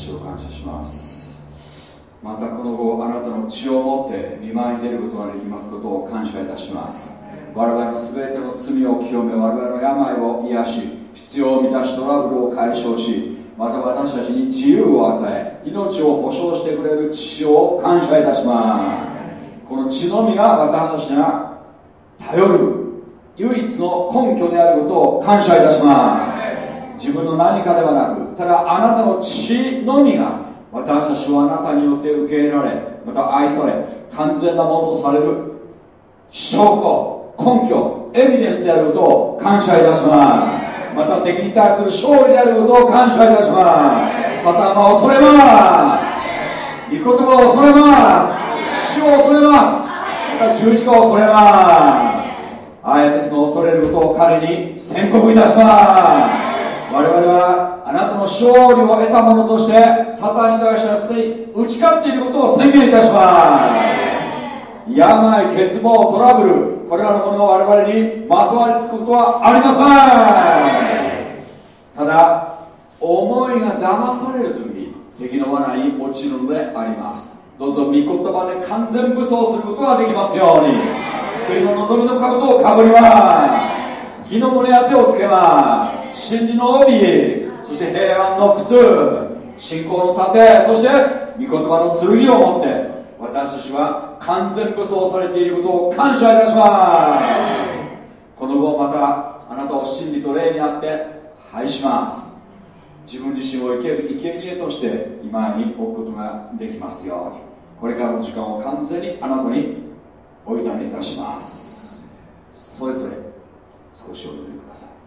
主を感謝します。またこの後あなたの血を持って見舞いに出ることができますことを感謝いたします。我々の全ての罪を清め我々の病を癒し必要を満たしトラブルを解消しまた私たちに自由を与え命を保証してくれる父を感謝いたします。この血のみが私たちが頼る唯一の根拠であることを感謝いたします。自分の何かではなくただあなたの血のみが私たちはあなたによって受け入れられまた愛され完全なものとされる証拠根拠エビデンスであることを感謝いたします。また敵に対する勝利であることを感謝いたします。サタンは恐れます。御言葉を恐れます。死を恐れます。また十字架を恐れます。あえてその恐れることを彼に宣告いたします。我々はあなたの勝利を得たものとしてサタンに対してはすでに打ち勝っていることを宣言いたします。病欠乏トラブルこれらのものが我々にまとわりつくことはありません。ただ思いが騙されるとき敵の罠に落ちるのであります。どうぞ御言葉で完全武装することができますように救いの望みの兜をかぶります。義の胸当てをつけます。真理の帯そして平安の靴信仰の盾そして御言葉の剣を持って私たちは完全武装されていることを感謝いたします。この後またあなたを真理と霊にあって拝します。自分自身を生ける生贄として今に置くことができますように。これからの時間を完全にあなたにお委ねいたします。それぞれ少しお祈りください。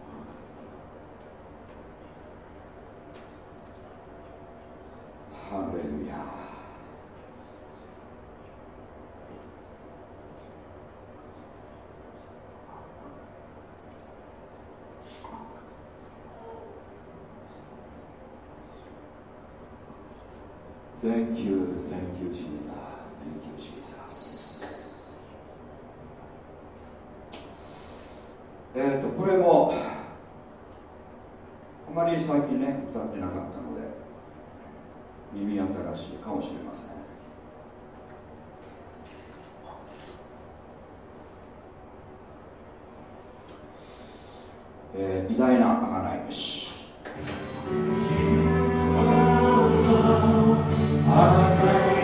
ハレルヤー Thank you, thank you, Jesus. Thank you, Jesus. えっ、と、これも、あまり最近ね、歌ってなかったので、耳新しいかもしれません。えー、偉大な贖い主 I pray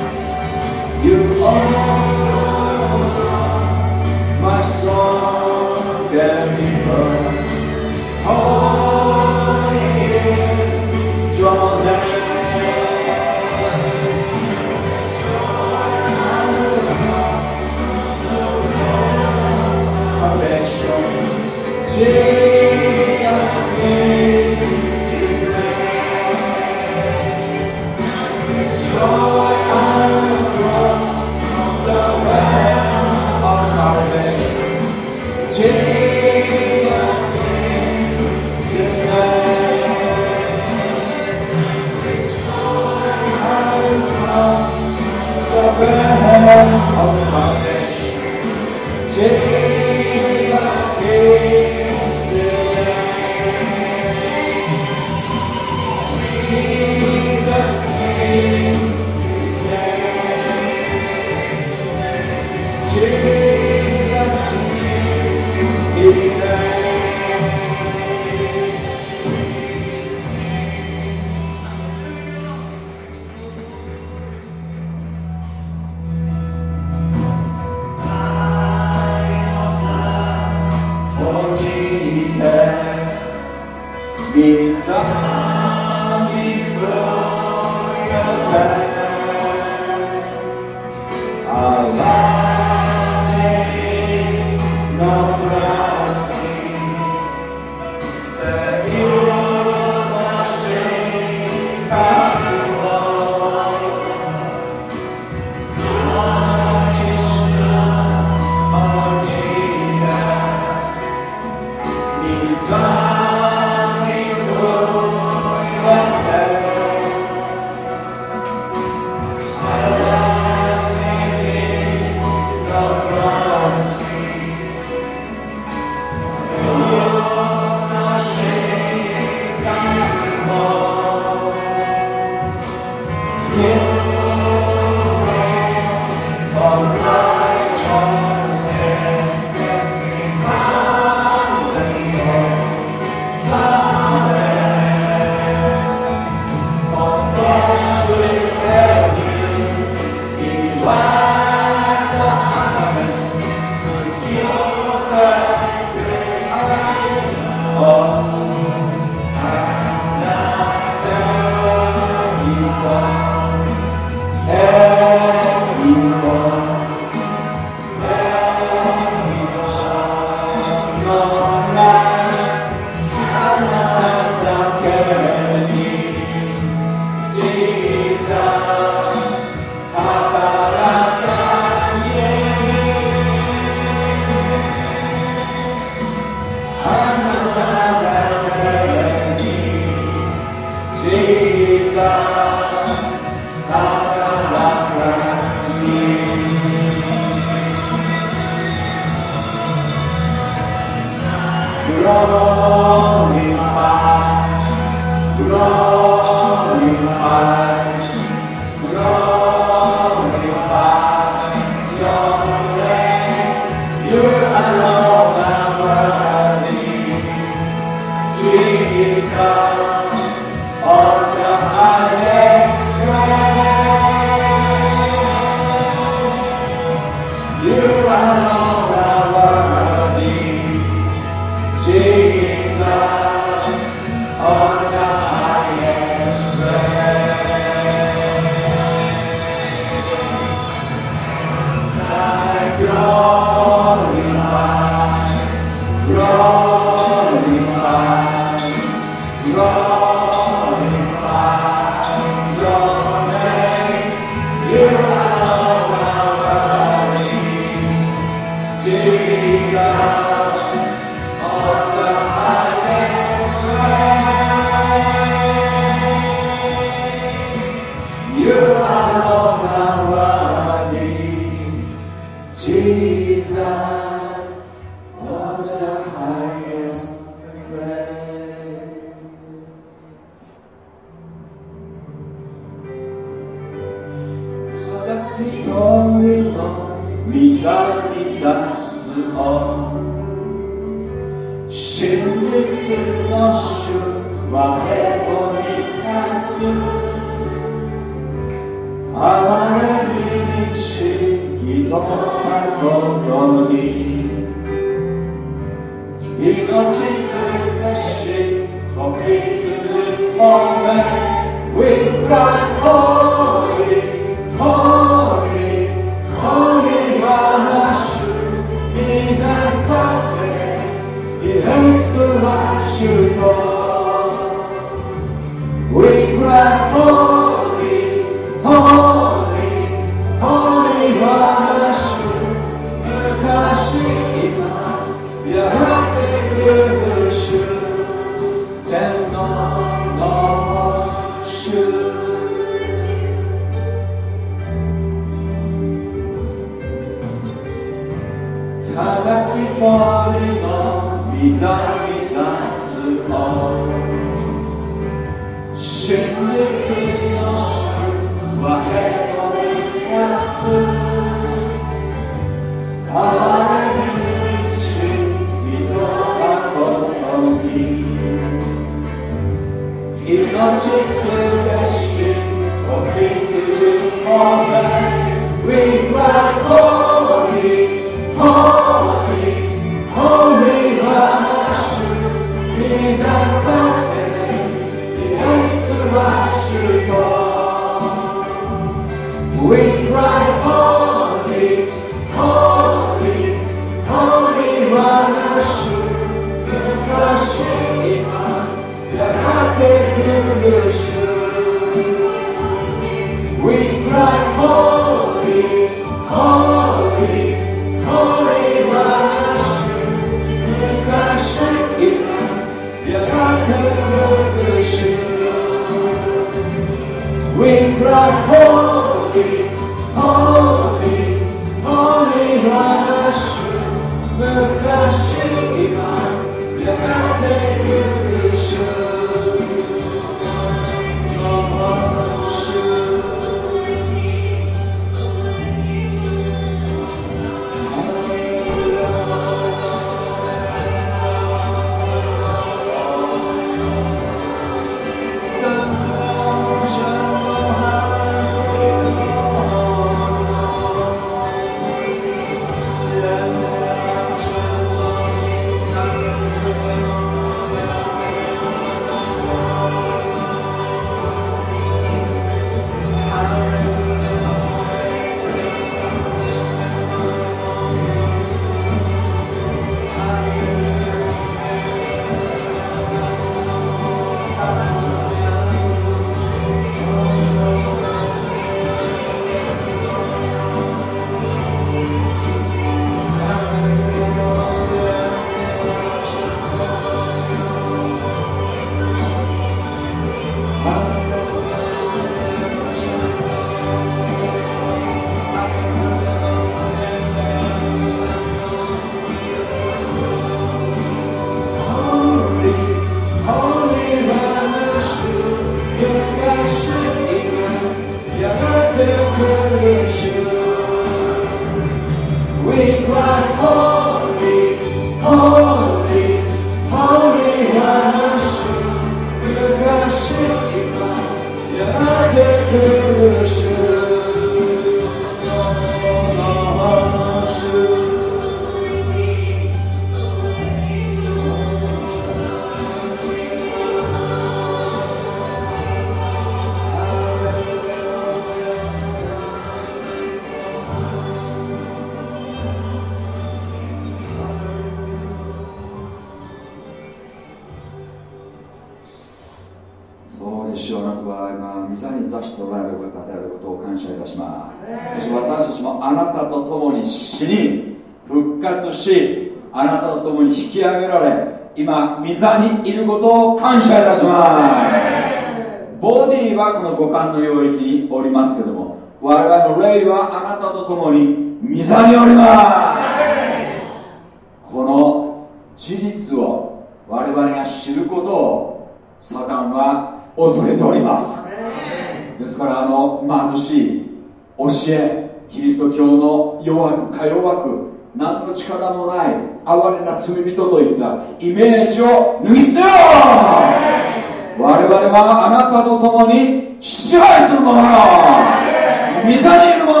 共に支配する者御座にいる者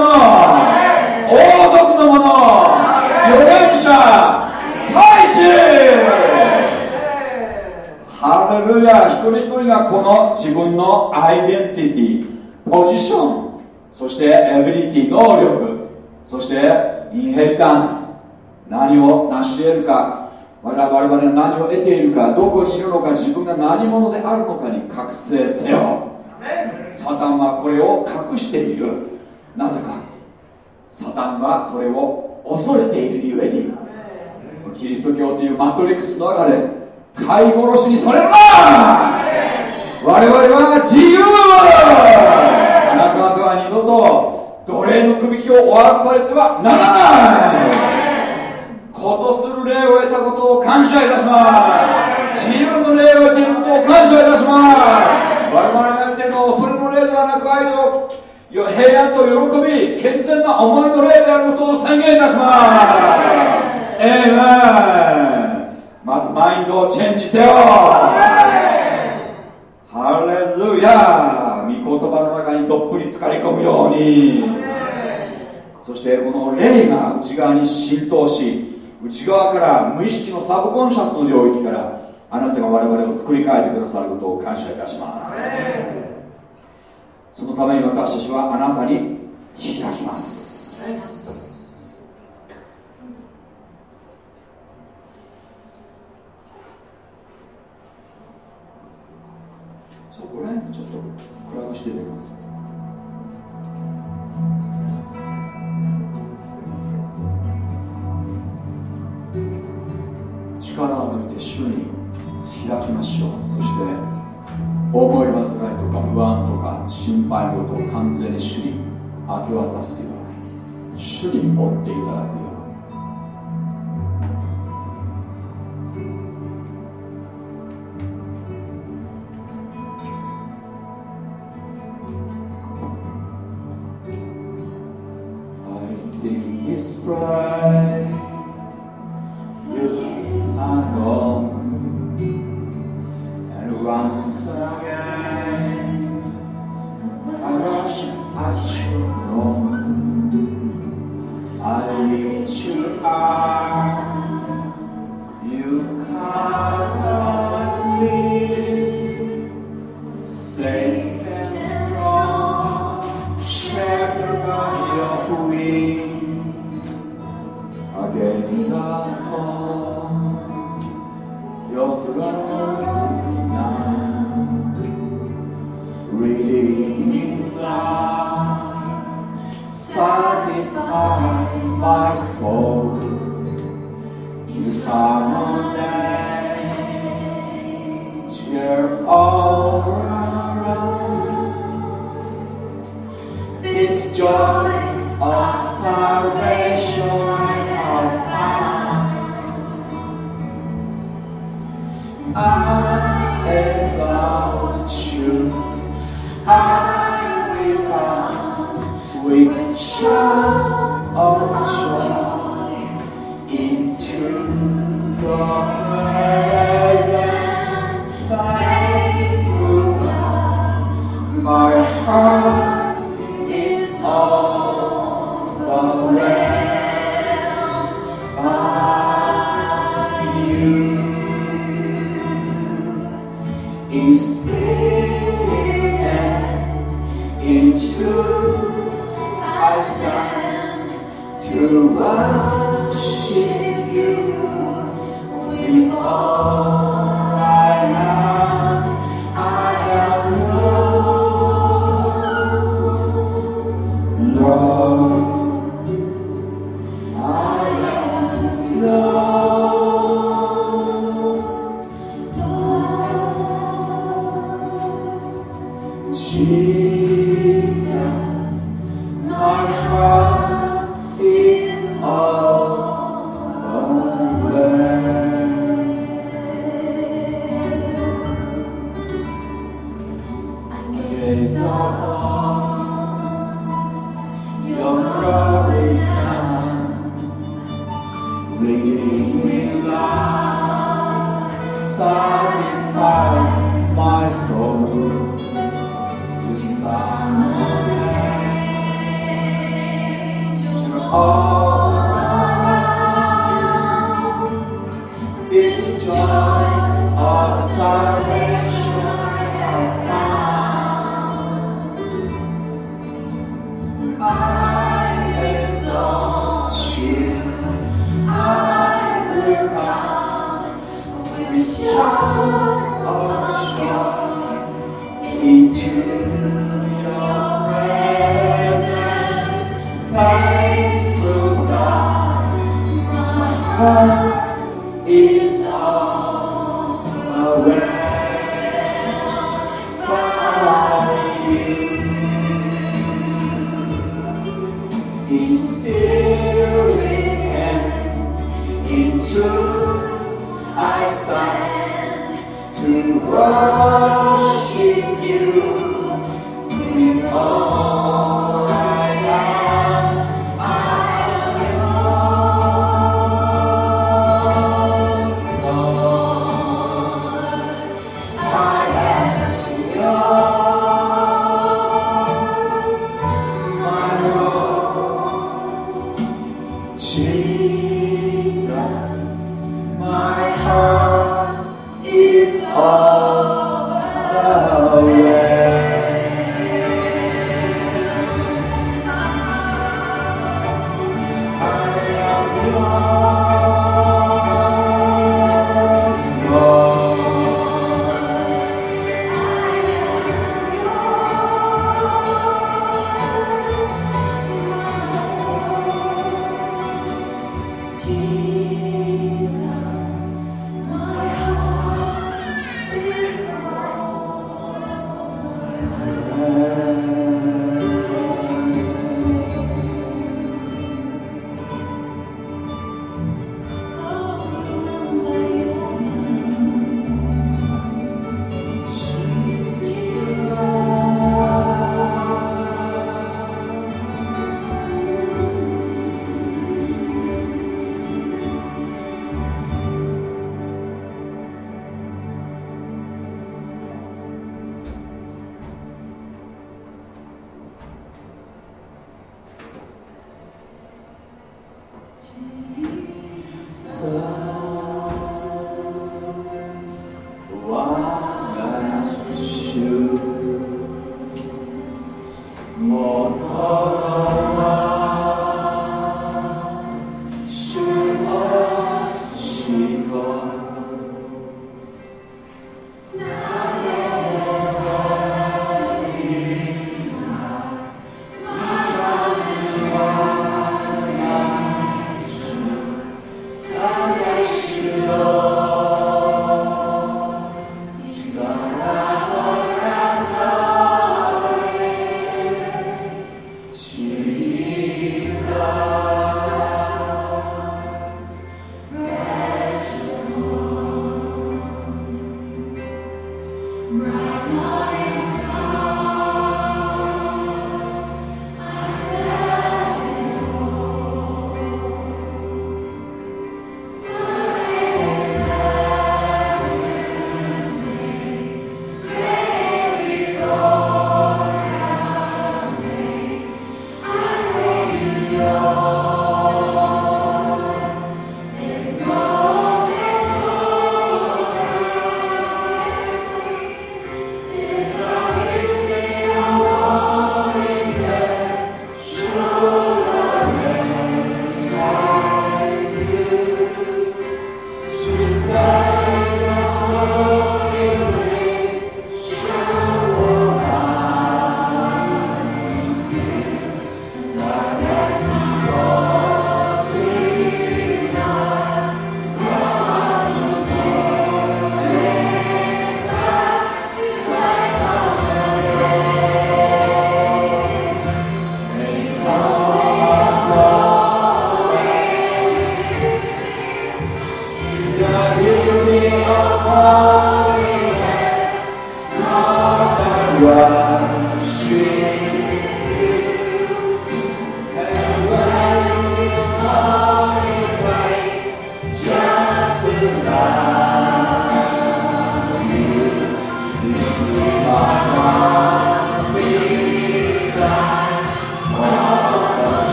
王族の者預言者祭司。ハレルヤ一人一人がこの自分のアイデンティティポジションそしてエビリティ能力そしてインヘリタンス何を成し得るか我々が何を得ているかどこにいるのか自分が何者であるのかに覚醒せよ。サタンはこれを隠している。なぜか。サタンはそれを恐れているゆえに。キリスト教というマトリックスの中で飼い殺しにされるな!我々は自由!あなた方は二度と奴隷の首輝を終わらされてはならない!ことする霊を得たことを感謝いたします。自由の霊を得ていることを感謝いたします。我々が得ているのそれの霊ではなく愛と平安と喜び健全な思いの霊であることを宣言いたします。ええまずマインドをチェンジしてよ。ハレルヤ御言葉の中にどっぷり浸かり込むように。そしてこの霊が内側に浸透し内側から無意識のサブコンシャスの領域からあなたが我々を作り変えてくださることを感謝いたします。そのために私たちはあなたに開きますそこら辺ちょっと暗くしていただきます力を抜いて主に開きましょう。そして思い煩いとか不安とか心配事を完全に主に明け渡すように主に持っていただくように。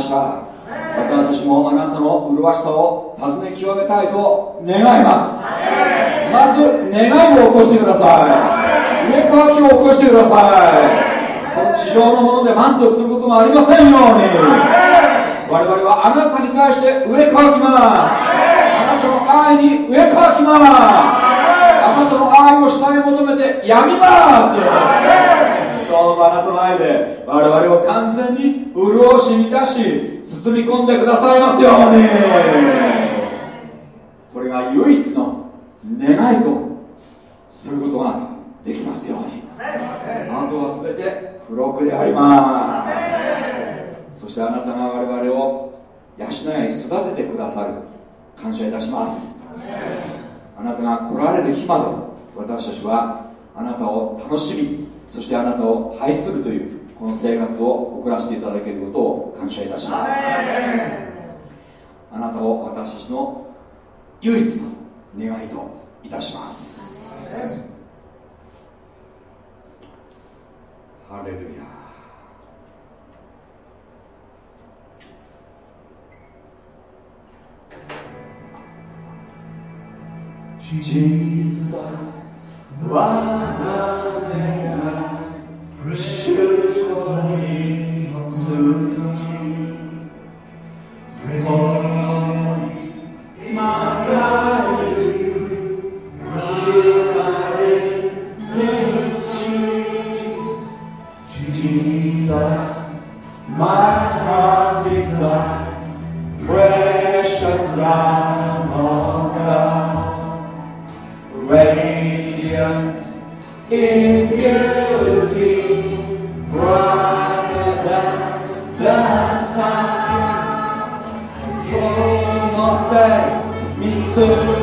ました。また私もあなたの麗しさを尋ね極めたいと願います。まず願いを起こしてください。上乾きを起こしてください。この地上のもので満足することもありませんように。我々はあなたに対して上え乾きます。あなたの愛に上え乾きます。あなたの愛を下へ求めてやみます。どうぞあなたの愛で我々を完全に潤し満たし包み込んでくださいますように。これが唯一の願いとすることができますように。あとは全て付録であります。そしてあなたが我々を養い育ててくださる。感謝いたします。あなたが来られる日まで私たちはあなたを楽しみそしてあなたを愛するというこの生活を送らせていただけることを感謝いたします。あなたを私の唯一の願いといたします。ハレルヤ。Jesus. Senhor. to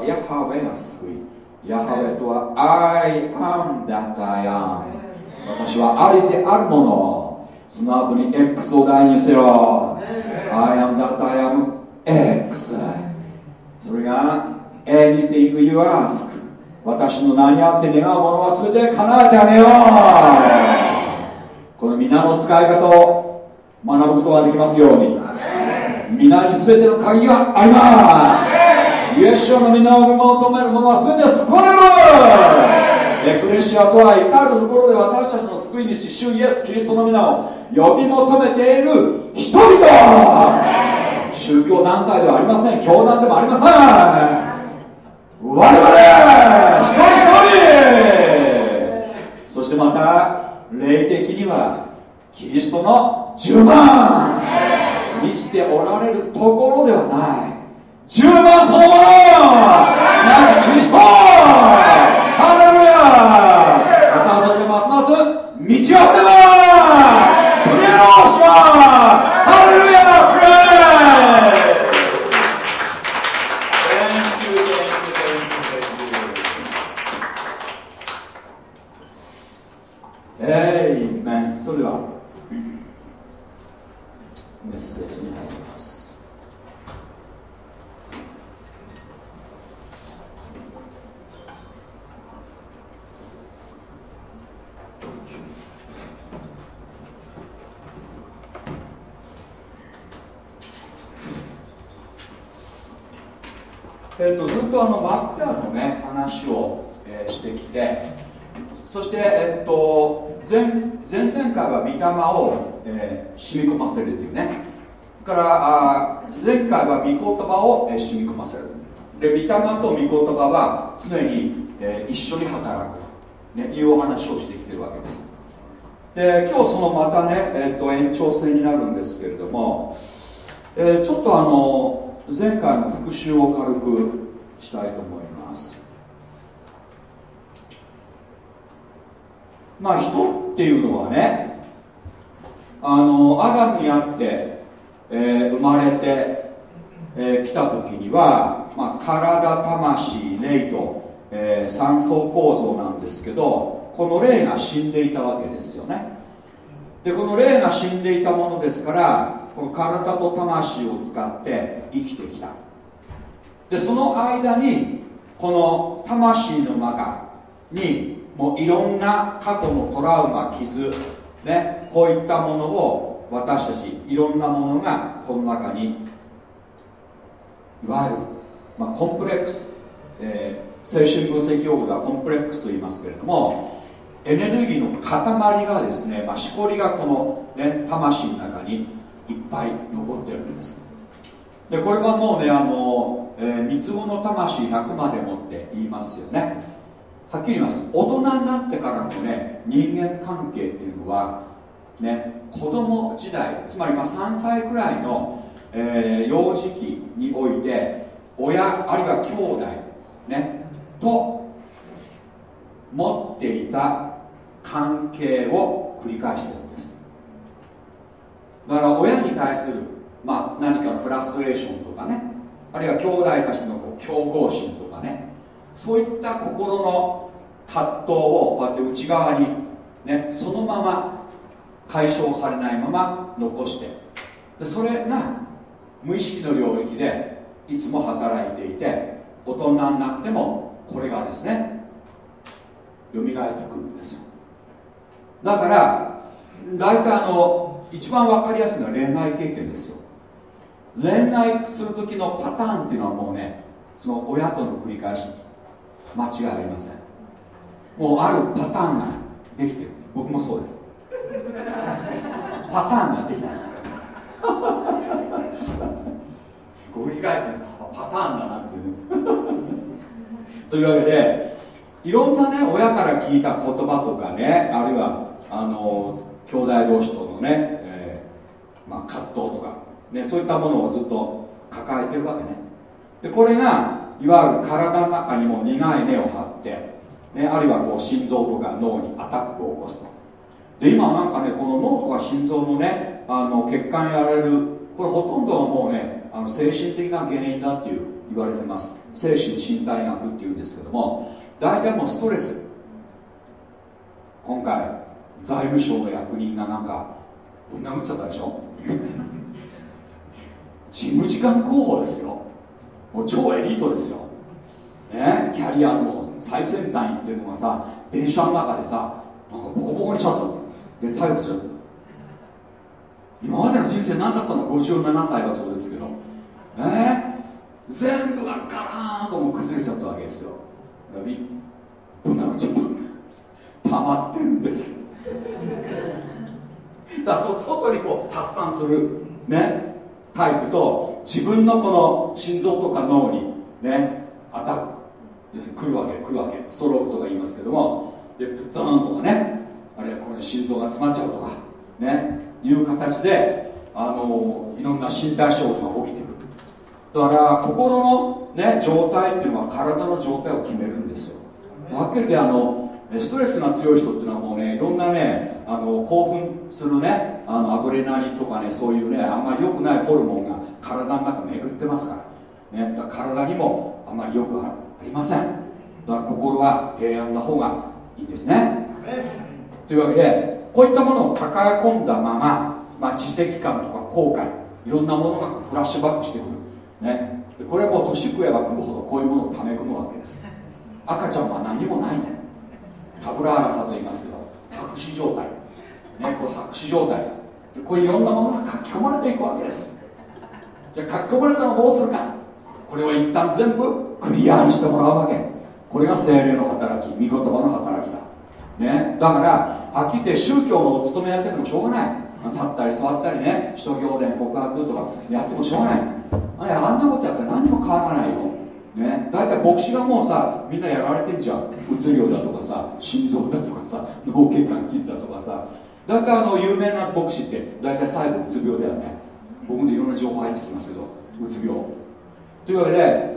はヤハウェが救いヤハウェとは I am that I am 私はありであるものその後に X を代入せよ。I am that I am X それが Anything you ask 私の名にあって願うものは全て叶えてあげよう。この皆の使い方を学ぶことができますように。皆に全ての鍵があります。イエス様の皆を見求める者は全て救われる。エクレシアとは至るところで私たちの救い主主イエス・キリストの皆を呼び求めている人々。宗教団体ではありません。教団でもありません。我々一人一人。そしてまた霊的にはキリストの10万。満ちておられるところではない10万そのものすなわちキリストハレルヤ私たちにますます満ち溢れますプレーをしますハレルヤプレー Thank you, thank you, thank you, thank you. Amen. それではメッセージに入ります。えー、とずっとあのマッターのね話を、えーしてきてそして、えっと前前々回は御霊を、えー染み込ませるというね。それからあ前回は御言葉を、えー染み込ませる。で御霊と御言葉は常に、えー一緒に働く、ね、いうお話をしてきてるわけです。で今日そのまたね、えー、と延長戦になるんですけれども、えーちょっとあの前回の復習を軽くしたいと思います。まあ人っていうのはねあのアダムにあって、えー生まれて、えー来た時には、まあ、体魂霊と、えー三層構造なんですけどこの霊が死んでいたわけですよね。でこの霊が死んでいたものですからこの体と魂を使って生きてきた。でその間にこの魂の中にもういろんな過去のトラウマ傷ねこういったものを私たちいろんなものがこの中にいわゆる、まあ、コンプレックス、えー精神分析用語ではコンプレックスと言いますけれどもエネルギーの塊がですね、まあ、しこりがこの、ね、魂の中にいっぱい残ってるんです。でこれはもうねあの、えー三つ子の魂100までもって言いますよね。はっきり言います。大人になってからのね人間関係っていうのはね子供時代つまりま3歳くらいの、えー幼児期において親あるいは兄弟ねと持っていた関係を繰り返してるんです。だから親に対する、まあ、何かのフラストレーションとかねあるいは兄弟たちのこう競合心とかそういった心の葛藤をこうやって内側に、ね、そのまま解消されないまま残してでそれが無意識の領域でいつも働いていて大人になってもこれがですね蘇ってくるんですよ。だから大体あの一番分かりやすいのは恋愛経験ですよ。恋愛する時のパターンっていうのはもうねその親との繰り返し。間違いありません。もうあるパターンができてる。僕もそうです。パターンができた。こう振り返ってパターンだなっていう。というわけでいろんなね親から聞いた言葉とかねあるいはあの兄弟同士とのね、えー、まあ、葛藤とか、ね、そういったものをずっと抱えてるわけね。でこれがいわゆる体の中にも苦い根を張って、ね、あるいはこう心臓とか脳にアタックを起こすと。で今なんかねこの脳とか心臓のねあの血管やられるこれほとんどはもうねあの精神的な原因だっていう言われてます。精神身体学っていうんですけども大体もうストレス。今回財務省の役人がなんかぶん殴っちゃったでしょ？事務次官候補ですよ。もう超エリートですよ。ね？キャリアの最先端っていうのがさ電車の中でさなんかボコボコにしちゃった。で逮捕しちゃった。今までの人生何だったの？57歳はそうですけど。ね？全部がガラーンとも崩れちゃったわけですよ。ぶん殴っちゃった。溜まってるんです。だからそ外にこう発散する。ね？タイプと自分のこの心臓とか脳にねアタック来るわけ来るわけストロークとか言いますけどもでプッツーンとかねあるいはこれ心臓が詰まっちゃうとかねいう形であのいろんな身体症状が起きてくる。だから心の、ね、状態っていうのは体の状態を決めるんですよ。はっきり言ってあのストレスが強い人っていうのはもうねいろんなねあの興奮するねあのアドレナリンとかねそういうねあんまり良くないホルモンが体の中巡ってますから,、ね、だから体にもあんまりよくありません。だから心は平安な方がいいんですね。というわけでこういったものを抱え込んだまま、まあ、自責感とか後悔いろんなものがフラッシュバックしてくる、ね、これはもう年食えば食うほどこういうものを溜め込むわけです。赤ちゃんは何もないね。タブラーラさと言いますけど白紙状態。ねこれ白紙状態。これいろんなものが書き込まれていくわけです。じゃあ書き込まれたらどうするか。これを一旦全部クリアにしてもらうわけ。これが精霊の働き御言葉の働きだ。ね、だからはっきり言って宗教のお勤めやっててもしょうがない。立ったり座ったりね。使徒行伝告白とかやってもしょうがない。ああんなことやったら何も変わらないよ。ね、大体牧師がもうさみんなやられてんじゃん。うつ病だとかさ心臓だとかさ脳血管切ったとかさ。大体あの有名な牧師って大体最後うつ病だよね。僕もいろんな情報入ってきますけどうつ病。というわけで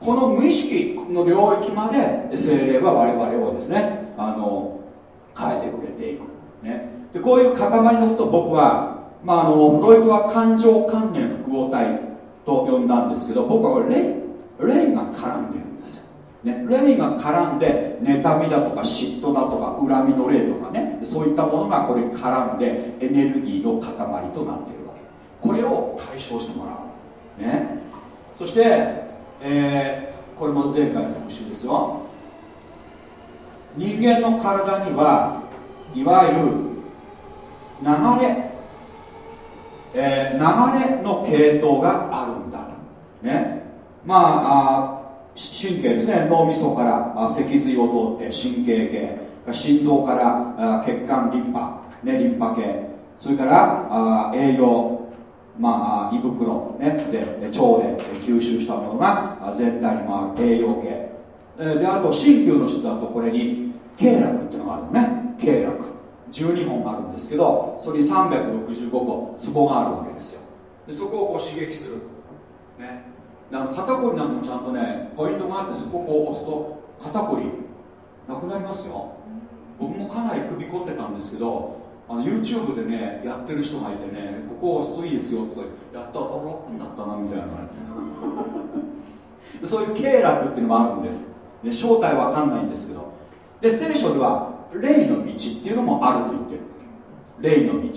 この無意識の領域まで精霊は我々をですねあの変えてくれていく、ね、でこういう塊のこと僕は、まあ、あのフロイトは感情関連複合体と呼んだんですけど僕はこれ霊霊が絡んでる。んですよ、ね、霊が絡んで妬みだとか嫉妬だとか恨みの霊とかね。そういったものがこれに絡んでエネルギーの塊となっているわけ。これを解消してもらう。ね。そして、えー、これも前回の復習ですよ。人間の体にはいわゆる流れ、えー、流れの系統があるんだね。まあ神経ですね脳みそから脊髄を通って神経系心臓から血管リンパ、ね、リンパ系。それから栄養まあ、胃袋、ね、で腸で吸収したものが全体に回る栄養系。であと鍼灸の人だとこれに経絡っていうのがあるね。経絡。12本あるんですけどそれに365個ツボがあるわけですよ。でそこをこう刺激する、ね、あの肩こりなんかもちゃんとねポイントがあってそこをこう押すと肩こりなくなりますよ。僕もかなり首凝ってたんですけどあの YouTube でねやってる人がいてねここを押すといいですよとかやったら楽になったなみたいな そういう経絡っていうのもあるんです、ね、正体わかんないんですけど。で聖書では霊の道っていうのもあると言ってる。霊の道。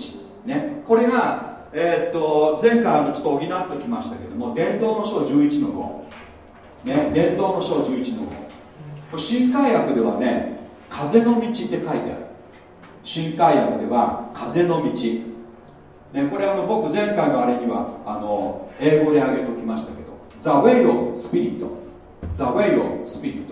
ね。これがえー、っと前回のちょっと補ってきましたけども伝道の書11の5ね伝道の書11の5新海訳ではね風の道って書いてある。新海訳では風の道。ね、これあの僕前回のあれにはあの英語で挙げておきましたけど The way of spirit The way of spirit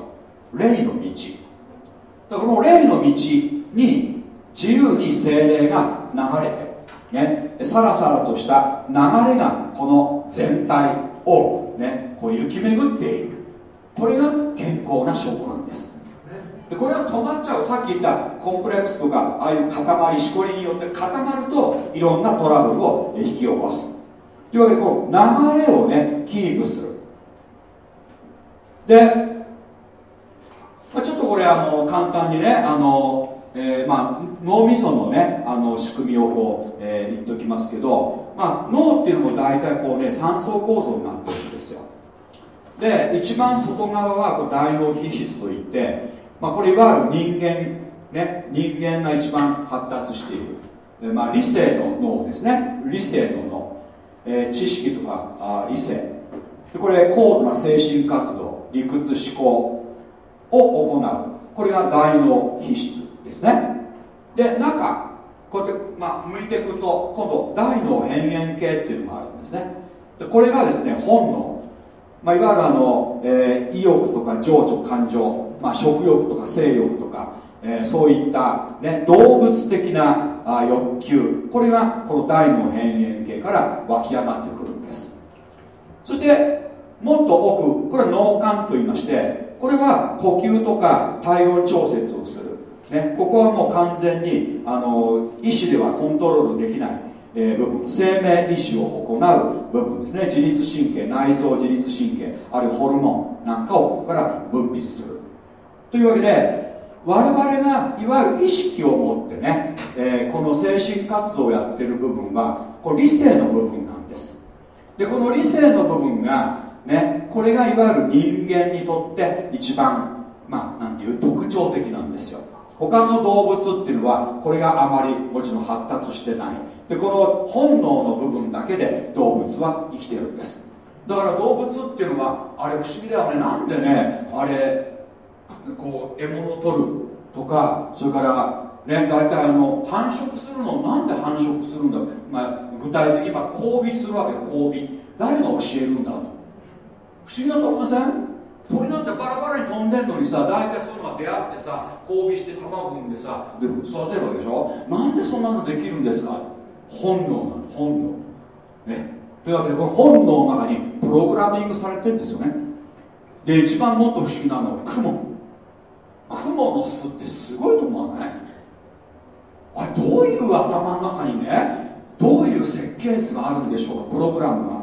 霊の道。この霊の道に自由に精霊が流れてる。ね、さらさらとした流れがこの全体を、ね、こう行き巡っている。これが健康な証拠なんです。でこれが止まっちゃう。さっき言ったコンプレックスとかああいう塊しこりによって固まるといろんなトラブルを引き起こす。というわけでこう流れをねキープする。で、まあ、ちょっとこれあの簡単にねあのえー、まあ、脳みそのねあの仕組みをこう、えー、言っておきますけど、まあ、脳っていうのも大体こうね3層構造になってるんですよ。で一番外側はこう大脳皮質といって、まあ、これいわゆる人間ね人間が一番発達している、まあ、理性の脳ですね。理性の脳、えー、知識とかあ理性。でこれ高度な精神活動理屈思考を行う。これが大脳皮質ですね。で中こうやって、まあ、向いていくと今度大脳辺縁系っていうのがあるんですね。でこれがですね本能、まあ、いわゆるあの、えー、意欲とか情緒感情、まあ、食欲とか性欲とか、えー、そういった、ね、動物的なあ欲求。これがこの大脳辺縁系から湧き上がってくるんです。そしてもっと奥これは脳幹と言いましてこれは呼吸とか体温調節をする。ね、ここはもう完全にあの意思ではコントロールできない、えー、部分生命維持を行う部分ですね。自律神経内臓自律神経あるいはホルモンなんかをここから分泌する。というわけで我々がいわゆる意識を持ってね、えー、この精神活動をやってる部分はこれ理性の部分なんです。でこの理性の部分がねこれがいわゆる人間にとって一番まあなんていう特徴的なんですよ。他の動物っていうのはこれがあまりもちろん発達してない。でこの本能の部分だけで動物は生きてるんです。だから動物っていうのはあれ不思議だよね。なんでねあれこう獲物を取るとかそれからね大体あの繁殖するのなんで繁殖するんだ、まあ、具体的に今交尾するわけ交尾。誰が教えるんだと。不思議だと思いません？鳥なんてバラバラに飛んでんのにさ大体そういうのが出会ってさ交尾して卵産んでさで育てるわけでしょ？なんでそんなのできるんですか？本能なの本能。ね。というわけでこの本能の中にプログラミングされてるんですよね。で一番もっと不思議なのは雲。雲の巣ってすごいと思わない？あどういう頭の中にねどういう設計図があるんでしょうか？プログラムが。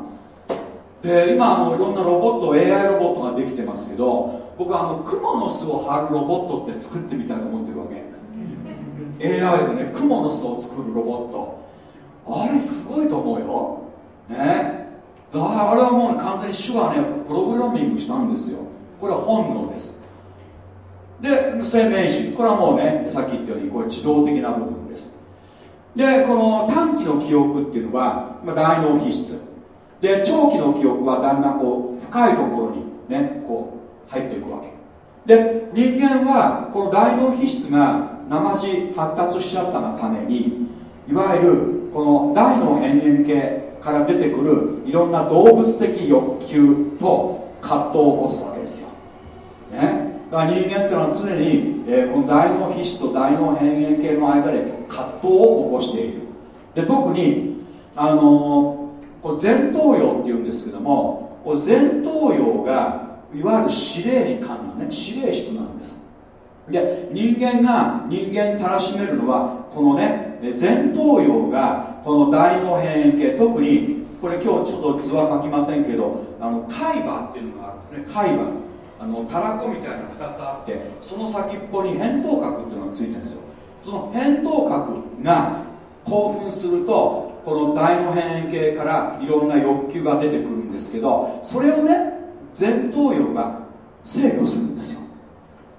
で今あのいろんなロボット AI ロボットができてますけど僕はあのクモの巣を張るロボットって作ってみたいと思ってるわけ。AI でねクモの巣を作るロボット。あれすごいと思うよ。ね。あれはもう完全に手話ねプログラミングしたんですよ。これは本能です。で生命維持これはもうねさっき言ったようにこれ自動的な部分です。でこの短期の記憶っていうのは、まあ、大脳皮質。で長期の記憶はだんだんこう深いところにねこう入っていくわけ。で人間はこの大脳皮質が生地発達しちゃったがためにいわゆるこの大脳辺縁系から出てくるいろんな動物的欲求と葛藤を起こすわけですよ、ね、だから人間っていうのは常に、えー、この大脳皮質と大脳辺縁系の間で葛藤を起こしている。で特にあのーこれ前頭葉っていうんですけどもこれ前頭葉がいわゆる指令官のね指令室なんです。で人間が人間たらしめるのはこのね前頭葉がこの大脳辺縁系特にこれ今日ちょっと図は書きませんけどあの海馬っていうのがあるんですね。海馬。あのたらこみたいな2つあってその先っぽに扁桃核っていうのがついてるんですよ。その扁桃核が興奮するとこの大脳辺縁系からいろんな欲求が出てくるんですけどそれをね前頭葉が制御するんですよ。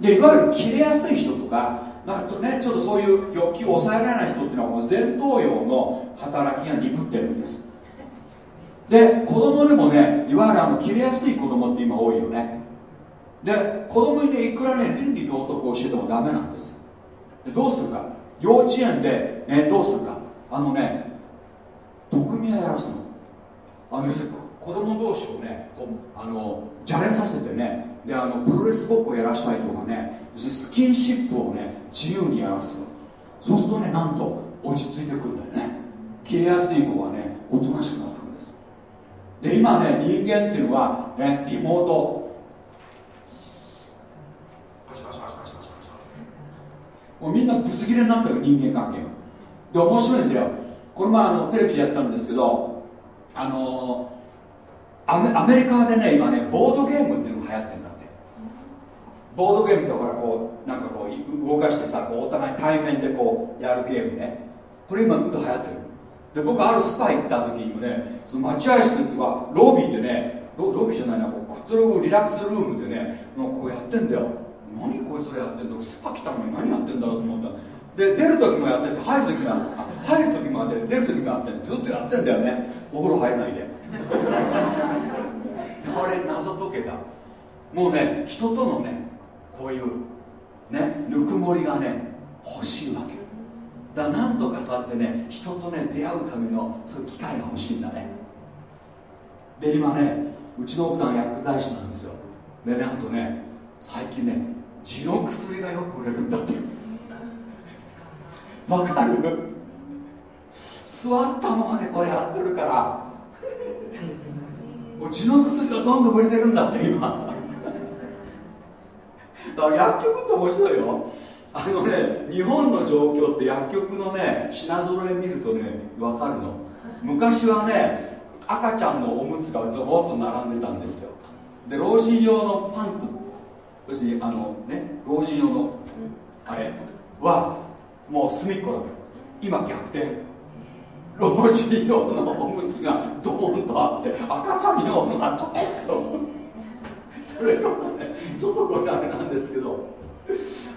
でいわゆる切れやすい人とかなんかねちょっとそういう欲求を抑えられない人っていうのはこの前頭葉の働きが鈍ってるんです。で子供でもねいわゆるあの切れやすい子供って今多いよね。で子供にねいくらね倫理道徳を教えてもダメなんです。でどうするか。幼稚園で、ね、どうするか。あのね毒味はやらすの。あの子供同士をねこうあのじゃれさせてねであのプロレスごっこやらしたりとかねスキンシップをね自由にやらすそうするとねなんと落ち着いてくるんだよね。切れやすい子はねおとなしくなってくるんです。で今ね人間っていうのはねリモートもうみんなブス切れになってる人間関係が。で面白いんだよ。この前あのテレビでやったんですけどあのアメアメリカでね今ねボードゲームっていうのが流行ってるんだって。ボードゲームとかこうなんかこう動かしてさこうお互い対面でこうやるゲームね。これ今うんと流行ってる。で僕あるスパ行った時にもねその待合室っていうかロビーでねロロビーじゃないなこうくつろぐリラックスルームでねなんかこうやってんだよ。何こいつらやってんの？スパ来たのに何やってんだろうと思った。で出る時もやってて入る時もあって入る時もあって出る時もあってずっとやってんだよね。お風呂入らないで。あれ謎解けた。もうね人とのねこういうねぬくもりがね欲しいわけ。だからなんとかそうやってね人とね出会うためのそういう機会が欲しいんだね。で今ねうちの奥さん薬剤師なんですよ。でなんとね最近ね痔の薬がよく売れるんだって。わかる？座ったままでこれやってるからもう痔の薬がどんどん売れてるんだって今。だから薬局って面白いよ。あのね日本の状況って薬局のね品揃え見るとね分かるの。昔はね赤ちゃんのおむつがずぼっと並んでたんですよ。で老人用のパンツ。要するにあのね老人用のあれはもう隅っこだ今逆転。老人用のおむつがドーンとあって赤ちゃん用のがちょこっと。それとかねちょっとこれあれなんですけど。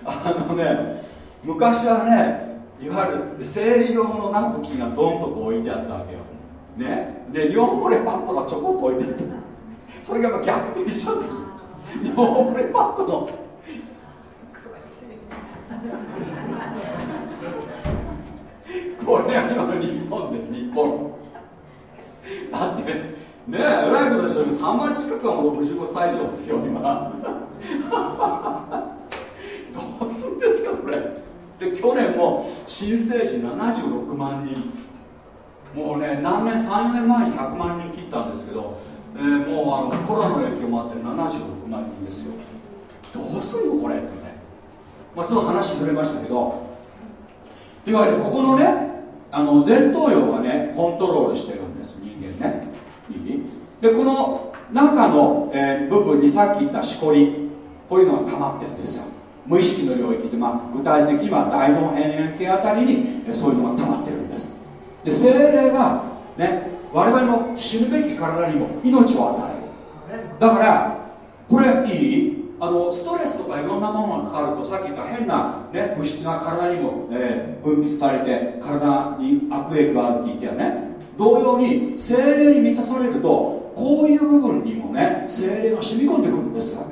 あのね昔はねいわゆる生理用のナプキンがドンとこう置いてあったわけよ。ね。で尿漏れパッドがちょこっと置いてあった。それが今逆転しちゃった。尿漏れパッドの。詳しい。これが今の日本です日本。だってねええらいことでしょ3万近くはもう65歳以上ですよ今。どうすんですかこれ。で去年も新生児76万人。もうね何年34年前に100万人切ったんですけど、えー、もうあのコロナの影響もあって76万人ですよ。どうすんのこれってね。まあちょっと話ずれましたけど。というわけでここのねあの前頭葉がねコントロールしてるんです人間ね。いいでこの中の、えー、部分にさっき言ったしこり。こういうのが溜まってるんですよ。無意識の領域で、まあ、具体的には大脳辺縁系あたりにえそういうのが溜まってるんです。で精霊はね我々の死ぬべき体にも命を与える。だからこれいい？あのストレスとかいろんなものがかかるとさっき言った変な、ね、物質が体にも、えー、分泌されて体に悪影響あるって言ったよね。同様に精霊に満たされるとこういう部分にもね精霊が染み込んでくるんですよ。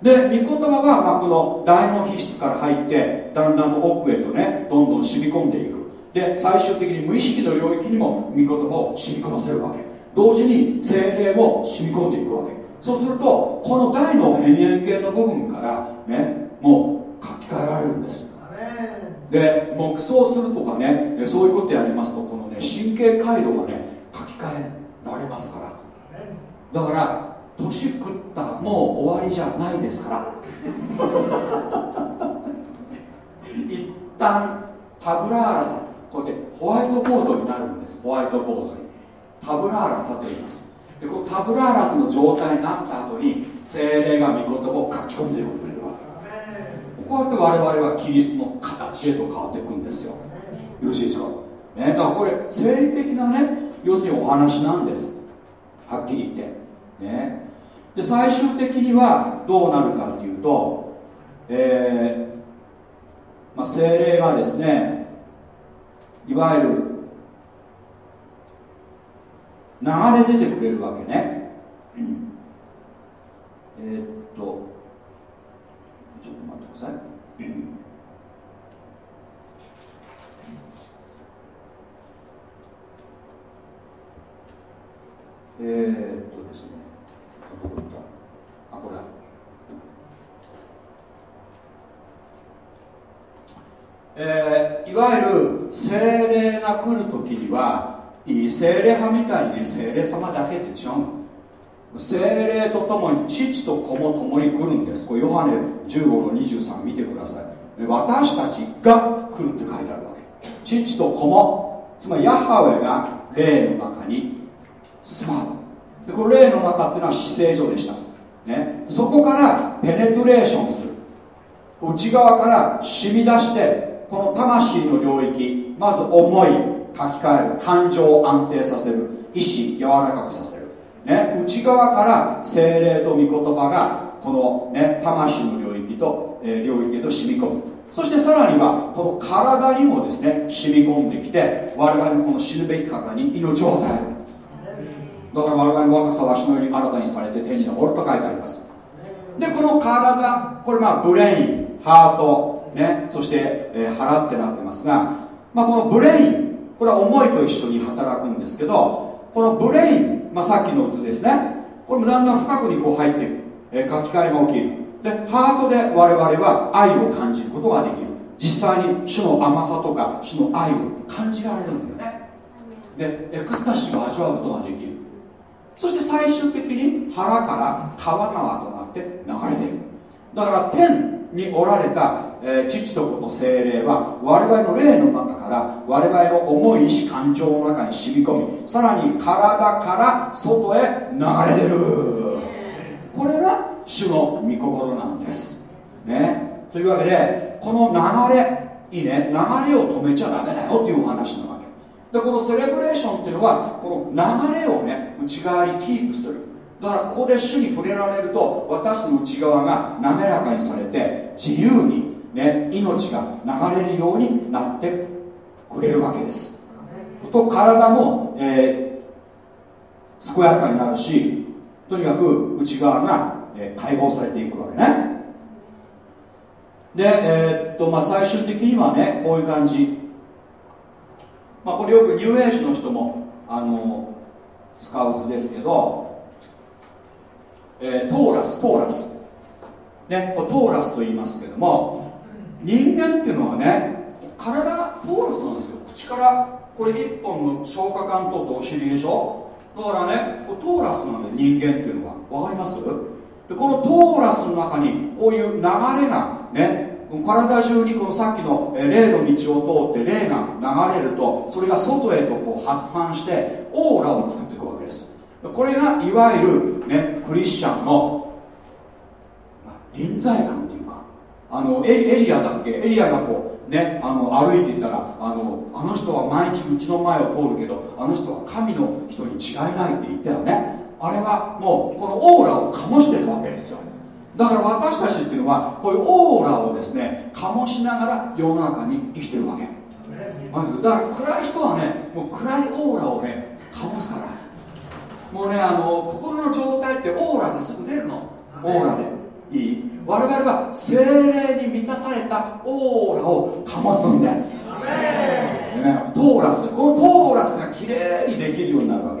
で御言葉が、まあ、この大脳皮質から入ってだんだんと奥へとねどんどん染み込んでいく。で最終的に無意識の領域にも御言葉を染み込ませるわけ。同時に精霊も染み込んでいくわけ。そうするとこの大の辺縁系の部分からねもう書き換えられるんです。で黙想するとかねそういうことやりますとこのね神経回路がね書き換えられますから。だから年食ったもう終わりじゃないですから。一旦タブラーラさこうやってホワイトボードになるんです。ホワイトボードに。タブラーラさと言いますでこのタブラーラスの状態になった後に精霊が御言葉を書き込んでいくれるわけ。こうやって我々はキリストの形へと変わっていくんですよ。よろしいでしょう、ね、だからこれ生理的なね要するにお話なんです。はっきり言って。ね。で最終的にはどうなるかっていうと、えーまあ、精霊がですねいわゆる流れ出てくれるわけね、うん、えー、っとちょっと待ってください、うん、えー、っとですね。どこ行ったあこれだ。えー、いわゆる精霊が来るときには精霊派みたいにね精霊様だけって違うの精霊とともに父と子も共に来るんです。これヨハネ15の23見てください。私たちが来るって書いてあるわけ。父と子もつまりヤハウェが霊の中に住まう。でこれ霊の中っていうのは死聖所でした、ね、そこからペネトレーションする。内側から染み出してこの魂の領域まず思い書き換える感情を安定させる。意志柔らかくさせる、ね、内側から精霊と御言葉がこの、ね、魂の領域と、えー、領域へと染み込む。そしてさらにはこの体にもですね染み込んできて我々のこの死ぬべき方に命を与える。だから我々の若さは死のように新たにされて手に昇ると書いてあります。でこの体これまあブレインハートねそして、えー、腹ってなってますが、まあ、このブレインこれは思いと一緒に働くんですけどこの brain、まあ、さっきの図ですね。これもだんだん深くにこう入っていく、えー、書き換えが起きる。でハートで我々は愛を感じることができる。実際に主の甘さとか主の愛を感じられるんだよね。でエクスタシーを味わうことができる。そして最終的に腹から川川となって流れているだから天におられた、えー、父と子と聖霊は我々の霊の中から我々の思い意志感情の中に染み込みさらに体から外へ流れ出る。これが主の御心なんです。ね。というわけでこの流れいいね。流れを止めちゃダメだよっていうお話なわけ。でこのセレブレーションっていうのはこの流れをね内側にキープする。だからここで主に触れられると私の内側が滑らかにされて自由に、ね、命が流れるようになってくれるわけです。と体も、えー、健やかになるしとにかく内側がえ解放されていくわけね。で、えー、っとまあ、最終的にはねこういう感じ、まあ、これよくニューエイジの人もあの使う図ですけど、えー、トーラストーラス。ねトーラスと言いますけども人間っていうのはね体がトーラスなんですよ。口からこれ一本の消化管通ってお尻でしょ。だからねトーラスなんで人間っていうのは。分かります？でこのトーラスの中にこういう流れがね体中にこのさっきの霊の道を通って霊が流れるとそれが外へとこう発散してオーラを作っていくわけですこれがいわゆる、ね、クリスチャンの臨在感っていうかあのエリエリアだっけ？エリアがこうねあの歩いていったらあのあの人は毎日うちの前を通るけどあの人は神の人に違いないって言ったよね。あれはもうこのオーラを醸してるわけですよ。だから私たちっていうのはこういうオーラをですね醸しながら世の中に生きてるわけ。だから暗い人はねもう暗いオーラをね醸すからもうねあの心の状態ってオーラですぐ出るの。オーラでいい。我々は精霊に満たされたオーラを醸すんです、ね、トーラス。このトーラスがきれいにできるようになるわ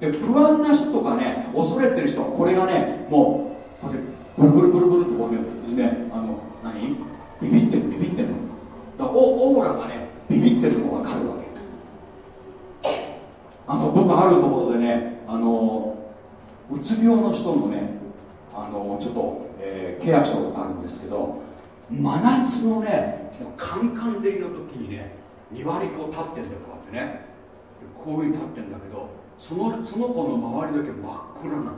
け。で不安な人とかね恐れてる人はこれがねもうこうやってブルブルブルブルってこうねあの何？ビビってるビビってるだからオーラがねビビってるのが分かるわけ。あの僕あるところでねあのうつ病の人のねあのちょっと、えー、ケアしたことあるんですけど真夏のねカンカン照りの時にね2割こう立ってんだよこうやってね。こういうふうに立ってんだけどそのその子の周りだけ真っ暗なの。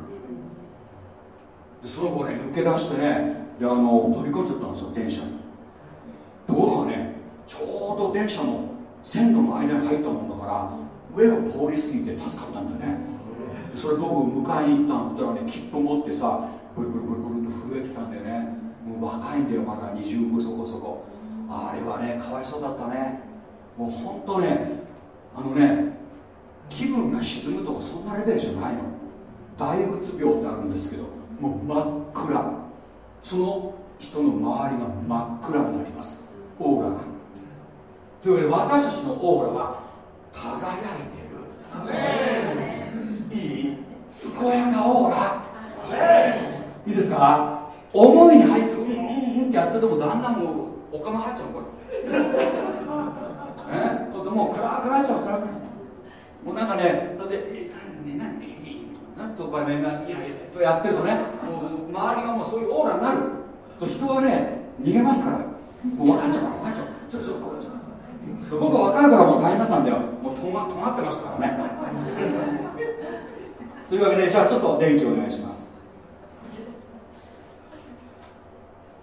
でその子ね抜け出してねであの飛び込んじゃったんですよ電車に。ところがねちょうど電車の線路の間に入ったもんだから上を通り過ぎて助かったんだよね。それ僕迎えに行ったんだったらね。切符持ってさブルブルブルブルと震えてたんだよね。もう若いんだよまだ。20そこそこ。あれはねかわいそうだったね。もうほんとねあのね気分が沈むとかそんなレベルじゃないの。大うつ病ってあるんですけどもう真っ暗。その人の周りが真っ暗になります。オーラが。というわけで私たちのオーラは輝いてる。いい？健やか王が。いいですか？思いに入ってうんうんうんってやっててもだんだんもうお釜入っちゃうこれ。えだってもう暗くなっちゃうから。なもうなんかねだって「何何何とかね何いやとやってるとねもう周りがもうそういうオーラになると人はね逃げますから。もう分かっちゃうから分かっちゃうちょちょこちょ僕は分かるからもう大変だったんだよ。もうとまってましたからね。というわけでじゃあちょっと電気お願いします。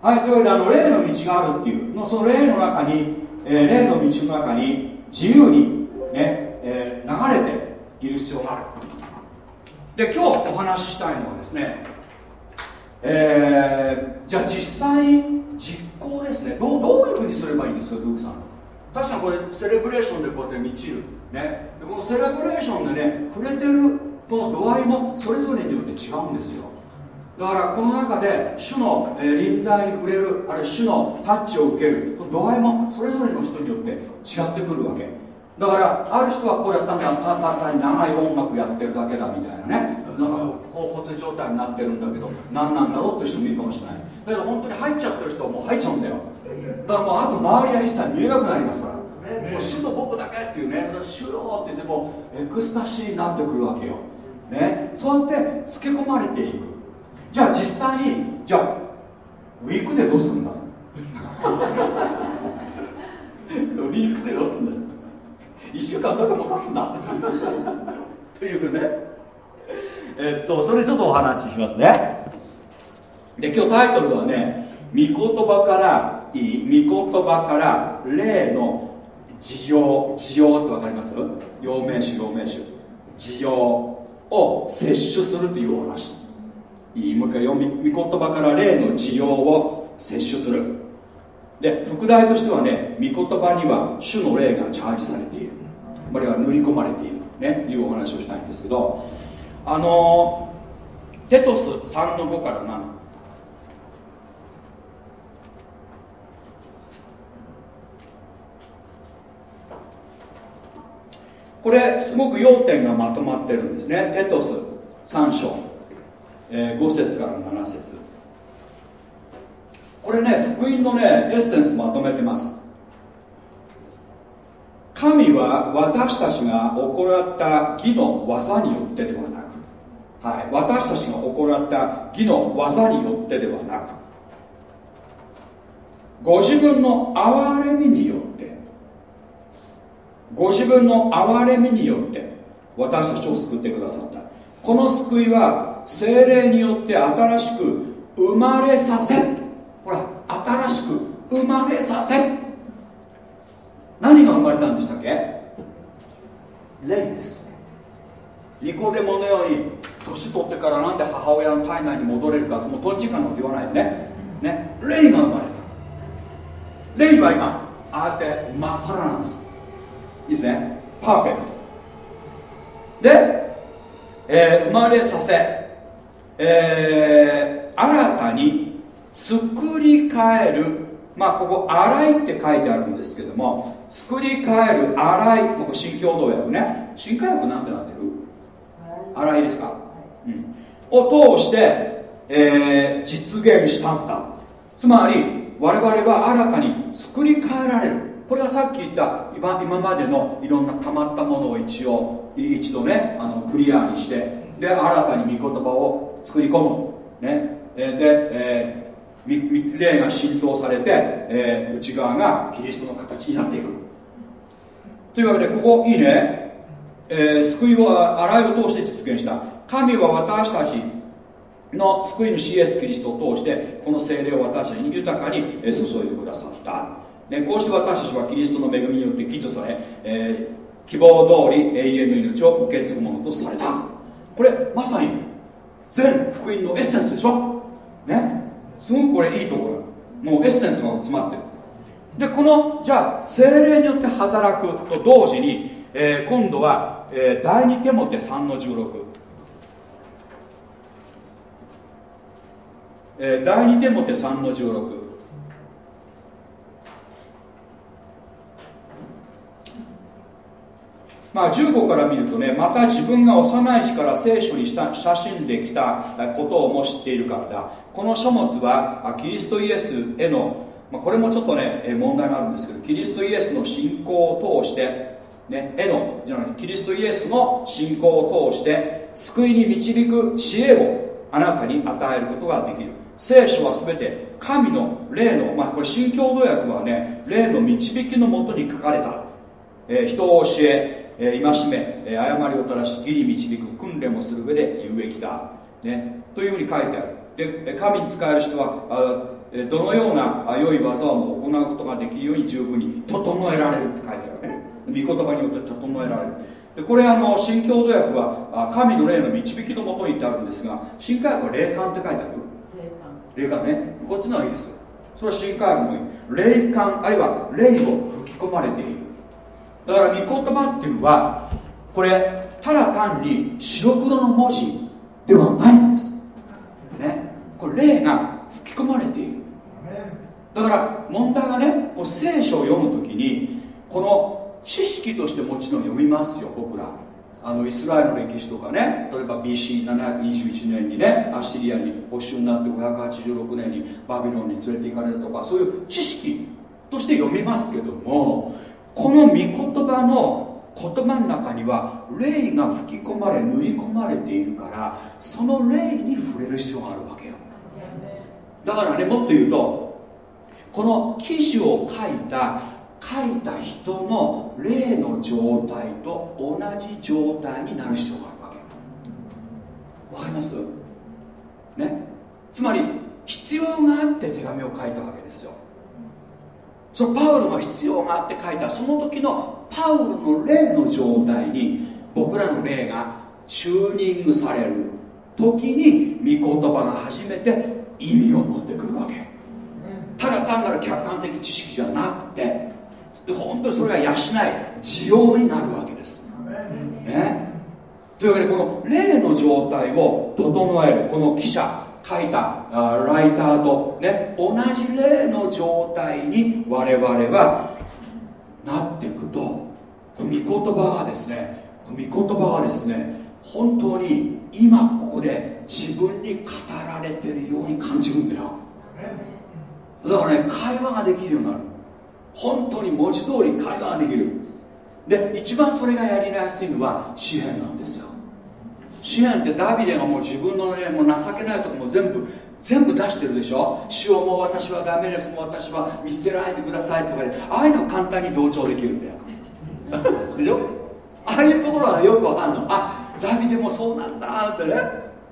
はいというわけであの霊の道があるっていうのその霊の中に、えー霊の道の中に自由にね、えー流れている必要がある。で今日お話ししたいのはですねえーじゃあ実際に実行ですね。どうどういうふうにすればいいんですかルークさん。確かにこれセレブレーションでこうやって満ちる、ね、このセレブレーションでね触れてるこの度合いもそれぞれによって違うんですよ。だからこの中で主の、臨在に触れるあるいは主のタッチを受ける度合いもそれぞれの人によって違ってくるわけ。だからある人はこうやったんだたたに長い音楽やってるだけだみたいなねなんかこう骨状態になってるんだけど何なんだろうって人もいるかもしれないだけど本当に入っちゃってる人はもう入っちゃうんだよだからもうあと周りは一切見えなくなりますからもう主と僕だけっていうね主よって言ってもエクスタシーになってくるわけよ、ね、そうやってつけ込まれていく。じゃあ実際にじゃあウィークでどうするんだ？ウィークでどうするんだ？1週間だけ持たすんだ？というね。えっとそれちょっとお話ししますね。で今日タイトルはね御言葉からいい御言葉から霊の需要需要って分かります？陽明酒陽明酒。需要を摂取するというお話。いいもう一回読み御言葉から例の治療を摂取する。で副題としてはね御言葉には主の霊がチャージされている。あるいは塗り込まれている。ねいうお話をしたいんですけど。あのテトス3の5から7これすごく要点がまとまってるんですね。テトス3章、えー5節から7節。これね福音のねエッセンスまとめてます。神は私たちが行った義の技によってではなく、はい、私たちが行った義の技によってではなく。ご自分の憐れみによって。ご自分の憐れみによって私たちを救ってくださった。この救いは精霊によって新しく生まれさせほら新しく生まれさせ。何が生まれたんでしたっけ？霊ですニコデモのように年取ってからなんで母親の体内に戻れるかともうとんちんかんなこと言わないよね。ね。霊が生まれた。霊は今ああやってまっさらなんです。いいですね。パーフェクトで、えー生まれさせ、えー新たに作り変える。まあここ「洗い」って書いてあるんですけども作り変える洗いここ新共同訳ね。新海訳なんてなってる？洗い。ですか、うん、を通して、えー実現したんだ。つまり我々は新たに作り変えられるこれはさっき言った今今までのいろんな溜まったものを一応一度ねあのクリアにしてで新たに御言葉を作り込む、ね、で、えー霊が浸透されて、えー内側がキリストの形になっていく。というわけでここいいね、えー救いを洗いを通して実現した。神は私たちの救い主イエス・キリストを通してこの聖霊を私たちに豊かに注いでくださった、ね、こうして私たちはキリストの恵みによって義とされ、えー希望通り永遠の命を受け継ぐものとされた。これまさに全福音のエッセンスでしょ？ね？すごくこれいいところもうエッセンスが詰まってる。でこのじゃあ精霊によって働くと同時に、えー今度は、えー第2テモテ3の16えー第2テモテ3の16まあ、15から見るとねまた自分が幼い時から聖書にした写真できたことをも知っているからだ。この書物はキリストイエスへの、まあ、これもちょっとね問題があるんですけどキリストイエスの信仰を通してね、へのじゃないキリストイエスの信仰を通して救いに導く知恵をあなたに与えることができる。聖書は全て神の霊の、まあ、これ新共同訳はね霊の導きのもとに書かれた、えー、人を教え、戒め、えー、誤りを正し義に導く訓練をする上で有益だ、ね、というふうに書いてある。で神に使える人はあどのような良い技をも行うことができるように十分に整えられるって書いてある。わけね御言葉によって整えられる。でこれあの新共同訳は神の霊の導きのもとにってあるんですが新科学は霊感って書いてある霊感。ね。こっちの方がいいですよ。それは新科学の霊感あるいは霊を吹き込まれているだから御言葉っていうのはこれただ単に白黒の文字ではないんです。ね。これ霊が吹き込まれている。だから問題はねこう聖書を読む時にこの知識としてもちろん読みますよ僕ら。あのイスラエルの歴史とかね例えば BC721 年にねアッシリアに保守になって586年にバビロンに連れて行かれたとかそういう知識として読みますけどもこの御言葉の言葉の中には霊が吹き込まれ塗り込まれているからその霊に触れる必要があるわけよ。だからねもっと言うとこの記事を書いた書いた人の霊の状態と同じ状態になる必要があるわけわかります？ね。つまり必要があって手紙を書いたわけですよ。そのパウロが必要があって書いたその時のパウロの霊の状態に僕らの霊がチューニングされる時に御言葉が初めて意味を持ってくるわけ。ただ単なる客観的知識じゃなくて本当にそれが養い需要になるわけです、ね、というわけでこの霊の状態を整えるこの記者書いたライターと、ね、同じ例の状態に我々はなっていくと。御言葉がですね御言葉がですね本当に今ここで自分に語られてるように感じるんだよ。だからね会話ができるようになる。本当に文字通り会話ができる。で一番それがやりやすいのは詩篇なんですよ支援ってダビデがもう自分のねもう情けないとこも全部全部出してるでしょ？主をもう私はダメです。もう私は見捨てないでくださいとかでああいうの簡単に同調できるんだよ。でしょ？ああいうところはよくわかんの。あダビデもそうなんだってね。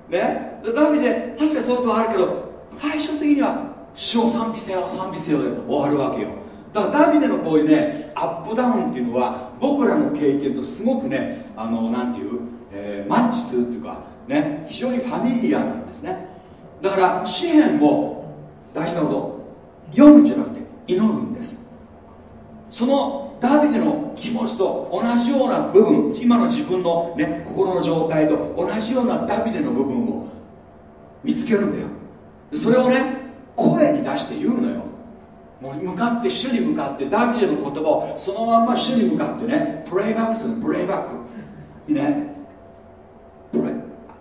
ね？ダビデ確かにそういうとはあるけど最終的には主を賛美せよ賛美せよで終わるわけよ。だからダビデのこういうねアップダウンっていうのは僕らの経験とすごくねあのなんていう？えー、マッチするっていうかね非常にファミリアなんですね。だから詩篇を大事なこと読むんじゃなくて祈るんです。そのダビデの気持ちと同じような部分今の自分の、ね、心の状態と同じようなダビデの部分を見つけるんだよ。それをね声に出して言うのよ。もう向かって主に向かってダビデの言葉をそのまんま主に向かってねプレイバックするプレイバック。ね。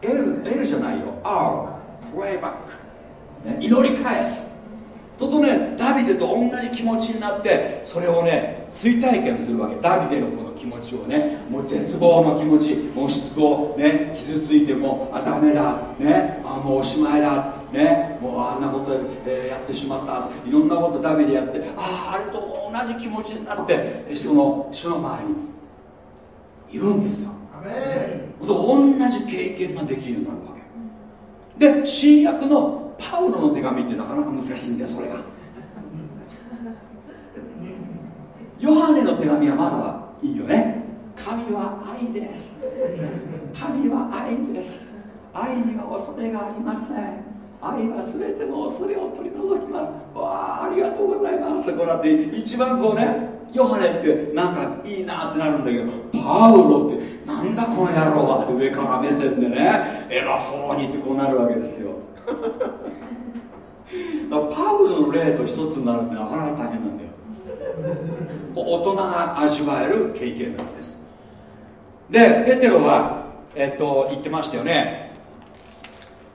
L, L じゃないよ。R プレイバック、ね、祈り返す。ととねダビデと同じ気持ちになってそれをね追体験するわけ。ダビデのこの気持ちをねもう絶望の気持ちもう失望ね傷ついてもあダメだ。ね。あもうおしまいだ。ね。もうあんなこと、えー、やってしまった。いろんなことダビデやってあああれと同じ気持ちになってその主の前にいるんですよ。同じ経験ができるようになるわけ。で新約のパウロの手紙ってなかなか難しいんだよそれが。ヨハネの手紙はまだいいよね。神は愛です。神は愛です。愛には恐れがありません。愛は全ての恐れを取り除きます。わあありがとうございます。こうなって一番こうねヨハネってなんかいいなってなるんだけどパウロってなんだこの野郎は。上から目線でね偉そうにってこうなるわけですよ。パウロの霊と一つになるってなかなか大変なんだよ。大人が味わえる経験なんです。でペテロは、えっと、言ってましたよね、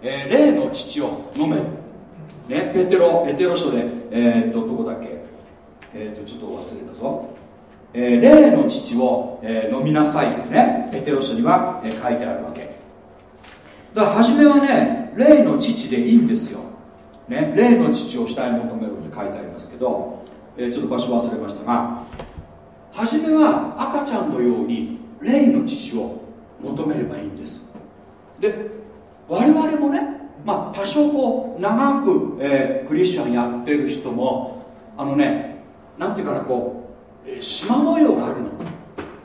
えー霊の父を飲め。ね、ペテロペテロ書で、えーっとどこだっけ、えーっとちょっと忘れたぞ、えー霊の父を、え飲みなさいってねペテロ書には、え書いてあるわけ。だから初めはね霊の父でいいんですよ、ね、霊の父を下へ求めるって書いてありますけど、えちょっと場所忘れましたが初めは赤ちゃんのように霊の父を求めればいいんです。で我々もね、まあ、多少こう長く、えークリスチャンやってる人もあのねなんていうかなこう、えー縞模様があるの。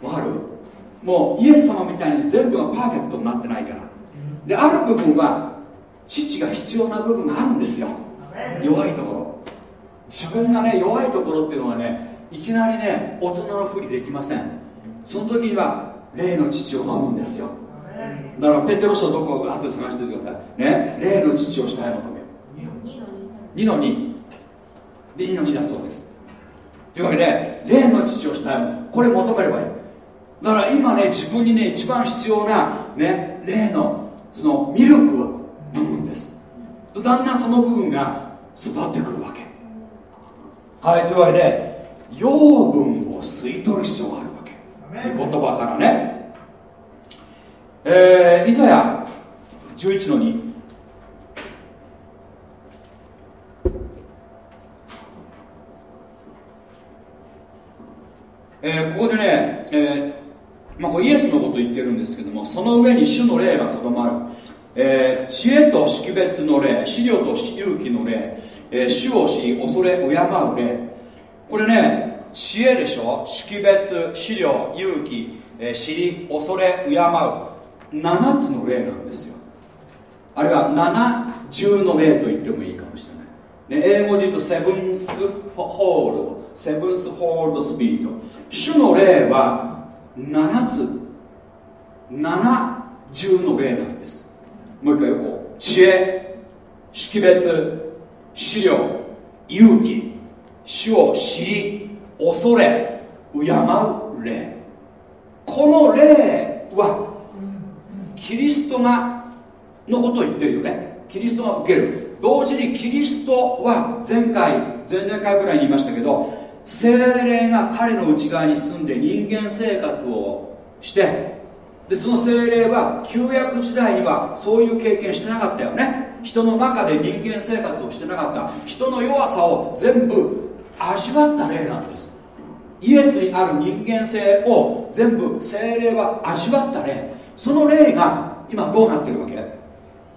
わかる？もうイエス様みたいに全部がパーフェクトになってないから。である部分は父が必要な部分があるんですよ。弱いところ。自分がね弱いところっていうのはねいきなりね大人のふりできません。その時には霊の父を飲むんですよだからペテロ書どこ後で探しててください。ね。霊の父を下へ求める2の2で2の2だそうです。というわけで霊の父を下へこれ求めればいい。だから今ね自分にね一番必要なね霊のそのミルクを飲むんです。だんだんその部分が育ってくるわけ。はいというわけで養分を吸い取る必要があるわけ。言葉からねえー、イザヤ11の2えーここでね、えーまあ、これイエスのこと言ってるんですけどもその上に主の霊がとどまる、えー知恵と識別の霊資料と勇気の霊、えー主を知り恐れ敬う霊。これね知恵でしょ？識別資料勇気、えー知り恐れ敬う。7つの霊なんですよ。あるいは七重の霊と言ってもいいかもしれない、ね、英語で言うとセブンスホールドセブンスホールドスピリット主の霊は7つ七重の霊なんです。もう一回横知恵識別資料勇気主を知り恐れ敬う霊この霊はキリストがのことを言ってるよね。キリストが受ける。同時にキリストは前回前々回ぐらいに言いましたけど精霊が彼の内側に住んで人間生活をしてでその精霊は旧約時代にはそういう経験してなかったよね。人の中で人間生活をしてなかった。人の弱さを全部味わった霊なんです。イエスにある人間性を全部精霊は味わった霊。その霊が今どうなってるわけ？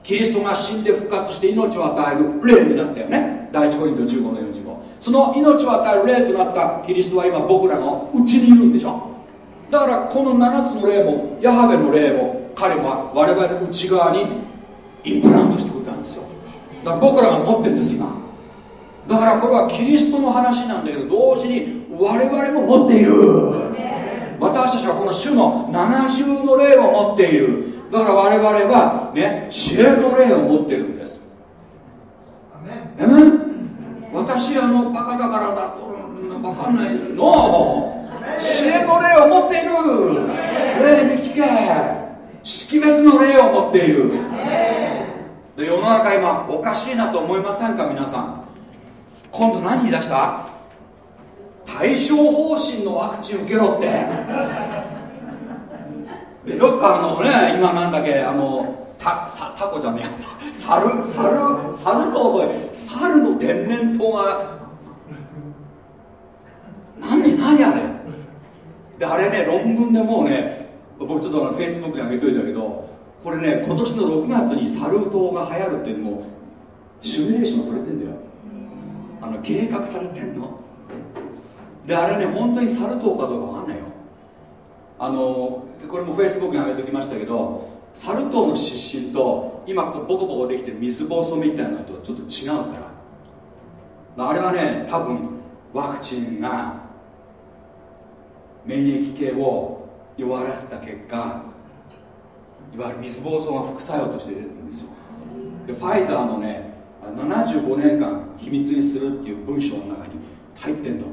キリストが死んで復活して命を与える霊になったよね。第一コリント15の45その命を与える霊となったキリストは今僕らのうちにいるんでしょ。だからこの7つの霊もヤハベの霊を彼は我々の内側にインプラントしてくれたんですよ。だから僕らが持ってるんです今。だからこれはキリストの話なんだけど同時に我々も持っている。私たちはこの主の七重の霊を持っている。だから我々はね知恵の霊を持ってるんです。えめ私あのバカだからだと分かんない。の知恵の霊を持っている。霊に聞け。識別の霊を持っている。で世の中今おかしいなと思いませんか皆さん。今度何言い出した？帯状疱疹のワクチン受けろって。でどっかあのね今なんだっけあのタさタコじゃねえや。さ猿猿猿糖と猿の天然痘が。何何あれ。であれね論文でもうね僕ちょっとフェイスブックに上げといたけどこれね今年の6月にサル痘が流行るっていうのもシミュレーションされてんだよ。あの計画されてんのであれね本当にサル痘かどうかわかんないよ。あのこれもフェイスブックに上げておきましたけどサル痘の湿疹と今こうボコボコできてる水疱瘡みたいなのとちょっと違うからあれはね多分ワクチンが免疫系を弱らせた結果いわゆる水疱瘡が副作用として出てるんですよ。でファイザーのね75年間秘密にするっていう文章の中に入ってんの、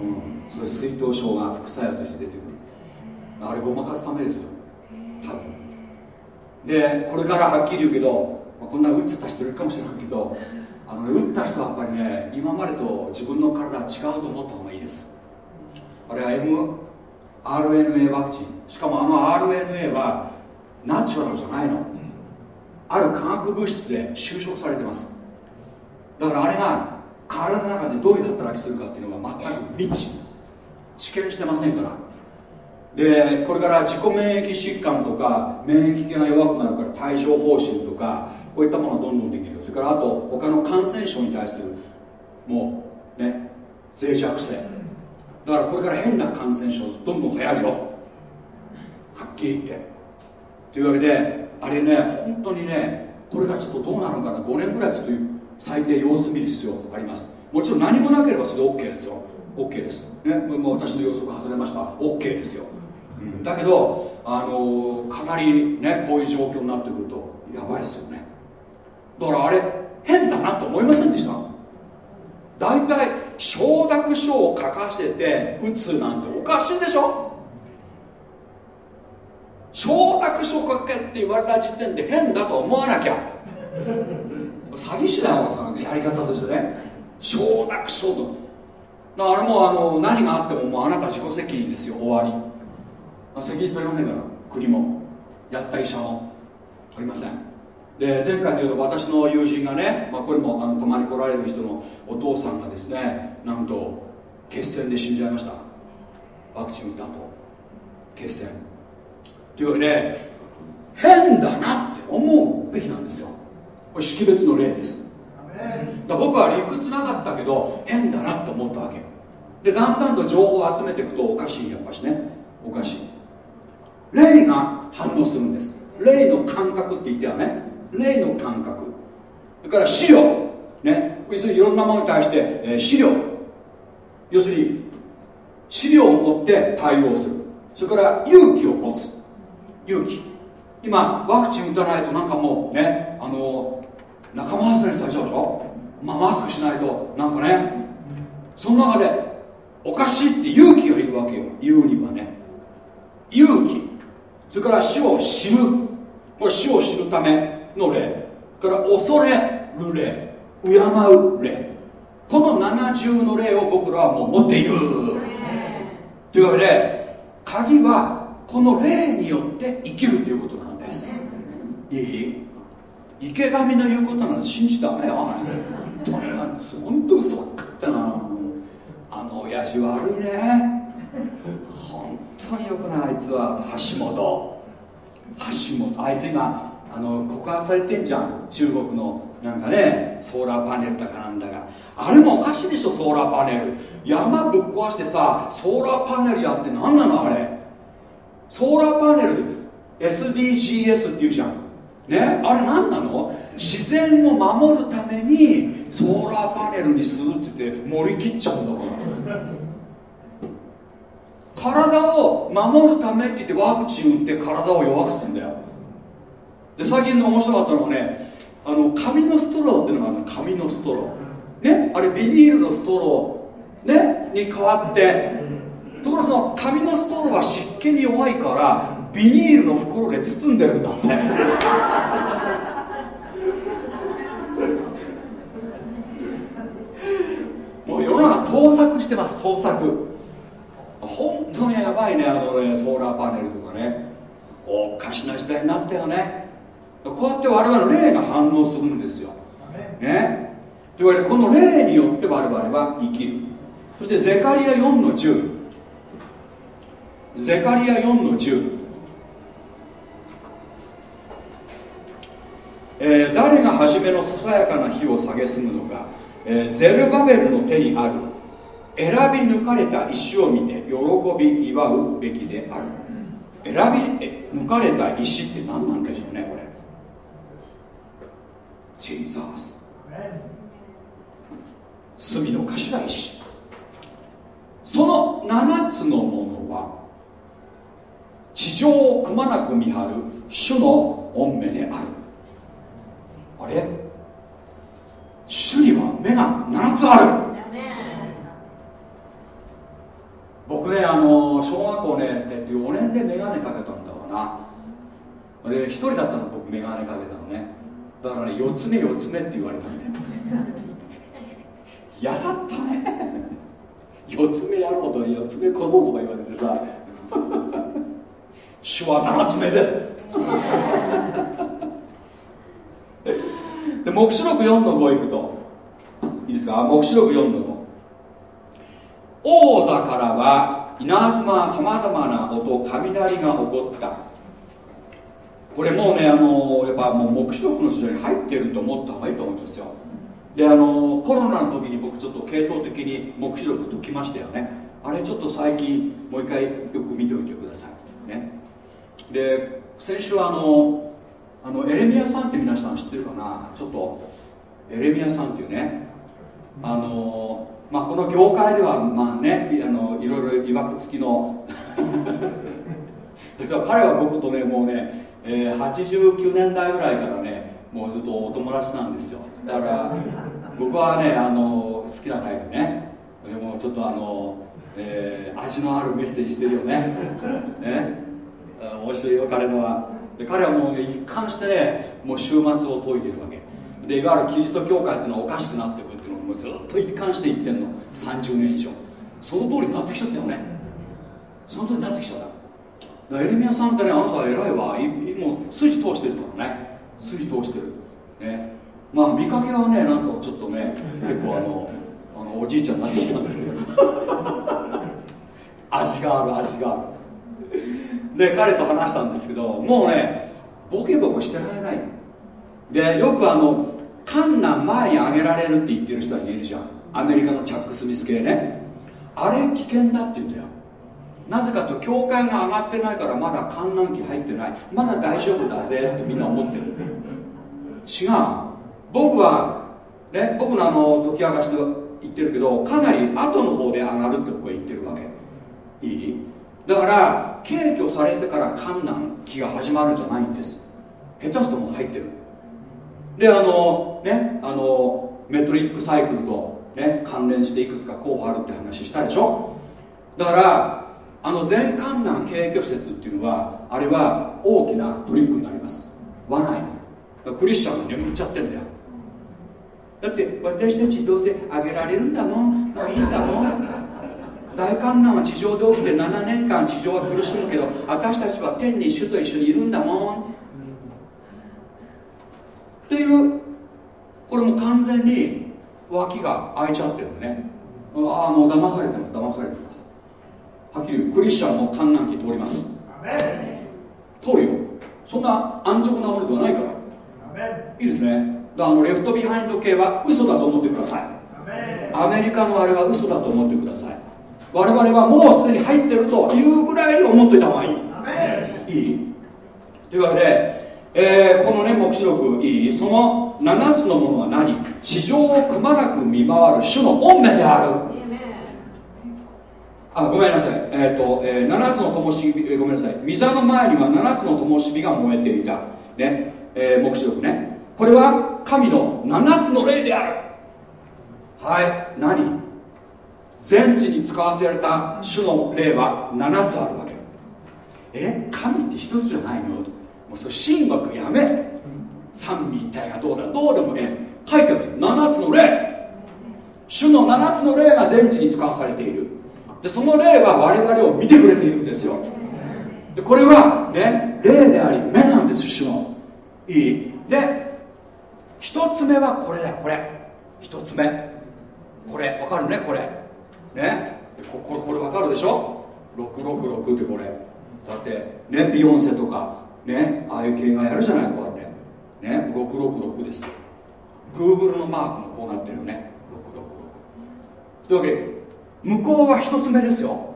うん、それ水頭症が副作用として出てくる。あれごまかすためですよ。多分。でこれからはっきり言うけど、まあ、こんな打っちゃった人いるかもしれないけどあの、ね、打った人はやっぱりね今までと自分の体は違うと思った方がいいです。あれは mRNA ワクチン。しかもあの RNA はナチュラルじゃないの。ある化学物質で収縮されてます。だからあれが体の中でどういう働きするかっていうのが全く未知。知見してませんから。でこれから自己免疫疾患とか免疫が弱くなるから帯状疱疹とかこういったものがどんどんできるそれからあと他の感染症に対するもうね脆弱性。だからこれから変な感染症どんどん流行るよ。はっきり言って。というわけであれね本当にねこれがちょっとどうなるのかな。5年ぐらいちょっと最低様子見る必要あります。もちろん何もなければそれで OK ですよ。OK です。ねもう私の予測外れました。OK ですよ。うん。だけど、あの、かなりねこういう状況になってくるとやばいですよね。だからあれ変だなと思いませんでした？大体承諾書を書かせて打つなんておかしいでしょ？承諾書書けって言われた時点で変だと思わなきゃ。詐欺師だよそのやり方としてね。承諾書と。だからもうあの何があってももうあなた自己責任ですよ終わり。責任取りませんから国も。やった医者も。取りません。で前回というと私の友人がね、まあ、これもあの泊まり来られる人のお父さんがですねなんと血栓で死んじゃいました。ワクチン打った後。血栓。というわけで変だなって思うべきなんですよ。これ識別の例です。だ僕は理屈なかったけど変だなと思ったわけ。でだんだんと情報を集めていくとおかしいやっぱしね。おかしい。霊が反応するんです。霊の感覚って言ってはね霊の感覚。それから資料。ね。要するにいろんなものに対して、えー、資料。要するに資料を持って対応する。それから勇気を持つ。勇気。今ワクチン打たないとなんかもうねあの仲間外れされちゃうでしょ、まあ、マスクしないとなんかね。その中でおかしいって勇気がいるわけよ。言うにはね。勇気。それから死を知る。これ死を知るための霊。から恐れる霊。敬う霊。この70の霊を僕らはもう持っている。というわけで鍵はこの霊によって生きるということなんです。いい？池上の言うことなんて信じためよ。本当嘘ばっかったな。あの親父悪いね。本当によくないあいつは。橋本。橋本。あいつ今あの告発されてんじゃん。中国のなんかねソーラーパネルだかなんだがあれもおかしいでしょソーラーパネル。山ぶっ壊してさソーラーパネルやって何なのあれ。ソーラーパネル SDGs っていうじゃん。ねあれ何なの？自然を守るためにソーラーパネルにするって言って盛り切っちゃうんだから。体を守るためって言ってワクチン打って体を弱くするんだよ。で最近の面白かったのはねあの紙のストローっていうのがある紙のストロー。ねあれビニールのストロー。ねに変わって。ところがその紙のストローは湿気に弱いからビニールの袋で包んでるんだって。もう世の中盗作してます盗作。本当にやばいねあのねソーラーパネルとかね。おかしな時代になったよね。こうやって我々霊が反応するんですよ。ね。というわけでこの霊によって我々は生きる。そしてゼカリア4の10ゼカリア4の10えー、誰が初めのささやかな火を蔑むのか、えー、ゼルバベルの手にある選び抜かれた石を見て喜び祝うべきである。選び抜かれた石って何なんでしょうねこれ。ジーザース。隅の頭石。その7つのものは地上をくまなく見張る主の御目である。あれ？主には目が7つある。僕ねあの小学校ね、えっと、4年で眼鏡かけたんだろうな。で1人だったの僕眼鏡かけたのね。だからね4つ目4つ目って言われたんだよ嫌だったね。4つ目やろうと4つ目小僧とか言われてさ。手話7つ目です。で黙示録4の5いくと。いいですか？黙示録4の5王座からは稲妻さまざまな音雷が起こった。これもうねあのやっぱもう黙示録の時代に入ってると思った方がいいと思うんですよ。であのコロナの時に僕ちょっと系統的に黙示録解きましたよね。あれちょっと最近もう一回よく見ておいてください。ね。で先週あのあのエレミアさんって皆さん知ってるかな？ちょっとエレミアさんっていうね。あのまあこの業界ではまあねあのいろいろいわくつきの。だから彼は僕とねもうね、えー、89年代ぐらいからねもうずっとお友達なんですよ。だから僕はねあの好きなタイプね。でもちょっとあの、えー、味のあるメッセージしてるよね。ね。面白いよ彼のは。で彼はもう、一貫してねもう終末を説いてるわけ。でいわゆるキリスト教会っていうのはおかしくなってくっていうのをもうずっと一貫して言ってんの。30年以上。その通りになってきちゃったよね。その通りになってきちゃった。だエレミアさんってねあなたは偉いわ。いもう筋通してるからね。筋通してる。ね。まあ見かけはねなんとちょっとね結構あのあのおじいちゃんになってきたんですけど。味がある味がある。で彼と話したんですけどもうねボケボケしてられない。でよくあの観難前に上げられるって言ってる人たちいるじゃん。アメリカのチャック・スミス系ね。あれ危険だって言うんだよ。なぜかと教会が上がってないからまだ観覧期入ってない。まだ大丈夫だぜってみんな思ってる。違う。僕はね僕のあの解き明かしと言ってるけどかなり後の方で上がるって僕は言ってるわけ。いい？だから敬挙されてから観覧期が始まるんじゃないんです。下手すとも入ってる。であのねあのメトリックサイクルと、ね、関連していくつか候補あるって話したでしょ？だからあの全観覧景挙説っていうのはあれは大きなトリックになります。罠にな。クリスチャンが眠っちゃってんだよ。だって私たちどうせあげられるんだもんもういいんだもん。大観覧は地上で起きて7年間地上は苦しむけど私たちは天に主と一緒にいるんだもん。っていうこれも完全に脇が開いちゃってるんでね。あの騙されてます騙されてます。はっきり言うクリスチャンも患難期通ります。通るよ。そんな安直なものではないから。いいですね。あの Left Behind 系は嘘だと思ってください。アメリカのあれは嘘だと思ってください我々はもうすでに入ってるというぐらいに思っておいた方がいい。いい。というわけでえー、このね黙示録いい。その7つのものは何？地上をくまなく見回る主の御目である。あごめんなさい、えーとえー、7つの灯火、えー、ごめんなさい。御座の前には7つの灯火が燃えていた、ね。えー、黙示録ね。これは神の7つの霊である。はい。何？全地に使わせられた主の霊は7つあるわけ。え神って1つじゃないの？ともうそれ神学やめ。三位一体がどうだ？どうでもね書いてある7つの霊。主の7つの霊が全地に使わされている。でその霊は我々を見てくれているんですよ。でこれはね霊であり目なんです主の。いい？で一つ目はこれだよこれ。一つ目。これ。わかるねこれ。ね。ここれこれわかるでしょ？666ってこれ。だってねビヨンセとかねああいう系がやるじゃない？こうやって。ね666です。Google のマークもこうなってるよね。666というわけで向こうは一つ目ですよ。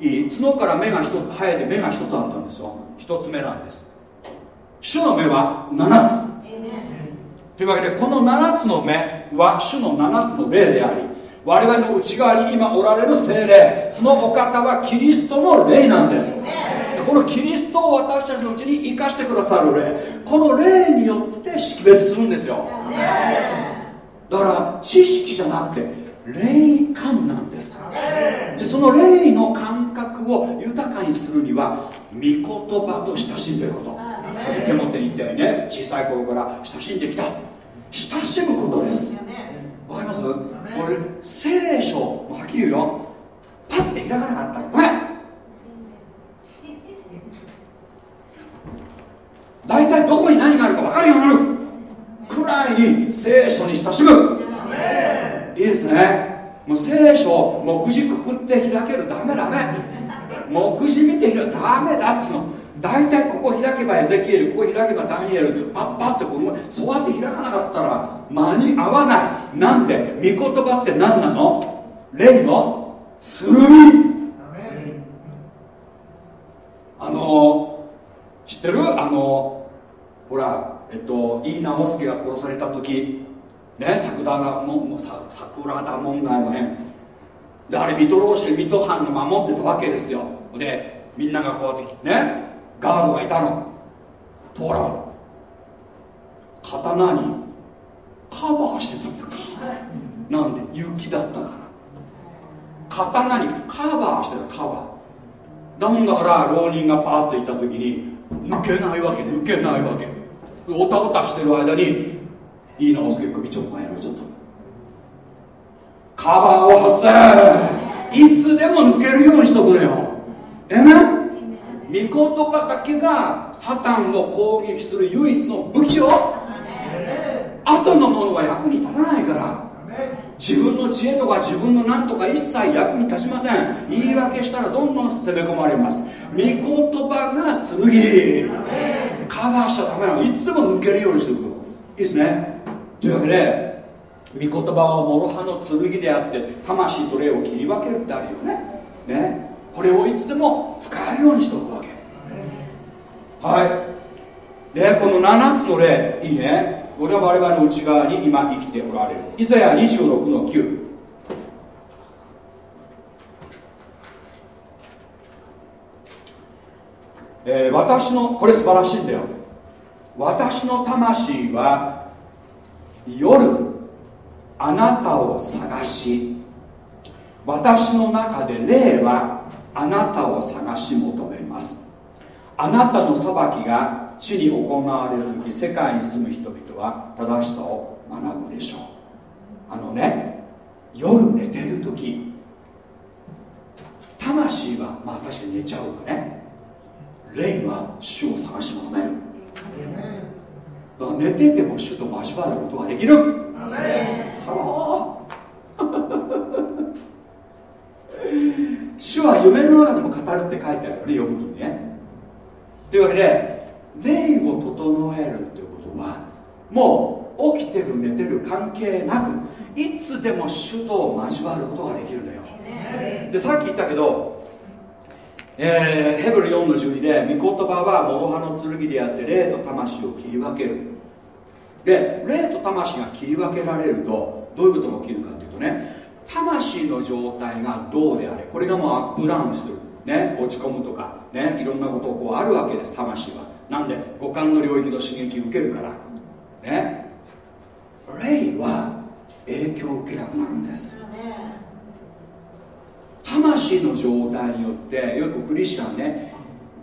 いい？角から目が一つ生えて目が一つあったんですよ。一つ目なんです。主の目は7つ。というわけでこの7つの目は主の7つの霊であり我々の内側に今おられる精霊そのお方はキリストの霊なんです。このキリストを私たちのうちに生かしてくださる霊この霊によって識別するんですよ。だから知識じゃなくて霊感なんです。でその霊の感覚を豊かにするには御言葉と親しんでいること。さっき手元に言ったよね小さい頃から親しんできた。親しむことですわかります？俺聖書はっきり言うよ。パッて開かなかった。らごめん。大体どこに何があるか分かるようになる。くらいに聖書に親しむ。いいですね。もう聖書目次くくって開ける。ダメダメ。目次見て開く。ダメだっつうの大体ここ開けばエゼキエルここ開けばダニエルパッパッてこのそうやって開かなかったら間に合わない。なんで？御言葉って何なの？霊の剣あの知ってる？あのほらえっと井伊直輔が殺された時。ね桜田も桜田門外のね。であれ水戸老子で水戸藩の守ってたわけですよ。でみんながこうやってね。ガードがいたの。通らん。刀にカバーしてたんだなんで？雪だったから。刀にカバーしてたカバー。だもんだから浪人がパーッと行った時に抜けないわけ抜けないわけ。おたおたしてる間にいい直輔首ちょっと前にちょっと。カバーを外せ。いつでも抜けるようにしとくれよ。えめ？御言葉だけがサタンを攻撃する唯一の武器よ。後のものは役に立たないから。自分の知恵とか自分の何とか一切役に立ちません。言い訳したらどんどん攻め込まれます。御言葉が剣。カバーしちゃダメなの。いつでも抜けるようにしておくいいですね。というわけで御言葉は諸刃の剣であって魂と霊を切り分けるってあるよね。ねこれをいつでも使えるようにしておくわけ。はい。でこの7つの例いいね。これは我々の内側に今生きておられる。イザヤ26の9えー、私のこれ素晴らしいんだよ。私の魂は夜あなたを探し私の中で霊はあなたを探し求めます。あなたの裁きが地に行われる時世界に住む人々は正しさを学ぶでしょう。あのね夜寝てる時魂はまあ確かに寝ちゃうよね。霊は主を探し求める。だから寝てても主と交わることができる。ハロー主は夢の中でも語るって書いてあるよね、呼ぶにね。というわけで、霊を整えるっていうことは、もう起きてる、寝てる関係なく、いつでも主と交わることができるのよ。で、さっき言ったけど、えー、ヘブル4の12で御言葉は諸刃の剣であって霊と魂を切り分けるで霊と魂が切り分けられるとどういうことが起きるかというとね魂の状態がどうであれこれがもうアップダウンする。ね落ち込むとかねいろんなことこうあるわけです魂は。なんで五感の領域の刺激を受けるから。ね。霊は影響を受けなくなるんです。魂の状態によってよくクリスチャンね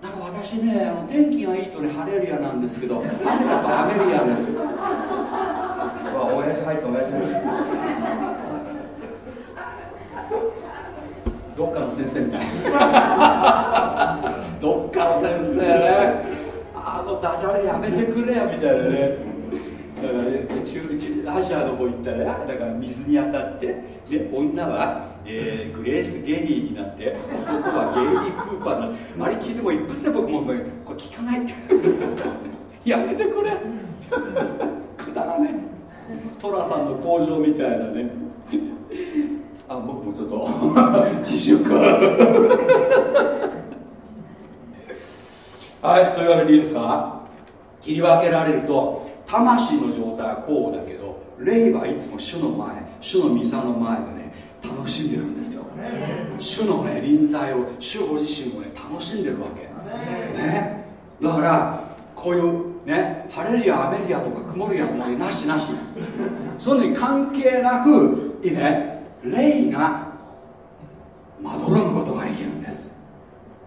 なんか私ねあの天気がいいとね晴れるやなんですけど雨だと雨るやですうわ親父入った親父入った。どっかの先生みたいなどっかの先生ねあのダジャレやめてくれやみたいなね。だから中中アジアの方行ったらだから水に当たってで女は、えー、グレース・ゲリーになって男はゲイリー・クーパーになってあれ聞いても一発で僕もこれ聞かないって。やめてくれ。くだらね寅さんの工場みたいなね。あ僕もちょっと。自粛。はいというわけでいいですか切り分けられると魂の状態はこうだけど霊はいつも主の前主の御座の前でね楽しんでるんですよ。主のね臨在を主ご自身もね楽しんでるわけ。ね。だからこういうね晴れるや雨るやとか曇るやとかなしなし。そういうのに関係なくいいね霊がまどろむことができるんです。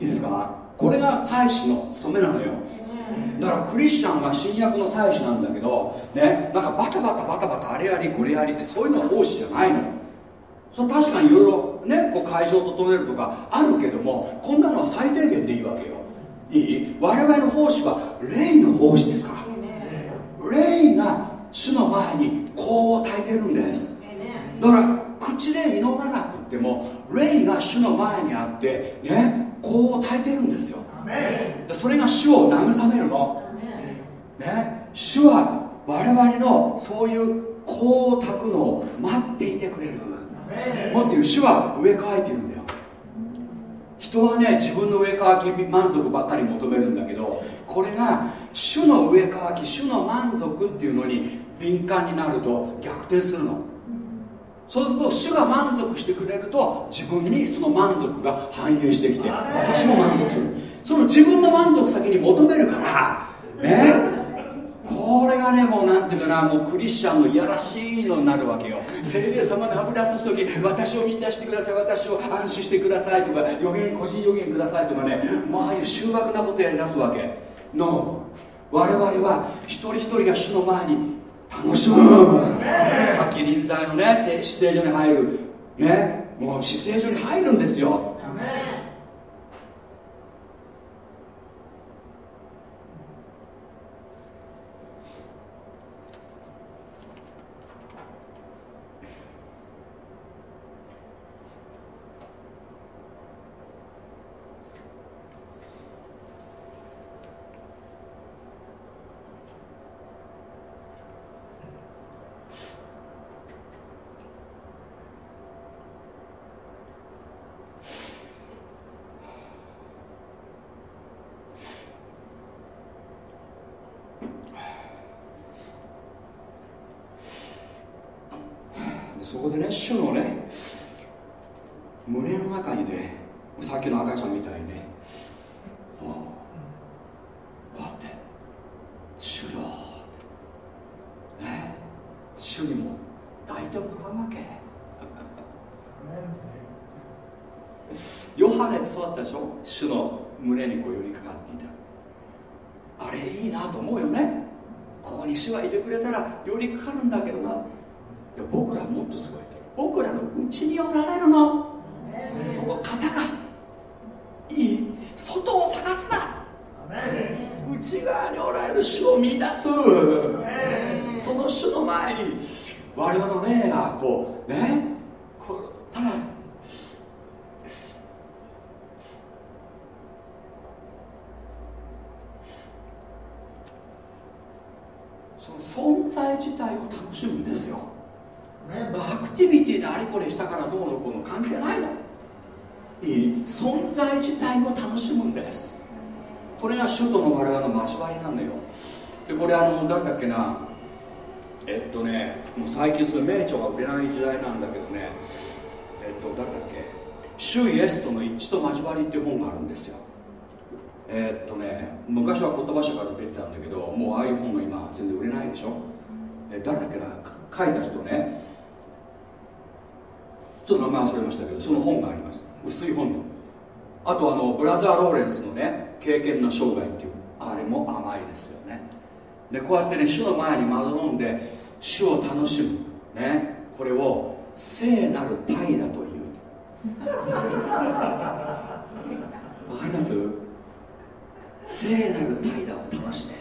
いいですか？これが祭司の務めなのよ。だからクリスチャンが新約の祭司なんだけどねなんかバタバタバタバタあれやりこれやりってそういうのは奉仕じゃないのそれ確かにいろいろねこう会場を整えるとかあるけどもこんなのは最低限でいいわけよ。いい？我々の奉仕は霊の奉仕ですから。霊が主の前に香を焚いてるんです。だから口で祈らなくっても霊が主の前にあってね香を焚いてるんですよ。でそれが主を慰めるの。ね主は我々のそういう香を焚くのを待っていてくれる。もっと言う主は植え替えてるんだよ。人はね自分の植え替き満足ばっかり求めるんだけどこれが主の植え替き主の満足っていうのに敏感になると逆転するのそうすると主が満足してくれると自分にその満足が反映してきて私も満足する。その自分の満足先に求めるからね。これがねもうなんていうかなもうクリスチャンのいやらしいのになるわけよ。聖霊様の油す時私を満たしてください私を安心してくださいとか予言個人予言くださいとかね。もうああいう終幕なことやりだすわけ。No 我々は一人一人が主の前に楽しむ。さっき臨済のね姿勢所に入る。ねもう姿勢所に入るんですよでそこでね主のね胸の中にねさっきの赤ちゃんみたいにね。こうこうやって「主よ」ね。主にも抱いてもらうわけ。ヨハネってそうだったでしょ。主の胸にこう寄りかかっていた。あれいいなと思うよね。ここに主がいてくれたら寄りかかるんだけどな。いや僕らもっとすごい僕らのうちにおられるの。その方がいい外を探すな。内側におられる主を見出す。その主の前に我々の霊がこうね。こうただ。その存在自体を楽しむんですよ。アクティビティであれこれしたからどうのこうの関係ないのいい存在自体を楽しむんです。これが首都の我々の交わりなのよ。でこれあの誰だっけな。えっとねもう最近そういう名著が売れない時代なんだけどね。えっと誰だっけ「主イエスとの一致と交わり」っていう本があるんですよ。えっとね昔は言葉社から出てたんだけどもうああいう本が今全然売れないでしょ。え誰だっけな。書いた人ね。ちょっと名前忘れましたけどその本があります。薄い本の。あとあのブラザー・ローレンスのね経験な生涯っていうあれも甘いですよね。でこうやってね主の前にまどろんで主を楽しむ。ね。これを聖なる平という。わかります？聖なる平を楽しめ。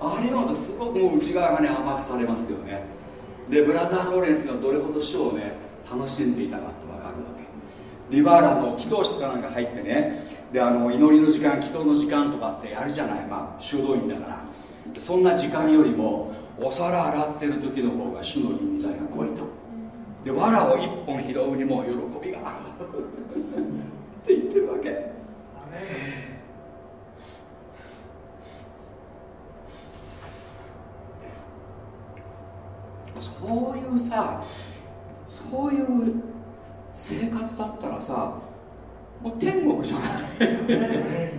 あれ読むとすごくもう内側がね甘くされますよね。でブラザー・ローレンスがどれほど主をね楽しんでいたか。リバーラの祈祷室かなんか入ってねであの祈りの時間祈祷の時間とかってやるじゃないまあ修道院だから。そんな時間よりもお皿洗ってる時の方が主の臨在が濃いと。で藁を一本拾うにも喜びがある。って言ってるわけ。そういうさそういう生活だったらさもう天国じゃない。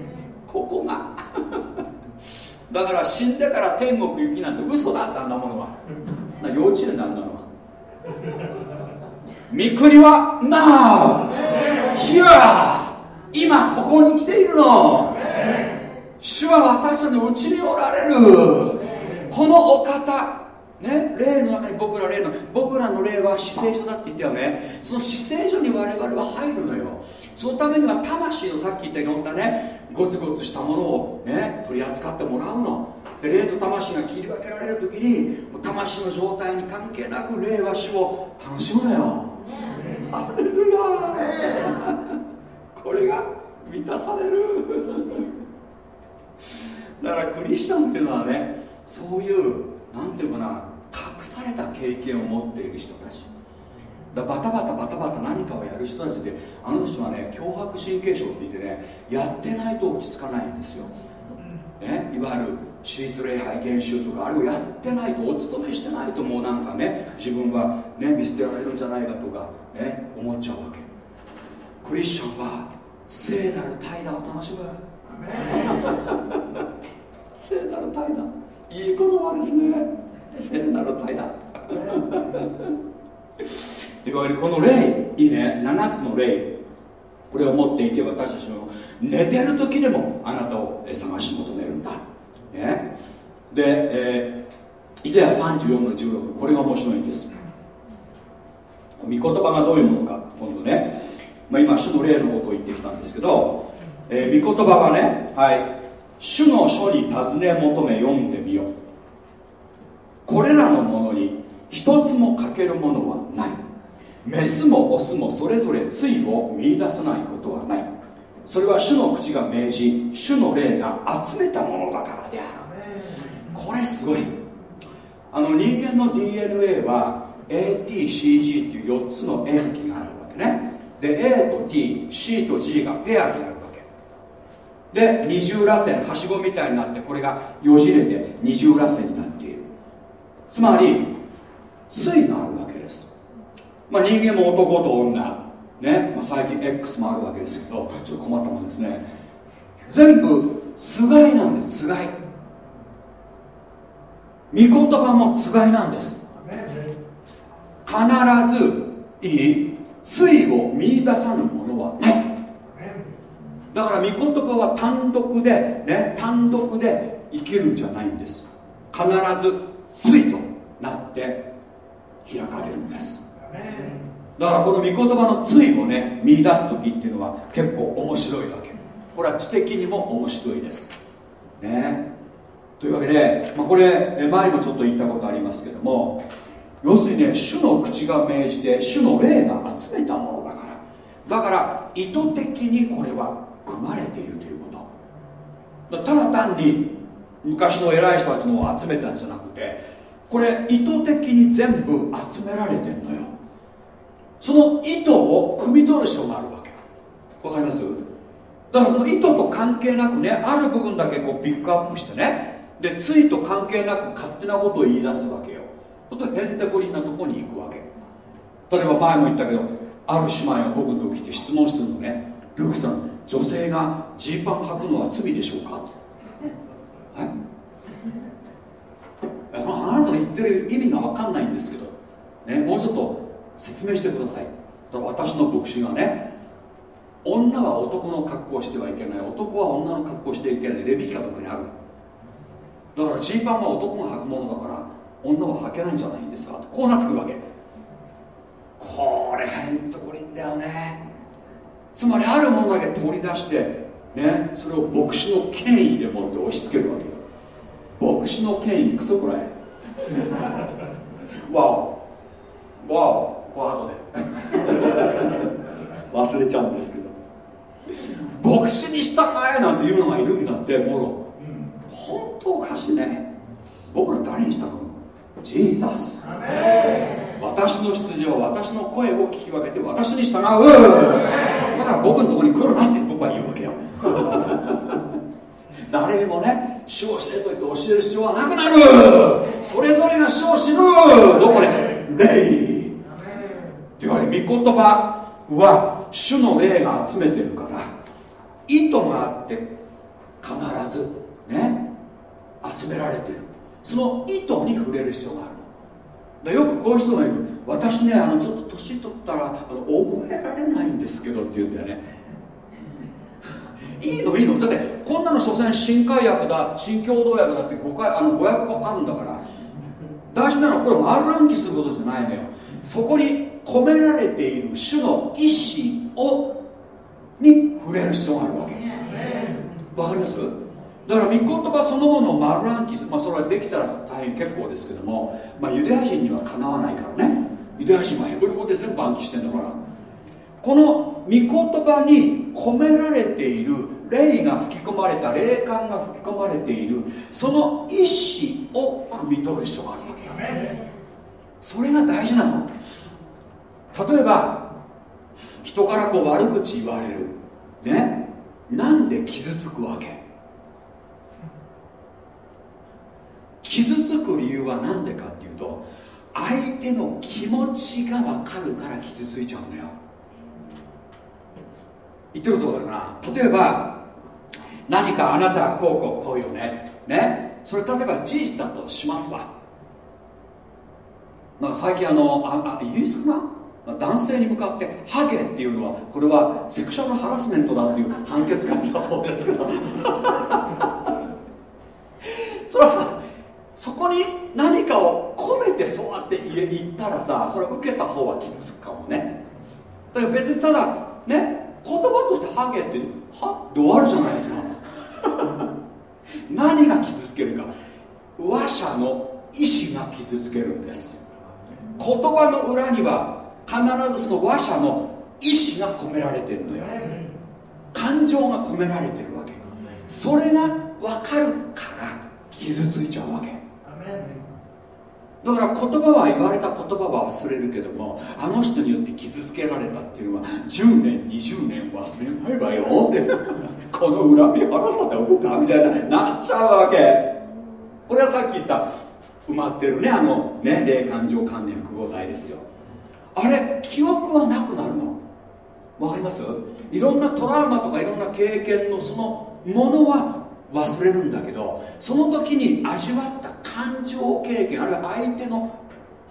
ここが。だから死んでから天国行きなんて嘘だってあんなものは。幼稚園なんだのは。御国は Now Here 今ここに来ているの。主は私たちのうちにおられる。このお方ね、霊の中に僕ら霊の僕らの霊は死聖所だって言ったよね。その死聖所に我々は入るのよ。そのためには魂のさっき言ったいろんなねゴツゴツしたものをね取り扱ってもらうの。で霊と魂が切り分けられる時に魂の状態に関係なく霊は死を楽しむのよ。アレルヤこれが満たされる。だからクリスチャンっていうのはねそういうなんていうかな隠された経験を持っている人たち。だバタバタバタバタ何かをやる人たちであの人たちはね脅迫神経症って言ってねやってないと落ち着かないんですよ、ね、いわゆる私立礼拝研修とかあれをやってないとお勤めしてないともうなんかね自分はね見捨てられるんじゃないかとかね思っちゃうわけ。クリスチャンは聖なる怠惰を楽しむ。聖なる怠惰。いい言葉ですね聖な る怠惰というわけでこの霊い。いね。7つの霊。これを持っていて私たちの寝てる時でもあなたを探し求めるんだ、ね、で、えー、イザヤ34の16これが面白いんです。御言葉がどういうものか今度ね、まあ、今主の霊のことを言ってきたんですけど、えー、御言葉はねはい。主の書に尋ね求め読んでみようこれらのものに一つも欠けるものはない。メスもオスもそれぞれ対を見出さないことはない。それは主の口が命じ主の霊が集めたものだからである。これすごい。あの人間の DNA は ATCG っていう4つの塩基があるわけね。で A と TC と G がペアになるわけ。で二重らせんはしごみたいになってこれがよじれて二重らせんになるつまり対があるわけです、まあ、人間も男と女。ね、まあ、最近 X もあるわけですけどちょっと困ったもんですね。全部つがいなんです。つがい。御言葉もつがいなんです。必ずいい対を見出さぬものはない。だから御言葉は単独でね単独で生きるんじゃないんです。必ず。対となって開かれるんです。だからこの御言葉の対をね見出す時っていうのは結構面白いわけ。これは知的にも面白いです。ね。というわけで、まあ、これ前にもちょっと言ったことありますけども要するにね主の口が命じて主の霊が集めたものだから。だから意図的にこれは組まれているということ。ただ単に昔の偉い人たちのを集めたんじゃなくてこれ意図的に全部集められてんのよ。その意図を汲み取る人があるわけ。わかります？だからその意図と関係なくねある部分だけこうピックアップしてねでついと関係なく勝手なことを言い出すわけよ。ほんとへんてこりんなとこに行くわけ。例えば前も言ったけどある姉妹が僕のと来て質問するのね。ルークさん女性がジーパン履くのは罪でしょうか？はい。まああなたの言ってる意味が分かんないんですけど、ね、もうちょっと説明してください。私の牧師がね女は男の格好をしてはいけない。男は女の格好をしていけない。レビキカクにある。だからジーパンは男が履くものだから女は履けないんじゃないんですか。こうなってくるわけ。これへんとこりんだよね。つまりあるものだけ取り出してねそれを牧師の権威でもって押し付けるわけよ。牧師の権威クソくらい わお。わお。こ後で。忘れちゃうんですけど。牧師に従えなんていうのがいるんだってもろ本当おかしいね。僕ら誰に従うの？ジーザス。私の羊は私の声を聞き分けて私に従う。だから僕のところに来るなって僕は言う 誰にもね主を知れと言って教える必要はなくなる。それぞれが主を知る。どこで？霊。というわけで御言葉は主の霊が集めてるから意図があって必ずね集められてる。その意図に触れる必要がある。でよくこういう人がいる。私ねあのちょっと年取ったらあの覚えられないんですけどって言うんだよね。いいのいいの。だってこんなの所詮新海薬だ新共同薬だって誤解あの誤訳わかるんだから。大事なのはこれ丸暗記することじゃないのよ。そこに込められている主の意志をに触れる必要があるわけ。わかります？だから御言葉そのものを丸暗記する、まあ、それはできたら大変結構ですけども、まあ、ユダヤ人にはかなわないからね。ユダヤ人はヘブル語で全部暗記してんだから。この御言葉に込められている霊が吹き込まれた霊感が吹き込まれている。その意志を汲み取る必要があるわけそれが大事なの。例えば人からこう悪口言われる。ね？なんで傷つくわけ？傷つく理由は何でかっていうと相手の気持ちが分かるから傷ついちゃうのよ言ってることだから例えば何かあなたはこうこうこうよね。ね。それ例えば事実だとしますわ。なんか最近あのああイギリスかな？男性に向かってハゲっていうのはこれはセクシャルハラスメントだっていう判決が出たそうですけど。それはさそこに何かを込めてそうやって言ったらさそれは受けた方は傷つくかもね。だから別にただね葉としてハゲってはって終わるじゃないですか。何が傷つけるか。話者の意志が傷つけるんです。言葉の裏には必ずその話者の意志が込められてるのよ。感情が込められてるわけ。それが分かるから傷ついちゃうわけ。だから言葉は言われた言葉は忘れるけどもあの人によって傷つけられたっていうのは10年20年忘れないわよって。この恨み晴らさておくかみたいななっちゃうわけ。これはさっき言った。埋まってるねあのね霊感情関連複合体ですよ。あれ記憶はなくなるの。わかります？いろんなトラウマとかいろんな経験のそのものは忘れるんだけどその時に味わった感情経験あるいは相手の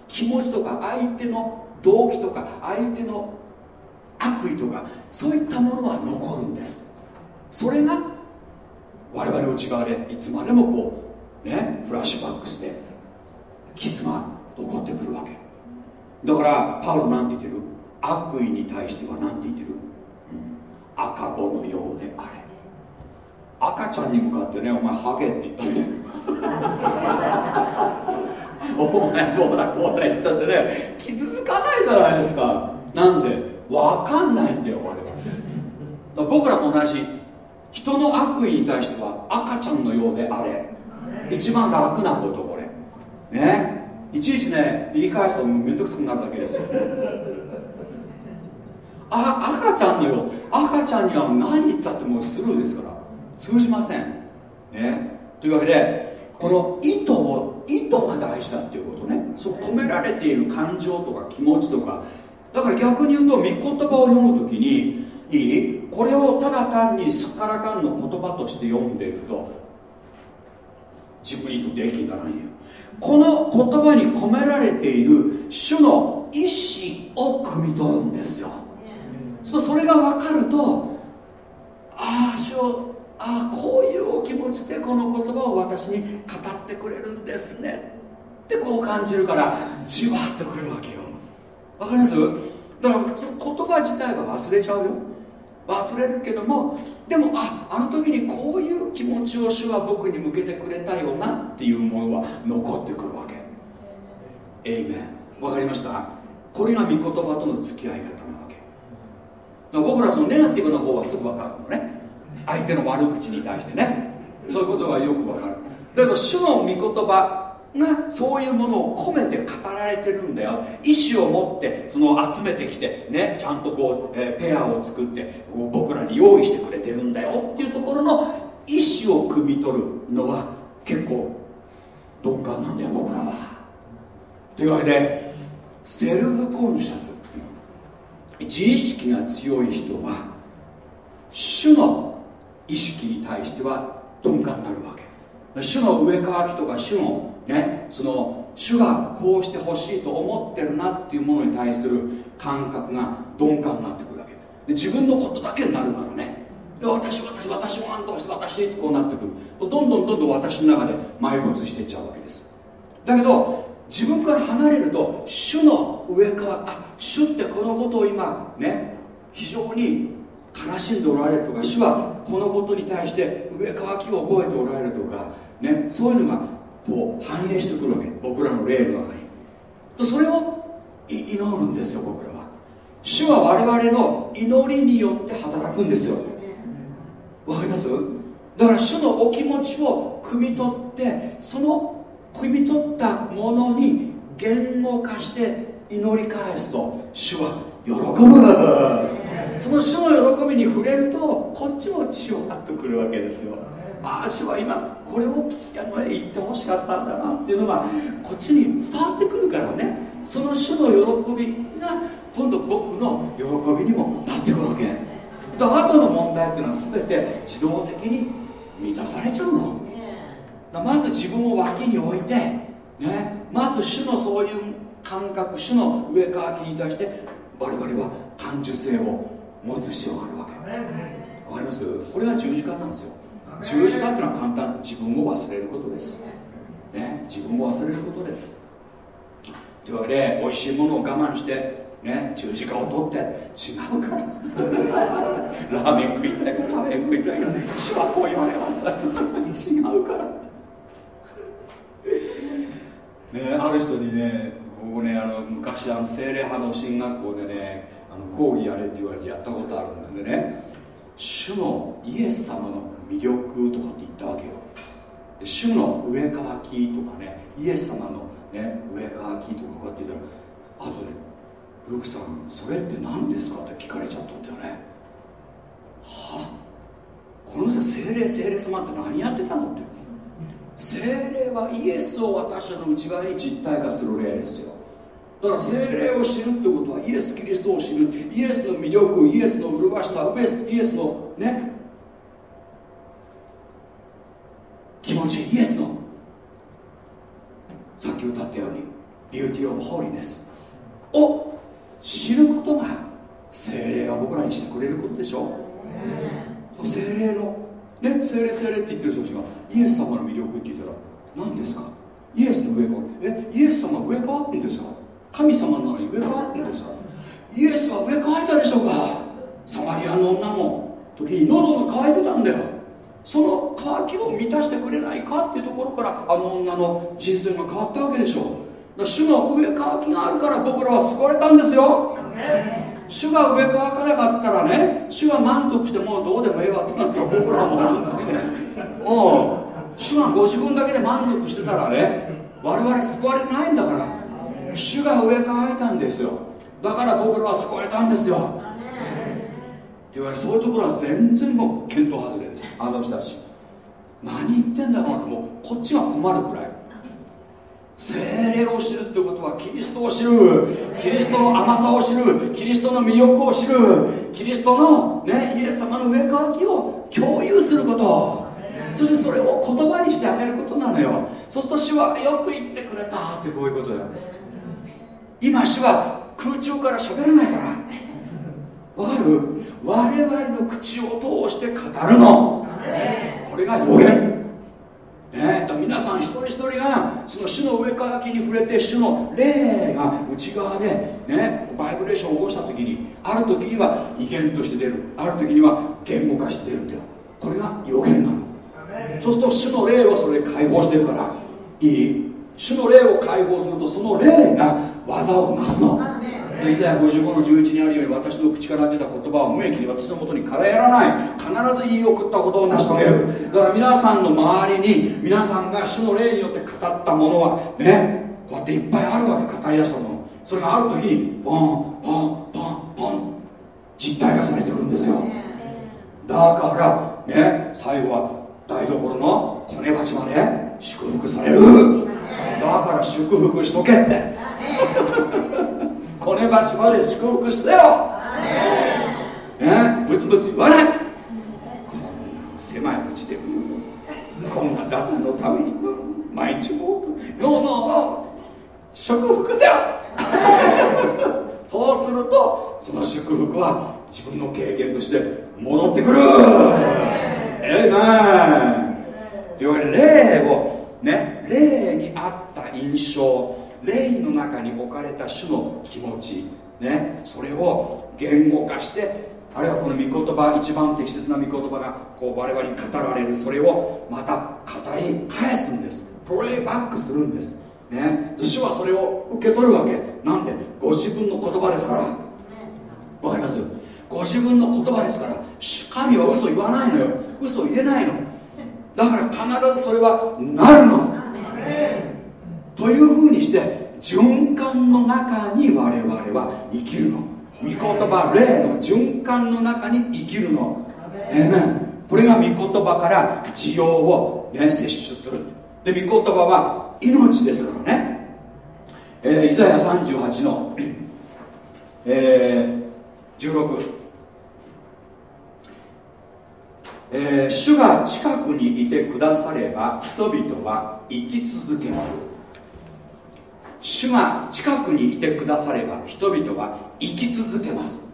気持ちとか相手の動機とか相手の悪意とかそういったものは残るんです。それが我々内側でいつまでもこうねフラッシュバックして傷が起こってくるわけ。だからパウロなんて言ってる？悪意に対しては何て言ってる、うん、赤子のようであれ。赤ちゃんに向かってねお前ハゲって言ったんだよ。お前どうだこうだ言ったってね傷つかないじゃないですか。なんで分かんないんだよ我々僕らも同じ。人の悪意に対しては赤ちゃんのようであれ。一番楽なことこれ。ね。いちいちね言い返すと面倒くさくなるだけですよ。あ赤ちゃんのよう。赤ちゃんには何言ったってもうスルーですから。通じません。ね。というわけでこの意図を意図が大事だっていうことね。そう込められている感情とか気持ちとか。だから逆に言うと御言葉を読む時にいい？これをただ単にすっからかんの言葉として読んでいると自分にとって益にならないよ。この言葉に込められている主の意志を汲み取るんですよ。それが分かるとああ主をああこういうお気持ちでこの言葉を私に語ってくれるんですね。ってこう感じるからじわっとくるわけよ。わかります？だからその言葉自体は忘れちゃうよ。忘れるけどもでもああの時にこういう気持ちを主は僕に向けてくれたよなっていうものは残ってくるわけ。エイメンわかりました？これが御言葉との付き合い方なわけ。だから僕らそのネガティブな方はすぐ分かるのね。相手の悪口に対してね。そういうことがよくわかる。だけど主の御言葉がそういうものを込めて語られてるんだよ。意思を持ってその集めてきてねちゃんとこう、え、ペアを作って僕らに用意してくれてるんだよ。っていうところの意思を汲み取るのは結構鈍感なんだよ僕らは。というわけでセルフコンシャス。自意識が強い人は主の意識に対しては鈍感になるわけ。主の上乾きとか主のねその主がこうしてほしいと思ってるなっていうものに対する感覚が鈍感になってくるわけ。で自分のことだけになるからね。で私私私も安藤して私ってこうなってくる。どんどんどんどん私の中で埋没していっちゃうわけです。だけど自分から離れると主の上からあ主ってこのことを今ね非常に悲しんでおられるとか主はこのことに対して上かわきを覚えておられるとか、ね、そういうのがこう反映してくるわけ。僕らの霊の中に。とそれを祈るんですよ僕らは。主は我々の祈りによって働くんですよ。わかります？だから主のお気持ちを汲み取ってその汲み取ったものに言語化して祈り返すと主は喜ぶ。その主の喜びに触れるとこっちも血を張ってくるわけですよ。ああ主は今これをあの言ってほしかったんだなっていうのがこっちに伝わってくるからね。その主の喜びが今度僕の喜びにもなってくるわけ。だ後の問題っていうのは全て自動的に満たされちゃうの。まず自分を脇に置いて、ね、まず主のそういう感覚主の上かきに対して我々は感受性を持つ必要があるわけ。わかります？これが十字架なんですよ。十字架っていうのは簡単自分を忘れることです、ね、自分を忘れることです。というわけで美味しいものを我慢してね、十字架を取って違うから。ラーメン食いたいかカレー食いたいか。主はこう言われます。違うから。ね？ある人にねここねあの昔あの精霊派の進学校でねあの講義やれって言われてやったことあるんでね主のイエス様の魅力とかって言ったわけよ。主の上乾きとかねイエス様の、ね、上乾きとかこうやって言ったらあとねルークさんそれって何ですかって聞かれちゃったんだよね。は？この人精霊精霊様って何やってたのって。精霊はイエスを私の内側に実体化する霊ですよ。だから精霊を知るってことはイエス・キリストを知るイエスの魅力イエスの麗しさイエスのね気持ちイエスのさっき歌ったように beauty of holiness を知ることが聖霊が僕らにしてくれることでしょう聖霊のね聖霊聖霊って言ってる人たちがイエス様の魅力って言ったら何ですか？イエスの飢えか？えイエス様飢え渇くんですか？神様なのに飢え渇くんですか？イエスは飢え渇いたでしょうか？サマリアの女の時に喉が渇いてたんだよ。その渇きを満たしてくれないかっていうところからあの女の人生が変わったわけでしょう。主の上乾きがあるから僕らは救われたんですよ。主が上乾かなかったらね主は満足してもうどうでもええわってなったら僕らもおう主がご自分だけで満足してたらね我々救われないんだから主が上乾いたんですよ。だから僕らは救われたんですよ。って言われそういうところは全然もう見当外れです。あの人たち。何言ってんだろうもうこっちが困るくらい。精霊を知るってことはキリストを知る。キリストの甘さを知る。キリストの魅力を知る。キリストの、ね、イエス様の上乾きを共有すること。そしてそれを言葉にしてあげることなのよ。そうすると主はよく言ってくれたってこういうことだよ。今主は空中から喋らないから。わかる？我々の口を通して語るの。これが予言。ね、皆さん一人一人がその主の上からきに触れて主の霊が内側で、ね、バイブレーションを起こした時にある時には威厳として出る。ある時には言語化して出るんだよ。これが予言なの。そうすると主の霊をそれで解放してるからいい主の霊を解放するとその霊が技をなすの。イザヤ55の11にあるように私の口から出た言葉は無益に私のもとにからやらない。必ず言い送ったことを成し遂げる。だから皆さんの周りに皆さんが主の霊によって語ったものはねこうやっていっぱいあるわけ語り出したもの。それがある時にポンポンポンポン実体化されてくるんですよ。だからね最後は台所のコネ鉢まで祝福される。だから祝福しとけって。こね鉢まで祝福してよ。ねブツブツ言わない。こんな狭いうちでこんな旦那のために毎日もノーノーノー祝福せよ。そうするとその祝福は自分の経験として戻ってくるえいめというわけで霊をね霊にあった印象霊の中に置かれた主の気持ちねそれを言語化してあるいはこの御言葉一番適切な御言葉がこう我々に語られるそれをまた語り返すんです。プレイバックするんです。ね。主はそれを受け取るわけ。なんで？ご自分の言葉ですから。わかります？ご自分の言葉ですから神は嘘言わないのよ。嘘言えないの。だから必ずそれはなるの。というふうにして循環の中に我々は生きるの。御言葉霊の循環の中に生きるの。えめこれが御言葉から需要を、ね、摂取する。で御言葉は命ですからね、えー、イザヤ38の、えー、16えー、主が近くにいてくだされば人々は生き続けます。主が近くにいてくだされば人々は生き続けます。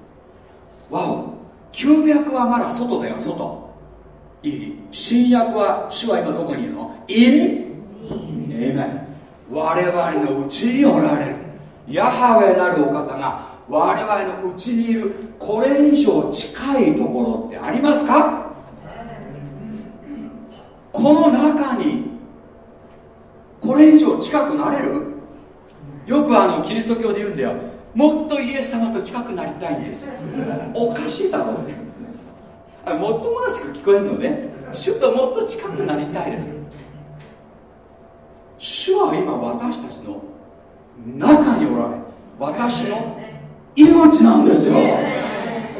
わお旧約はまだ外だよ外。いい。新約は主は今どこにいるの？in エメン。我々のうちにおられる。ヤハウェなるお方が我々のうちにいる。これ以上近いところってありますか？この中にこれ以上近くなれる？よくあのキリスト教で言うんだよ。もっとイエス様と近くなりたいんです。おかしいだろ。うねもっともらしく聞こえるのね。主ともっと近くなりたいです。主は今私たちの中におられ私の命なんですよ。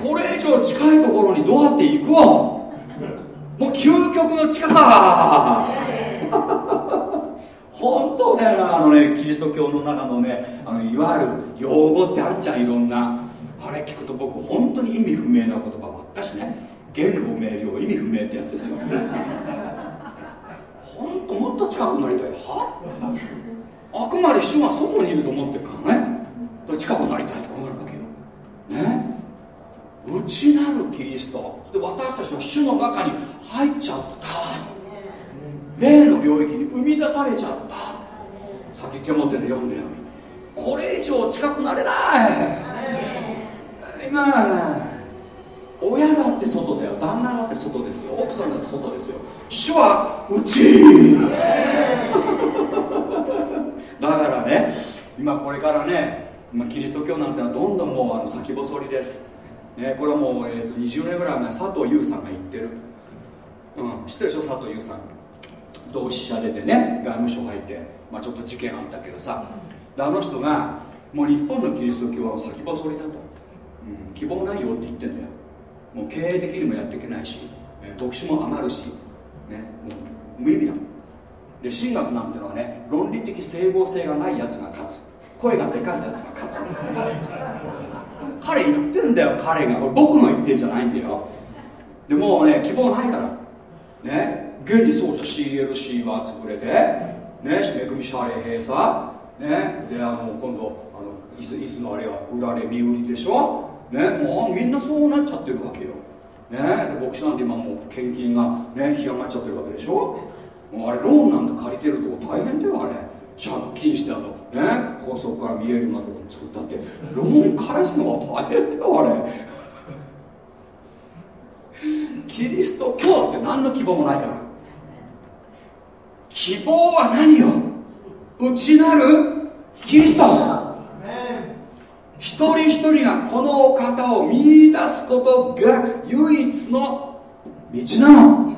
これ以上近いところにどうやって行くわもう究極の近さ。本当ねあのねキリスト教の中のねあのいわゆる用語ってあんじゃんいろんな。あれ聞くと僕本当に意味不明な言葉ばっかしね。言語明瞭意味不明ってやつですよ。本当もっと近くなりたい。は？あくまで主が外にいると思ってるからね。近くなりたいってこうなるわけよ。ね？内なるキリスト。で私たちは主の中に入っちゃった。霊の領域に生み出されちゃった。さっき手元で読んだよ。うにこれ以上近くなれない。今親だって外だよ。旦那だって外ですよ。奥さんだって外ですよ。主は内。だからね今これからねキリスト教なんてのはどんどんもうあの先細りです、ね、これはもう、えーと、と20年ぐらい前佐藤優さんが言ってる、うん、知ってるでしょ？佐藤優さん。同志社出てね外務省入って、まあ、ちょっと事件あったけどさ。あの人がもう日本のキリスト教は先細りだと、うん、希望ないよって言ってんだよ。もう経営的にもやっていけないし、えー、牧師も余るし、ね、もう無意味だ。で神学なんてのはね論理的整合性がないやつが勝つ。声がでかいやつが勝つ彼言ってんだよ彼が。これ僕の言ってんじゃないんだよ。でもうね希望ないから。ね。現にそうじゃ CLC は潰れて。ね。めくみシャレ閉鎖。ね。であの今度あの伊豆のあれは売られ身売りでしょ。ね。もうみんなそうなっちゃってるわけよ。ね。で牧師なんて今もう献金がね干上がっちゃってるわけでしょ。もうあれローンなんか借りてるとこ大変だよあれ。借金してあのね高速から見えるようなところ作ったってローン返すのは大変だよあれ。キリスト教って何の希望もないから。希望は何よ？内なる？キリスト。一人一人がこのお方を見出すことが唯一の道なの。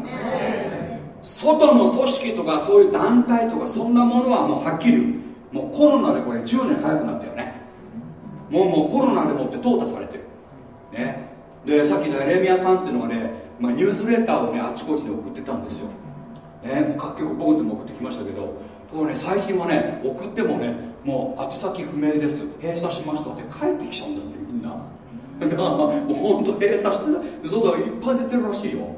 外の組織とかそういう団体とかそんなものはもうはっきりもうコロナでこれ10年早くなったよね。もうもうコロナでもって淘汰されてる。ね。でさっきのエレミアさんっていうのがね、まあ、ニュースレターをねあちこちに送ってたんですよ、ね、もう各局ボンでも送ってきましたけどところね最近はね送ってもねもう宛先不明です。閉鎖しましたって帰ってきちゃうんだってみんな。だからもう本当閉鎖して嘘だいっぱい出てるらしいよ。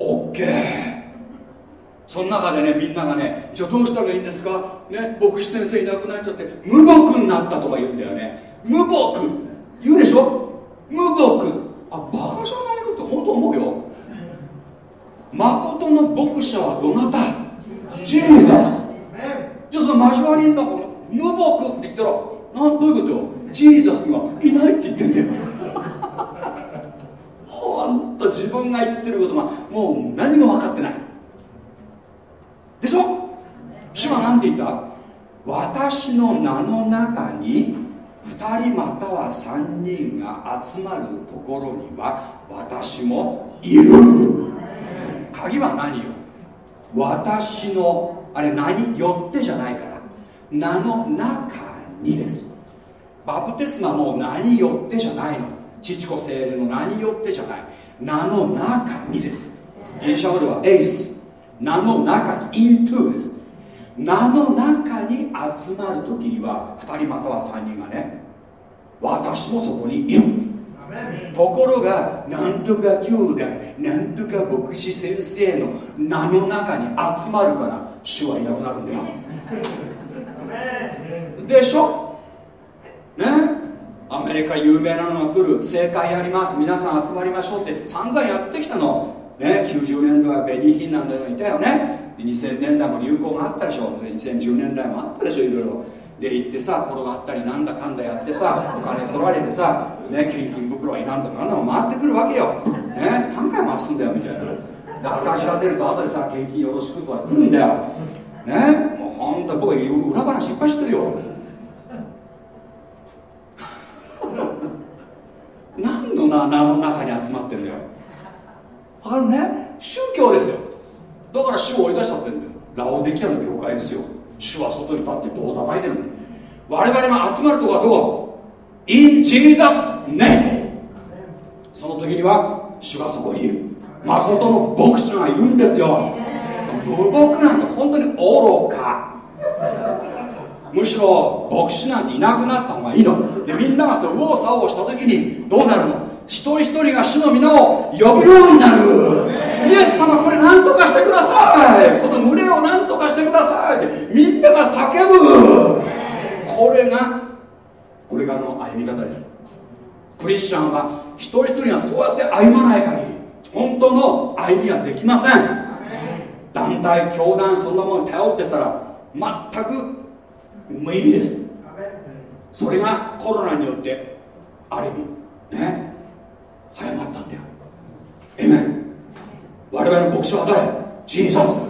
OK その中でねみんながねじゃあどうしたらいいんですか？ね牧師先生いなくなっちゃって無牧になったとか言うんだよね無牧言うでしょ無牧あバカじゃないのって本当思うよ誠の牧者はどなたジーザスじゃあその交わりの中の無牧って言ったらなんどういうことよジーザスがいないって言ってんだよほんと自分が言ってることがもう何も分かってない。でしょ？主は何て言った？私の名の中に2人または3人が集まるところには私もいる。鍵は何よ？私のあれ何？よってじゃないから。名の中にです。バプテスマも何よってじゃないの？父子精霊の何よってじゃない？名の中にです。ギリシャ語ではエイス。名の中に into です。名の中に集まる時には2人または3人がね私もそこにいる。ところがなんとか兄弟なんとか牧師先生の名の中に集まるから主はいなくなるんだよ。でしょ？ね？アメリカ有名なのが来る。正解やります。皆さん集まりましょうって散々やってきたの。ね、90年代はベニ・ヒンなんてのいたよね。2000年代も流行があったでしょ2010年代もあったでしょいろいろ。で行ってさ転がったりなんだかんだやってさお金取られてさ、ね、献金袋はいなんとかあんなの回ってくるわけよ、ね、何回回すんだよみたいな。で赤字が出ると後でさ献金よろしくとか来るんだよ。ねもう本当僕裏話いっぱいしてるよ。何の名の中に集まってんだよ。あるね？宗教ですよ。だから主を追い出したってんだよ。ラオデキアの教会ですよ。主は外に立って胴を叩いてる我々が集まるとこはどこ ?in Jesus name その時には主がそこにいる。誠の牧師がいるんですよ。無牧なんて本当に愚か。むしろ牧師なんていなくなった方がいいの。でみんなが右往左往した時にどうなるの？一人一人が主の皆を呼ぶようになる。イエス様これ何とかしてください。この胸を何とかしてください。ってみんなが叫ぶ。これがこれがの歩み方です。クリスチャンは一人一人がそうやって歩まない限り本当の歩みはできません。団体教団そんなものに頼ってたら全く無意味です。それがコロナによってある意味ね早まったんだよ。えめ我々の牧師は誰ジーザス。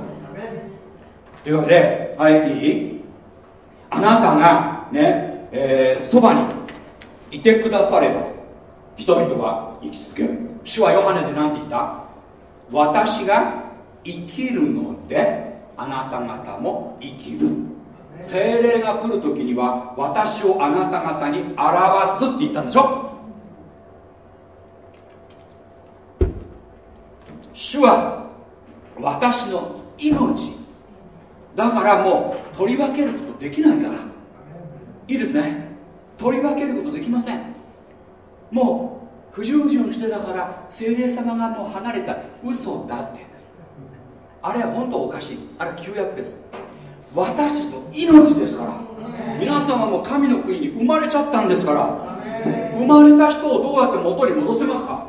というわけではいいい？あなたがねえー、そばにいてくだされば人々は生き続ける。主はヨハネで何て言った？私が生きるのであなた方も生きる精霊が来る時には私をあなた方に表すって言ったんでしょ？主は私の命。だからもう取り分けることできないから。いいですね。取り分けることできません。もう不従順してたから精霊様がもう離れた。嘘だって。あれは本当おかしい。あれは旧約です。私たちの命ですから。皆さんはもう神の国に生まれちゃったんですから。生まれた人をどうやって元に戻せますか？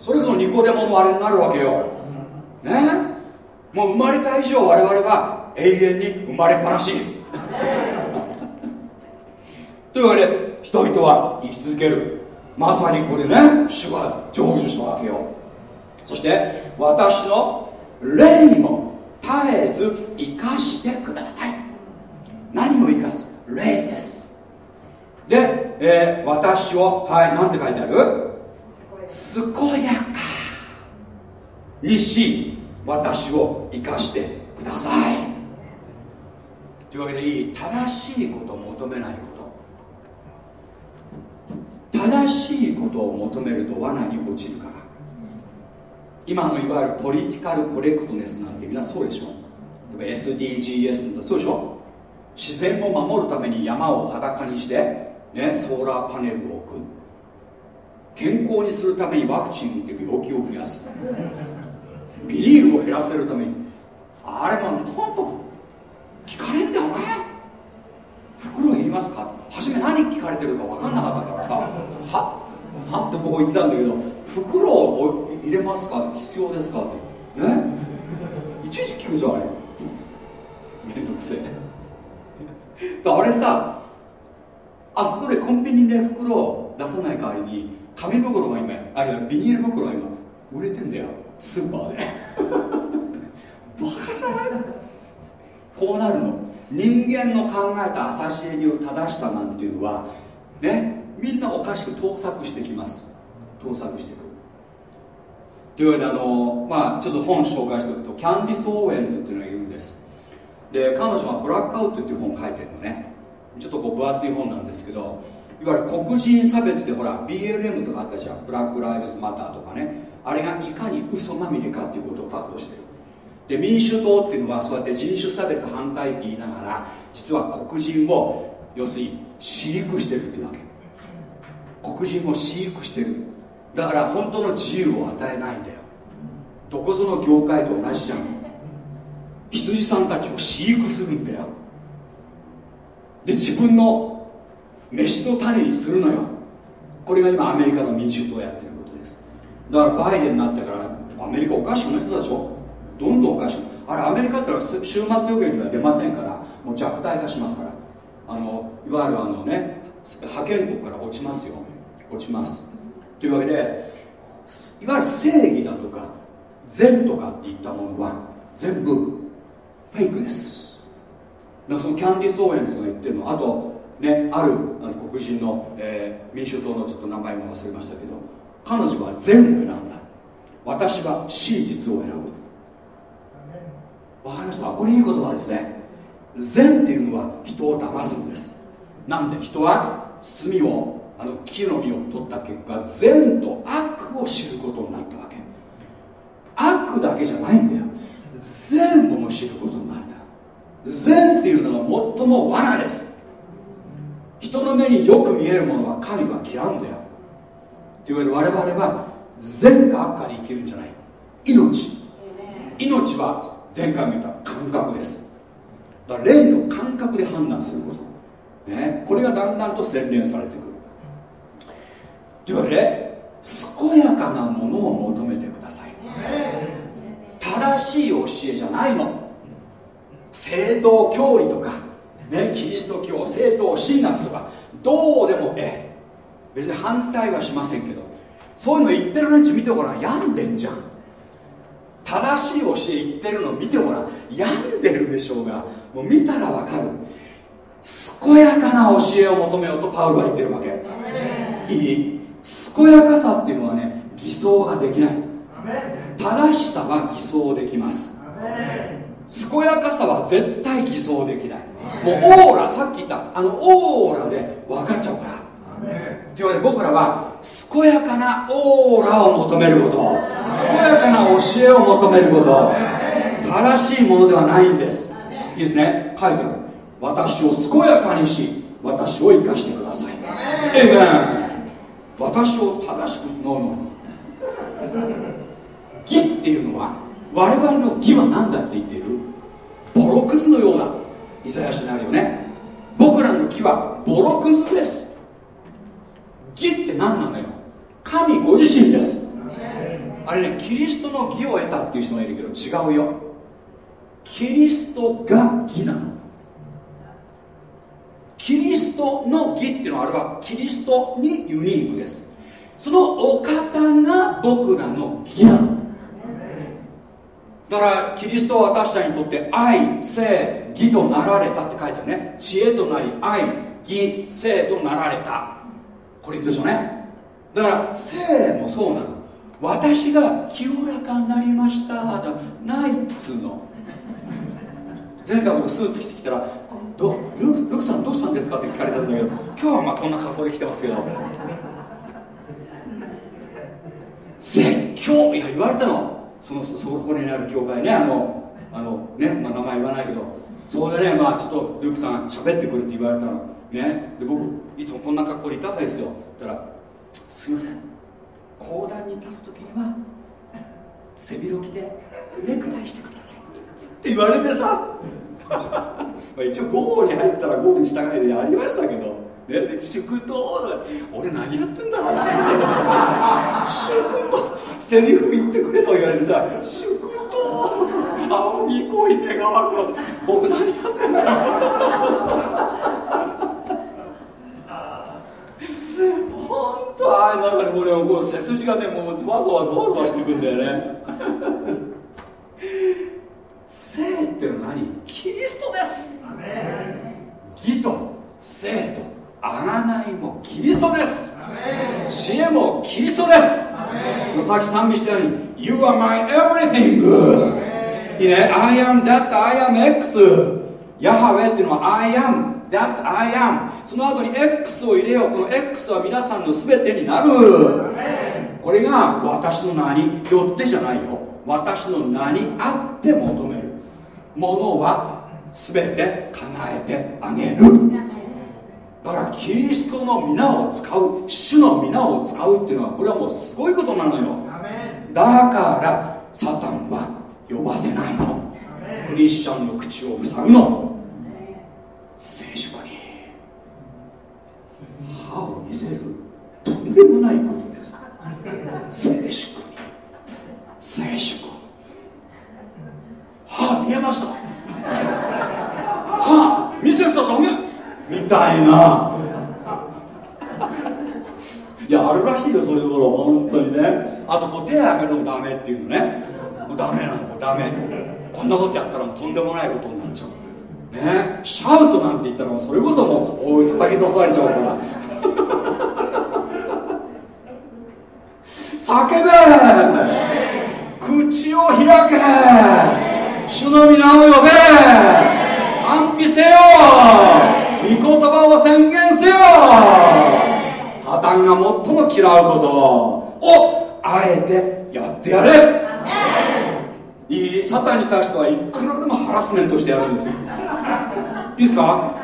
それのニコデモのあれになるわけよ。ね？もう生まれた以上我々は永遠に生まれっぱなし。というわけで人々は生き続ける。まさにこれね主は成就したわけよ。そして私の霊も絶えず生かしてください。何を生かす？霊です。で、えー、私をはい何て書いてある？健やか。にし私を生かしてください。というわけでいい正しいことを求めないこと。正しいことを求めると罠に落ちるから。今のいわゆるポリティカルコレクトネスなんてみんなそうでしょ例えば SDGs なんてそうでしょ自然を守るために山を裸にして、ね、ソーラーパネルを置く。健康にするためにワクチン打って病気を増やす。ビニールを減らせるために。あれもほんと聞かれんだよね。袋いりますか？初め何聞かれてるか分かんなかったからさ。は？っは？って僕言ってたんだけど袋を入れますか？必要ですか？って。ね？いちいち聞くじゃんあれめんどくせえ。あれさあそこでコンビニで袋を出さない代わりに紙袋が今あいはビニール袋が今売れてんだよ。スーパーで。バカじゃない？こうなるの。人間の考えた浅知恵による正しさなんていうのはねみんなおかしく倒錯してきます。倒錯してく。というわけであのまあちょっと本紹介しておくとキャンディス・オーエンズっていうのがいるんです。で彼女は「 Blackout」っていう本を書いてるのね。ちょっとこう分厚い本なんですけどいわゆる黒人差別でほら BLM とかあったじゃん。 Black Lives Matter とかね。あれがいかに嘘まみれかっていうことを暴露してる。で民主党っていうのはそうやって人種差別反対って言いながら実は黒人を要するに飼育してるっていうわけ。黒人を飼育してる。だから本当の自由を与えないんだよ。どこぞの業界と同じじゃん。羊さんたちを飼育するんだよ。で自分の飯の種にするのよ。これが今アメリカの民主党やってることです。だからバイデンになってからアメリカおかしくなったでしょどんどんおかしくあれアメリカってのは終末預言には出ませんからもう弱体化しますから。あのいわゆるあのね覇権国から落ちますよ。落ちます。というわけでいわゆる正義だとか善とかっていったものは全部フェイクです。だからそのキャンディス・オーエンズが言ってるのあとねあるあの黒人の、えー民主党のちょっと名前も忘れましたけど彼女は善を選んだ。私は真実を選ぶ。わかりました？これいい言葉ですね。善っていうのは人を騙すんです。なんで？人は罪をあの木の実を取った結果善と悪を知ることになったわけ。悪だけじゃないんだよ。善をも知ることになった。善っていうのが最も罠です。人の目によく見えるものは神は嫌うんだよ。というわけで我々は善か悪かに生きるんじゃない。命。命は前回も言った感覚です。だから霊の感覚で判断すること、ね、これがだんだんと洗練されてくるというわけで健やかなものを求めてください。正しい教えじゃないの。正当教理とか、ね、キリスト教正当神学とかどうでもええ。別に反対はしませんけどそういうの言ってる連中見てごらん。病んでんじゃん。正しい教え言ってるの見てごらん。病んでるでしょうがもう見たらわかる。健やかな教えを求めようとパウロは言ってるわけ。いい健やかさっていうのはね偽装ができない。正しさは偽装できます。健やかさは絶対偽装できない。もうオーラさっき言ったあのオーラで分かっちゃうから。というわけで僕らは健やかなオーラを求めること。健やかな教えを求めること。正しいものではないんです。いいですね。書いてある。私を健やかにし私を生かしてください。エイメン私を正しくのの。義っていうのは我々の義は何だって言っている？ボロクズのようなイザヤ書にあるよね。僕らの義はボロクズです。義って何なのよ？神ご自身です。あれねキリストの義を得たっていう人がいるけど違うよ。キリストが義なの。キリストの義っていうのはあれはキリストにユニークです。そのお方が僕らの義なの。だからキリストは私たちにとって愛性義となられたって書いてあるね。知恵となり愛義性となられた。これ言ってでしょうね。だから性もそうなの。私が清らかになりましただないっつうの。前回僕スーツ着てきたらどルクルクさんどうしたんですかって聞かれたんだけど今日はまあこんな格好で来てますけど。説教いや言われたの。そのそこにある教会ねあのあのね、まあ、名前言わないけど。そこでねまあちょっとルクさん喋ってくるって言われたの。ね。で僕いつもこんな格好でいたわけですよ。だからすいません。講談に立つ時には背広着てネクタイしてください。って言われてさ。まあ一応午後に入ったら午後に従いでやりましたけどね祝祷俺何やってんだろうな。祝祷セリフ言ってくれと言われてさ祝祷青に恋願わくろ僕何やってんだろう。本当。ああなんかねもうねこう背筋がねもうゾワゾワゾワゾワしてくんだよね。生っての何キリストです。義と生と贖いもキリストです。知恵もキリストです。さっき賛美したように You are my everything いいね。I am that I am X. ヤハウェっていうのは I am that I am. その後に X を入れよう。この X は皆さんの全てになる。これが私の名によってじゃないよ。私の名にあって求めるものは全て叶えてあげる。だからキリストの皆を使う主の皆を使うっていうのはこれはもうすごいことなのよ。だからサタンは呼ばせないの。クリスチャンの口を塞ぐの。聖書に歯を見せる。とんでもないことです。聖書に。聖書歯見えました。歯見せちゃダメ。みたいな。いやあるらしいよそういうところ。本当にね。あとこう手上げるのもダメっていうのね。もうダメなんですよ。ダメ。こんなことやったらもうとんでもないことになっちゃう。ね。シャウトなんて言ったらそれこそもうおい叩き出されちゃうから。叫べ。口を開け。主の皆を呼べ。賛美せよ。御言葉を宣言せよ。サタンが最も嫌うことをあえてやってやれ。いいサタンに対してはいくらでもハラスメントしてやるんですよ。いいですか？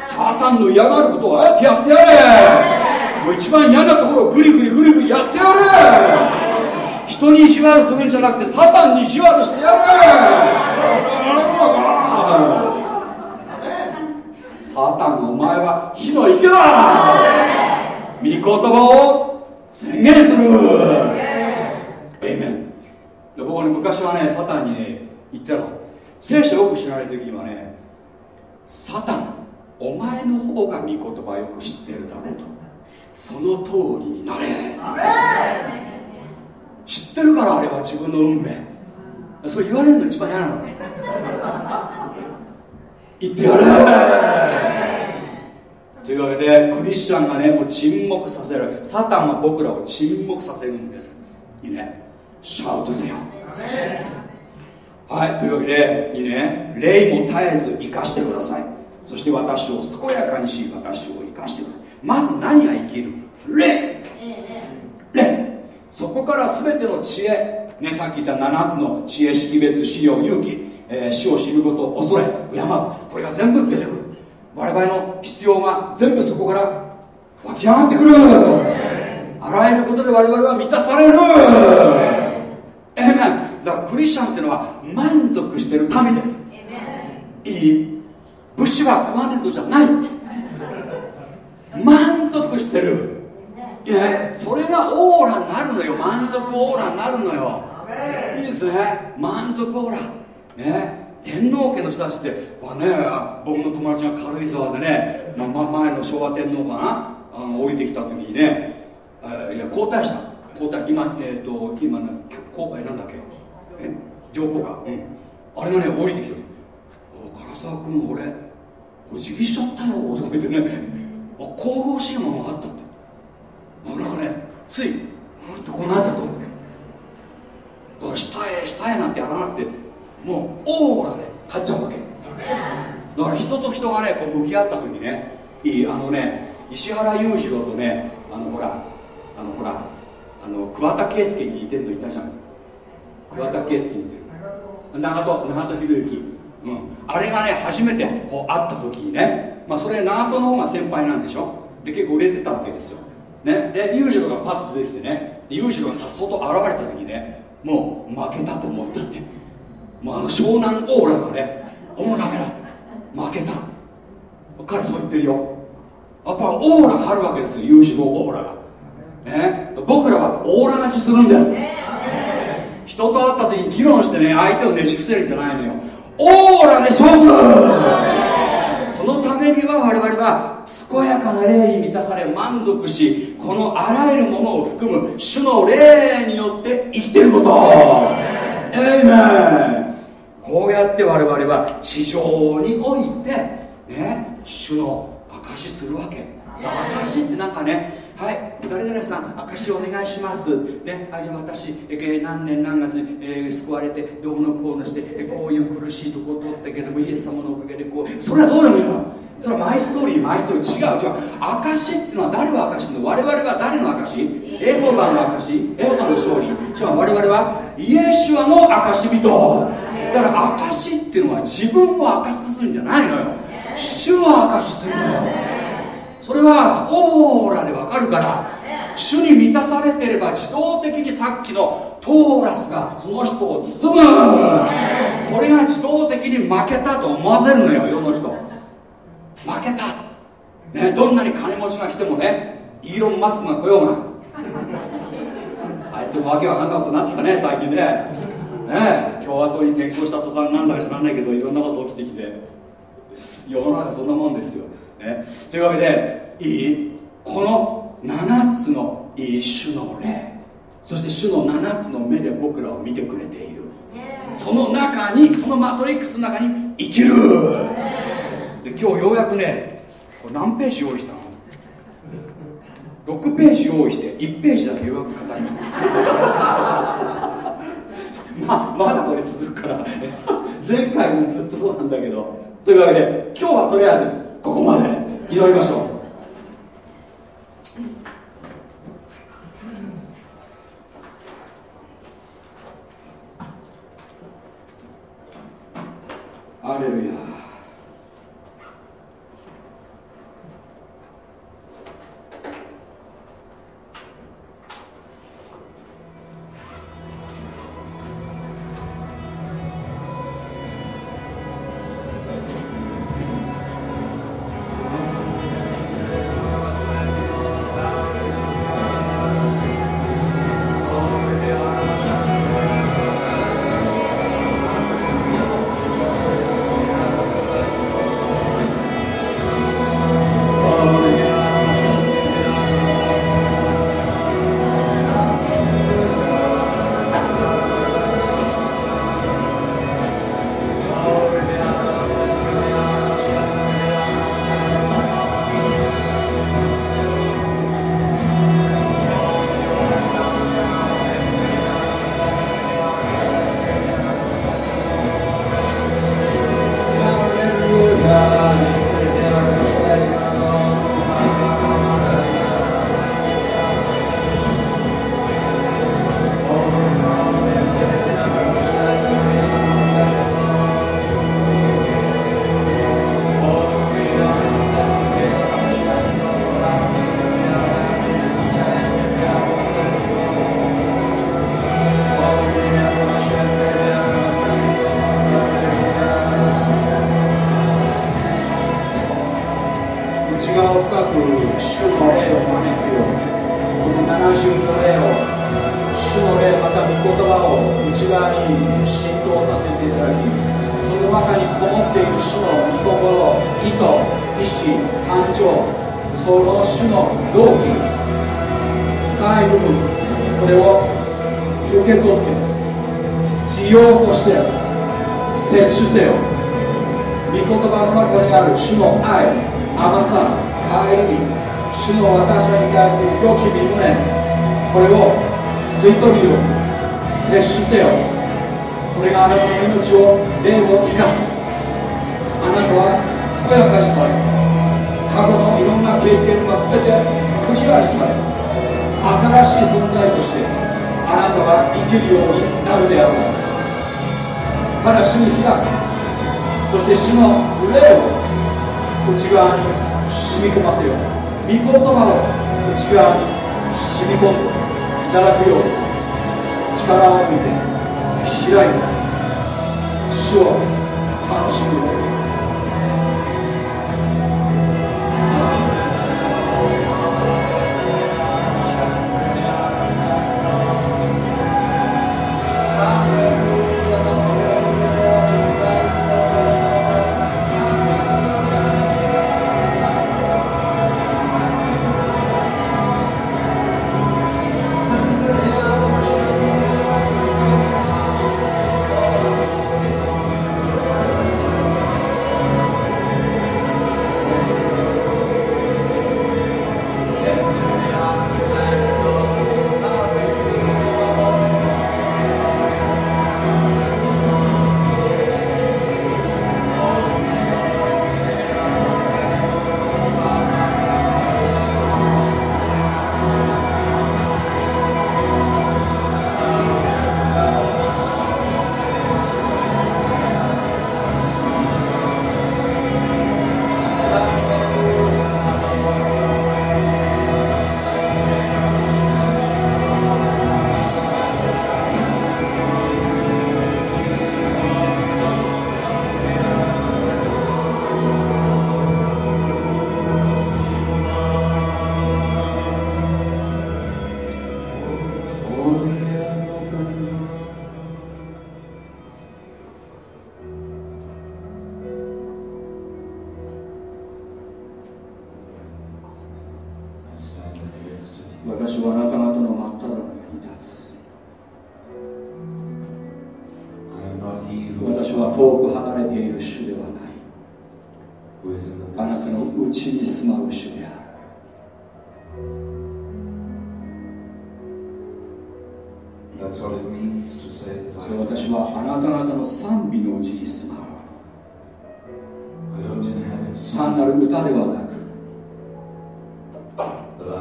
サタンの嫌がることをあえてやってやれ。もう一番嫌なところをグリグリグリグリやってやれ人に意地悪するんじゃなくてサタンに意地悪してやれサタンお前は火の池だ御言葉を宣言するエイメンで僕ね昔はねサタンにね言ったの聖書よく知らない時にはねサタンお前の方が御言葉よく知ってるだねとその通りになれ知ってるからあれは自分の運命。それ言われるの一番嫌なの。言ってやれというわけでクリスチャンがねもう沈黙させる。サタンは僕らを沈黙させるんです。いいね。シャウトせよ。はいというわけでいいね。霊も絶えず生かしてください。そして私を健やかにし私を生かしてください。まず何が生きる？霊。霊。そこから全ての知恵、ね、さっき言った7つの知恵識別資料勇気、えー、死を知ること恐れ敬う。これが全部出てくる。我々の必要が全部そこから湧き上がってくる。あらゆることで我々は満たされる。えめんだからクリスチャンっていうのは満足してる民です。いい。武士は食わねえとじゃない。満足してるいやそれがオーラになるのよ。満足オーラになるのよ。いいですね。満足オーラ。ね。天皇家の人たちってはね僕の友達が軽井沢でね、まま、前の昭和天皇かな？あの降りてきた時にねいや皇太子だ皇太今えっ、ー、と今の皇太なんだっけ？え？上皇か。うん。あれがね降りてきて唐沢君俺お辞儀しちゃったよ。とか言ってね。あ神々しいものがあったってなんかねついふってこうなっちゃっただから下へ下へなんてやらなくてもうオーラで立っちゃうわけ。だから人と人がねこう向き合った時ねいいあのね石原裕次郎とねあのほらあのほらあの桑田佳祐に似てるのいたじゃん。桑田佳祐に似てる。長門長門博之うん、あれがね初めてこう会った時にね、まあ、それ長門の方が先輩なんでしょ。で結構売れてたわけですよ、ね、で裕次郎がパッと出てきてね。裕次郎がさっそうと現れた時にねもう負けたと思ったって。もうあの湘南オーラがねもうダメだ負けた。彼そう言ってるよ。やっぱオーラがあるわけですよ有志のオーラが。ね。僕らはオーラ勝ちするんです。人と会った時に議論してね相手をねじ伏せるんじゃないのよ。オーラで勝負。そのためには我々は健やかな霊に満たされ満足しこのあらゆるものを含む主の霊によって生きてること。エイメンこうやって我々は地上においてね主の証しするわけ。証ってなんかねはい誰々さん証お願いします。ねはいじゃあ私、えー何年何月に、えー救われてどうのこうのして、えーこういう苦しいとこ通ったけどもイエス様のおかげでこうそれはどうでもいいのそれはマイストーリーマイストーリー違う違う。証っていうのは誰の証の我々は誰の証エホバの証エホバの勝利？じゃあ我々はイエシュアの証人。だから証っていうのは自分を証するんじゃないのよ。主を証するのよ。それはオーラでわかるから主に満たされてれば自動的にさっきのトーラスがその人を包む。これが自動的に負けたと思わせるのよ世の人。負けた、ね、どんなに金持ちが来てもねイーロン・マスクが来ようが。あいつもわけわかんないことになってきたね最近ね。ね共和党に転向した途端なんだか知らないけどいろんなこと起きてきて。世の中そんなもんですよ、ね、というわけでいい？この7つのいい主の霊。そして主の7つの目で僕らを見てくれている。その中にそのマトリックスの中に生きるで今日ようやくねこれ何ページ用意したの？6ページ用意して1ページだけようやく語りままだこれ続くから。前回もずっとそうなんだけど。というわけで今日はとりあえずここまで。祈りましょう。アレルヤ。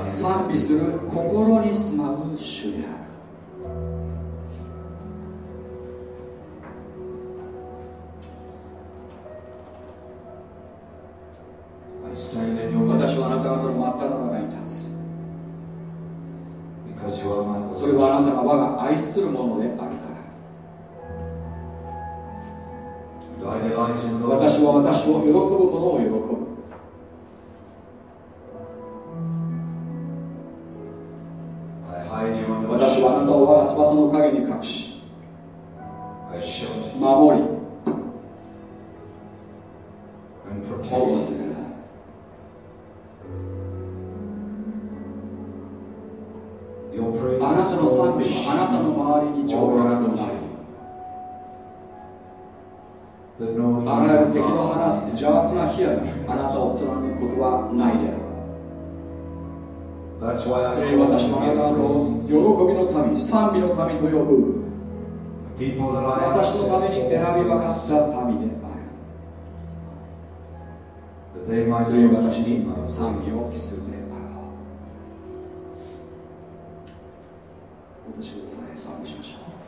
賛美する心に住まう主である。私はそれはあなたが我が愛するものであるから。私は私を喜ぶものを喜ぶ。私のために選び分かった民である。それに私に賛美を期するであろう。私のために賛美しましょう。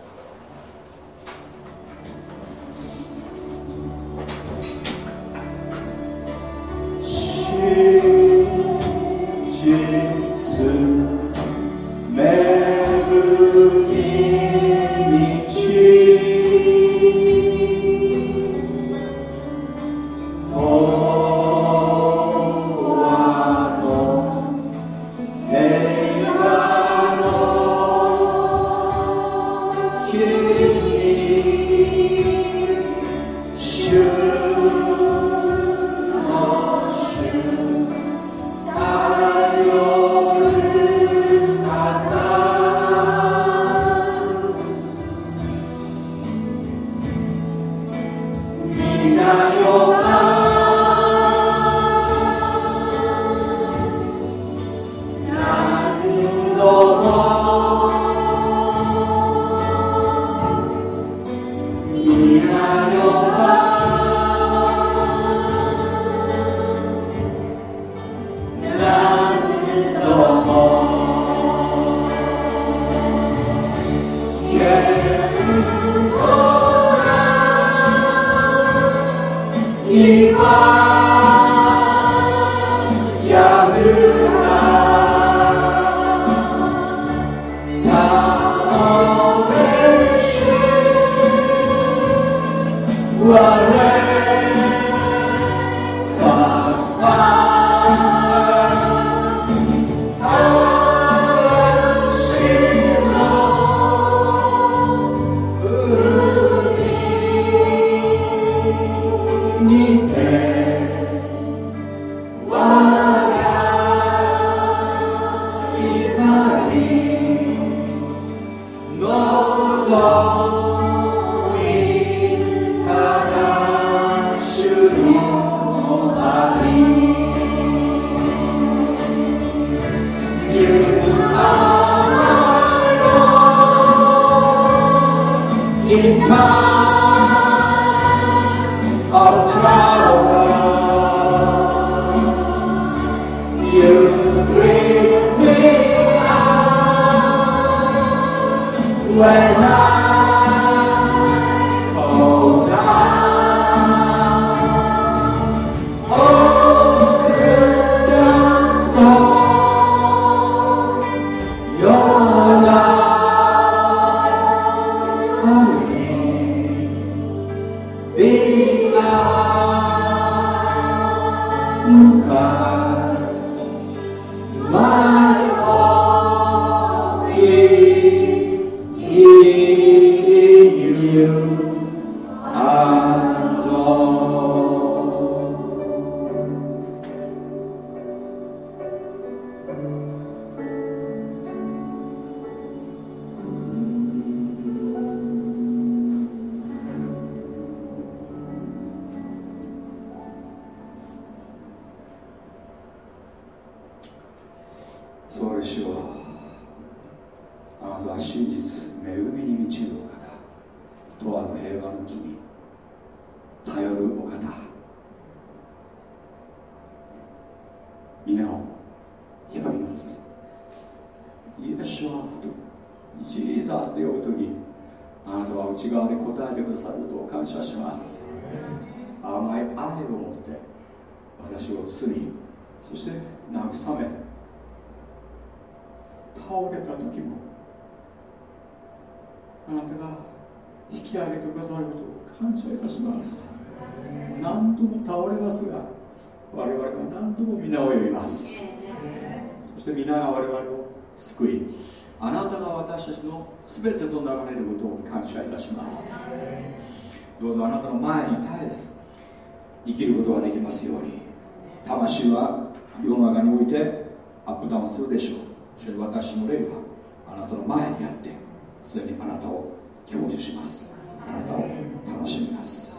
魂は世の中においてアップダウンするでしょう。そして私の霊はあなたの前にあってすでにあなたを享受します。あなたを楽しみます。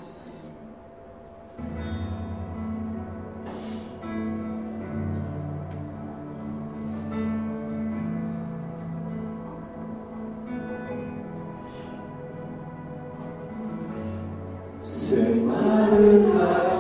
迫る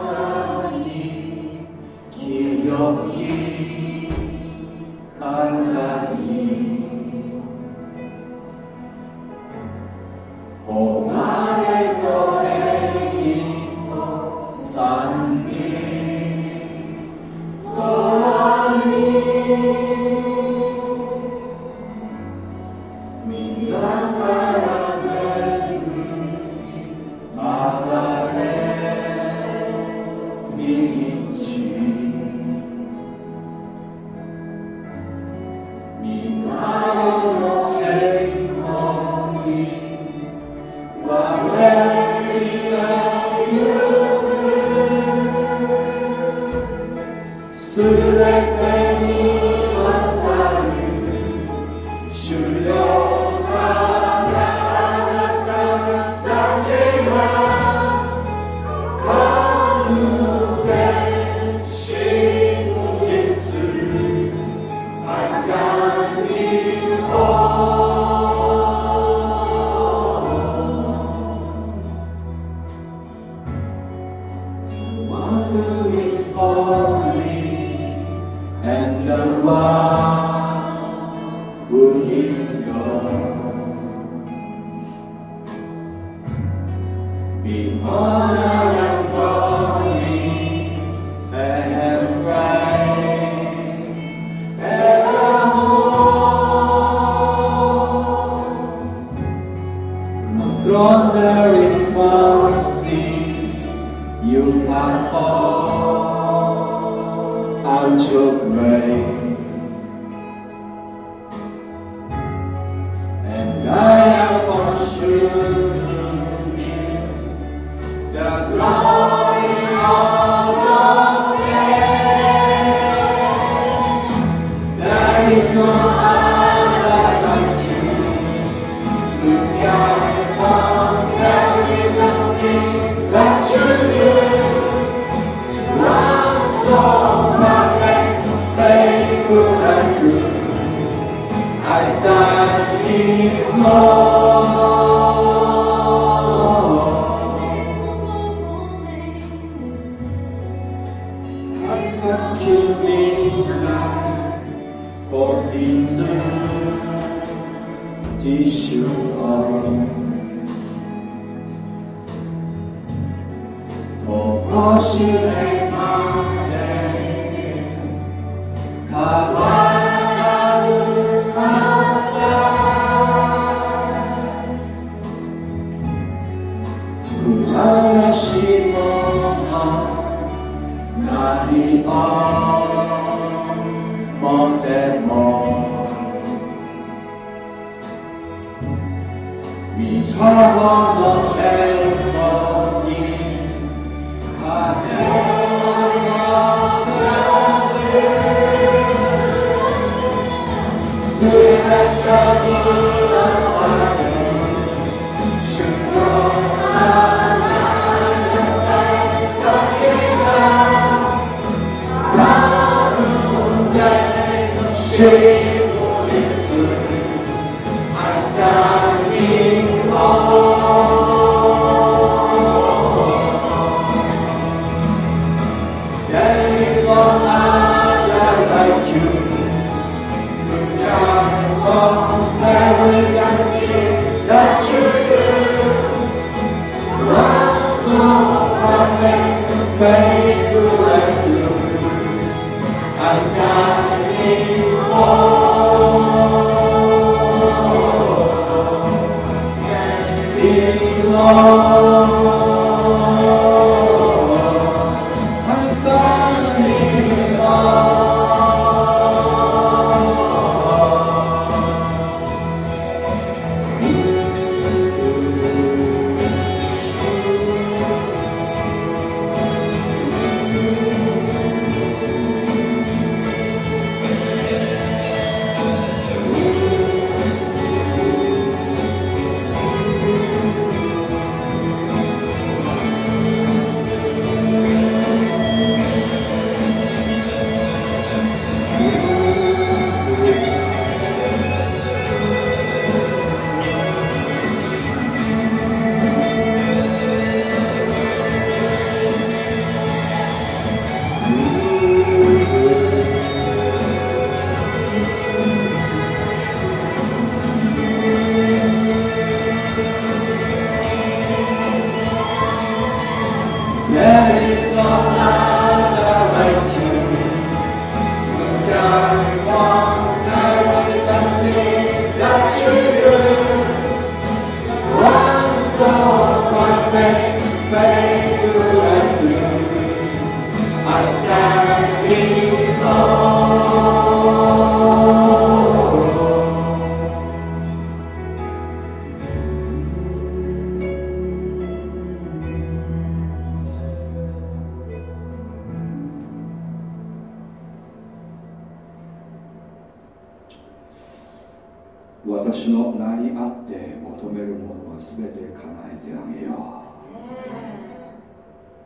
私の名にあって求めるものは全て叶えてあげよ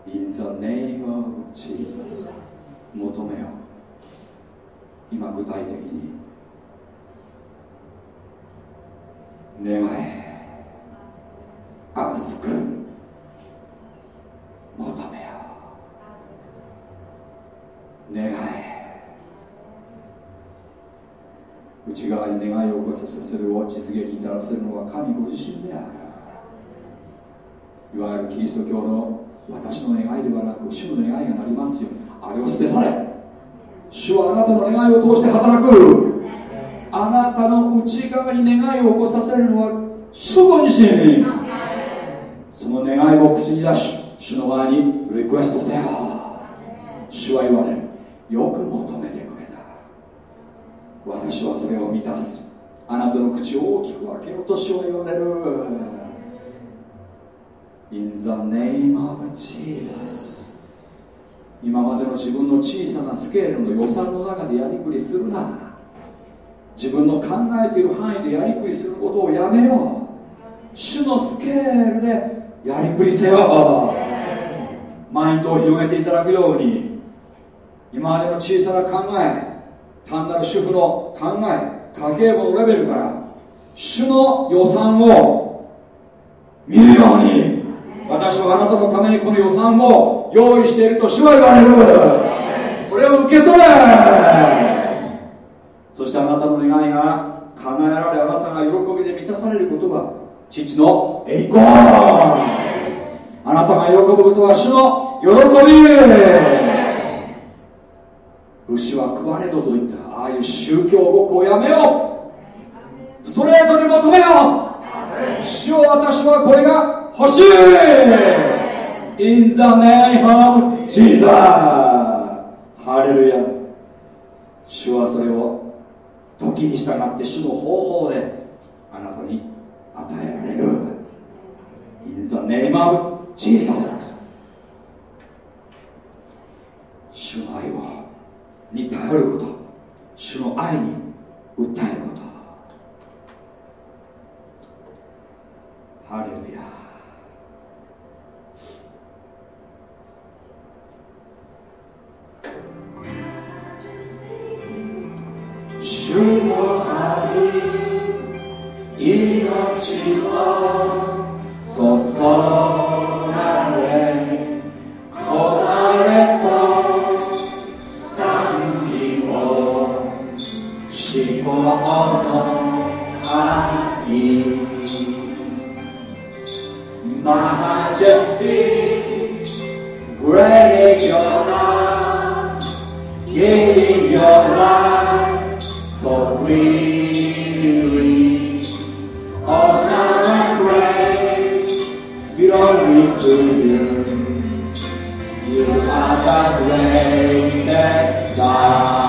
う。In the name of Jesus 求めよ今具体的に。願え。たらせるのは神ご自身である。いわゆるキリスト教の私の願いではなく主の願いがなりますよあれを捨て去れ。主はあなたの願いを通して働く。あなたの内側に願いを起こさせるのは主ご自身。その願いを口に出し主の前にリクエストせよ。主は言われよく求めてくれた。私はそれを満たす。あなたの口を大きく開けようとしを言われる In the name of Jesus. 今までの自分の小さなスケールの予算の中でやりくりするな自分の考えている範囲でやりくりすることをやめよう。主のスケールでやりくりせよ。マインドを広げていただくように今までの小さな考え単なる主婦の考え家計簿のレベルから主の予算を見るように私はあなたのためにこの予算を用意していると主は言われる。それを受け取れ。そしてあなたの願いが叶えられあなたが喜びで満たされることが父の栄光。あなたが喜ぶことは主の喜び。牛は食われどといったああいう宗教ごっこをやめよう。ストレートに求めよう。主を私はこれが欲しい。In the name of Jesus ハレルヤ。主はそれを時に従って主の方法であなたに与えられる。In the name of Jesus 主の愛をに頼ること。主の愛に訴えること。ハレルヤ。主の愛命を注がれ to you you are the greatest God.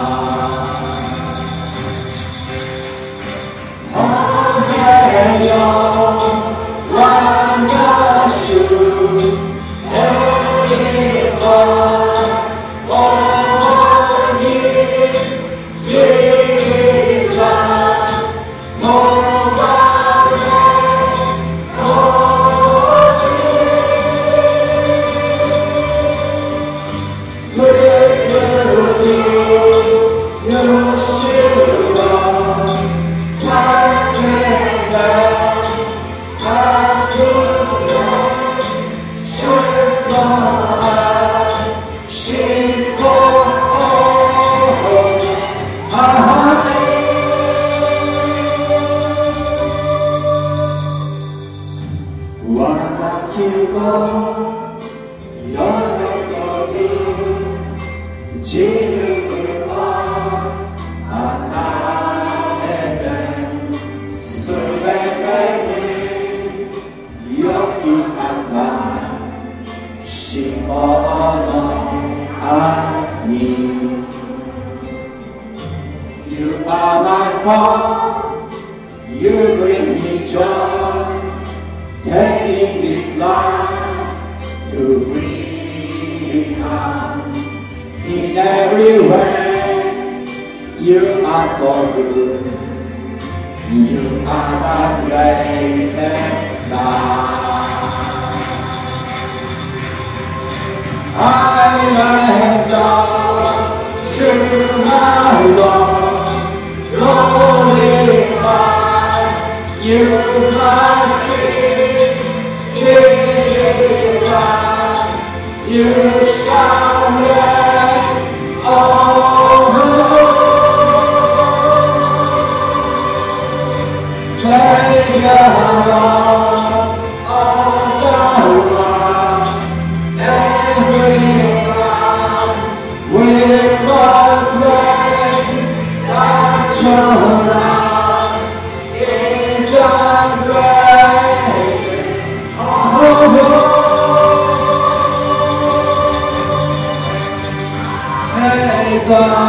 와.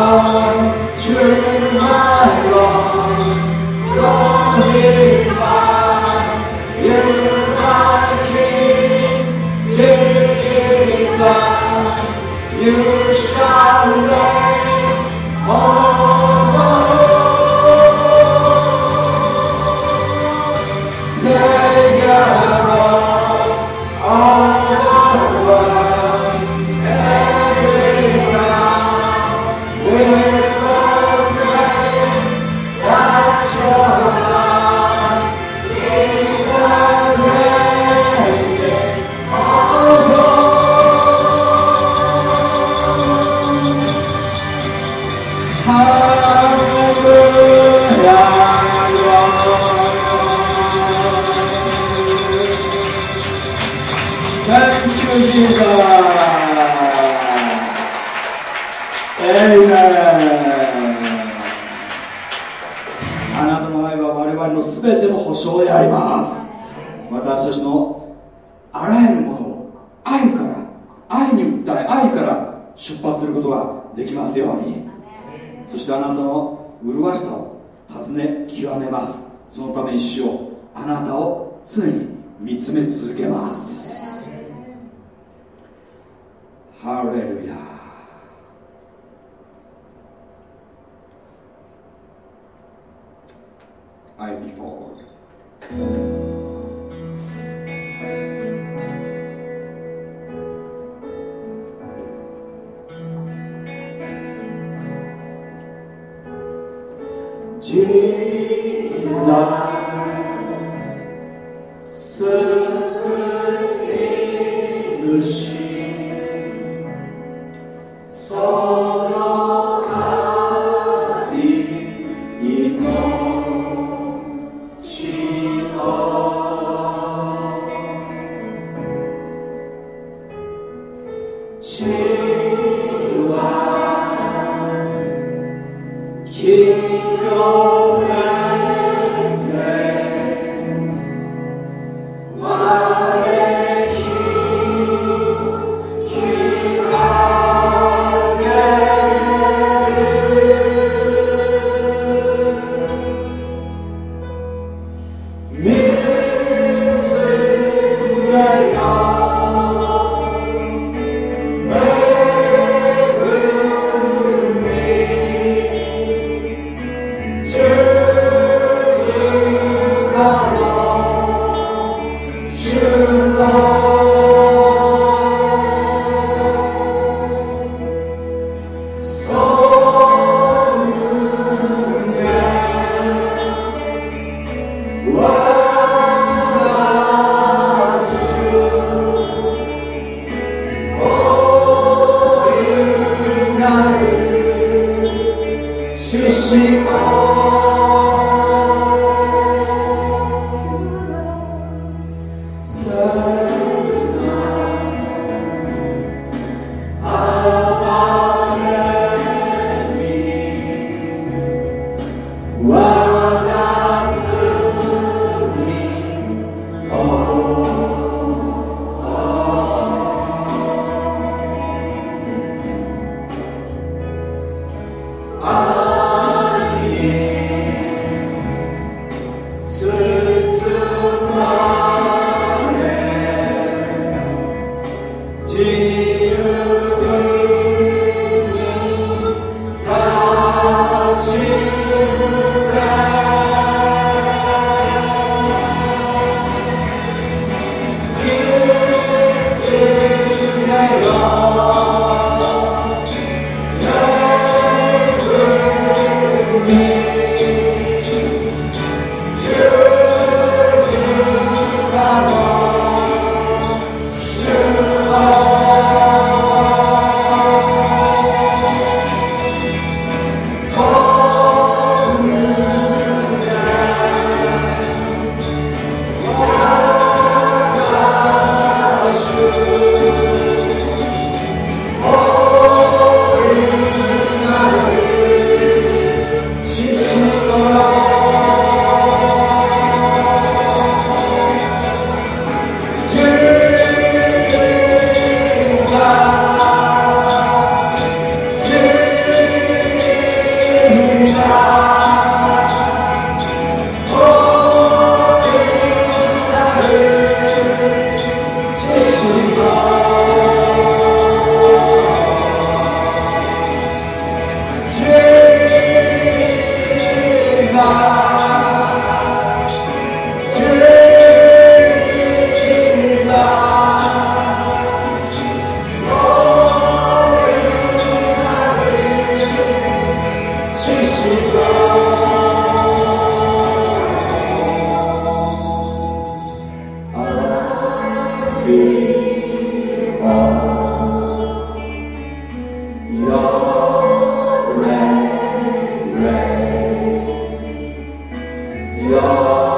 Yeah.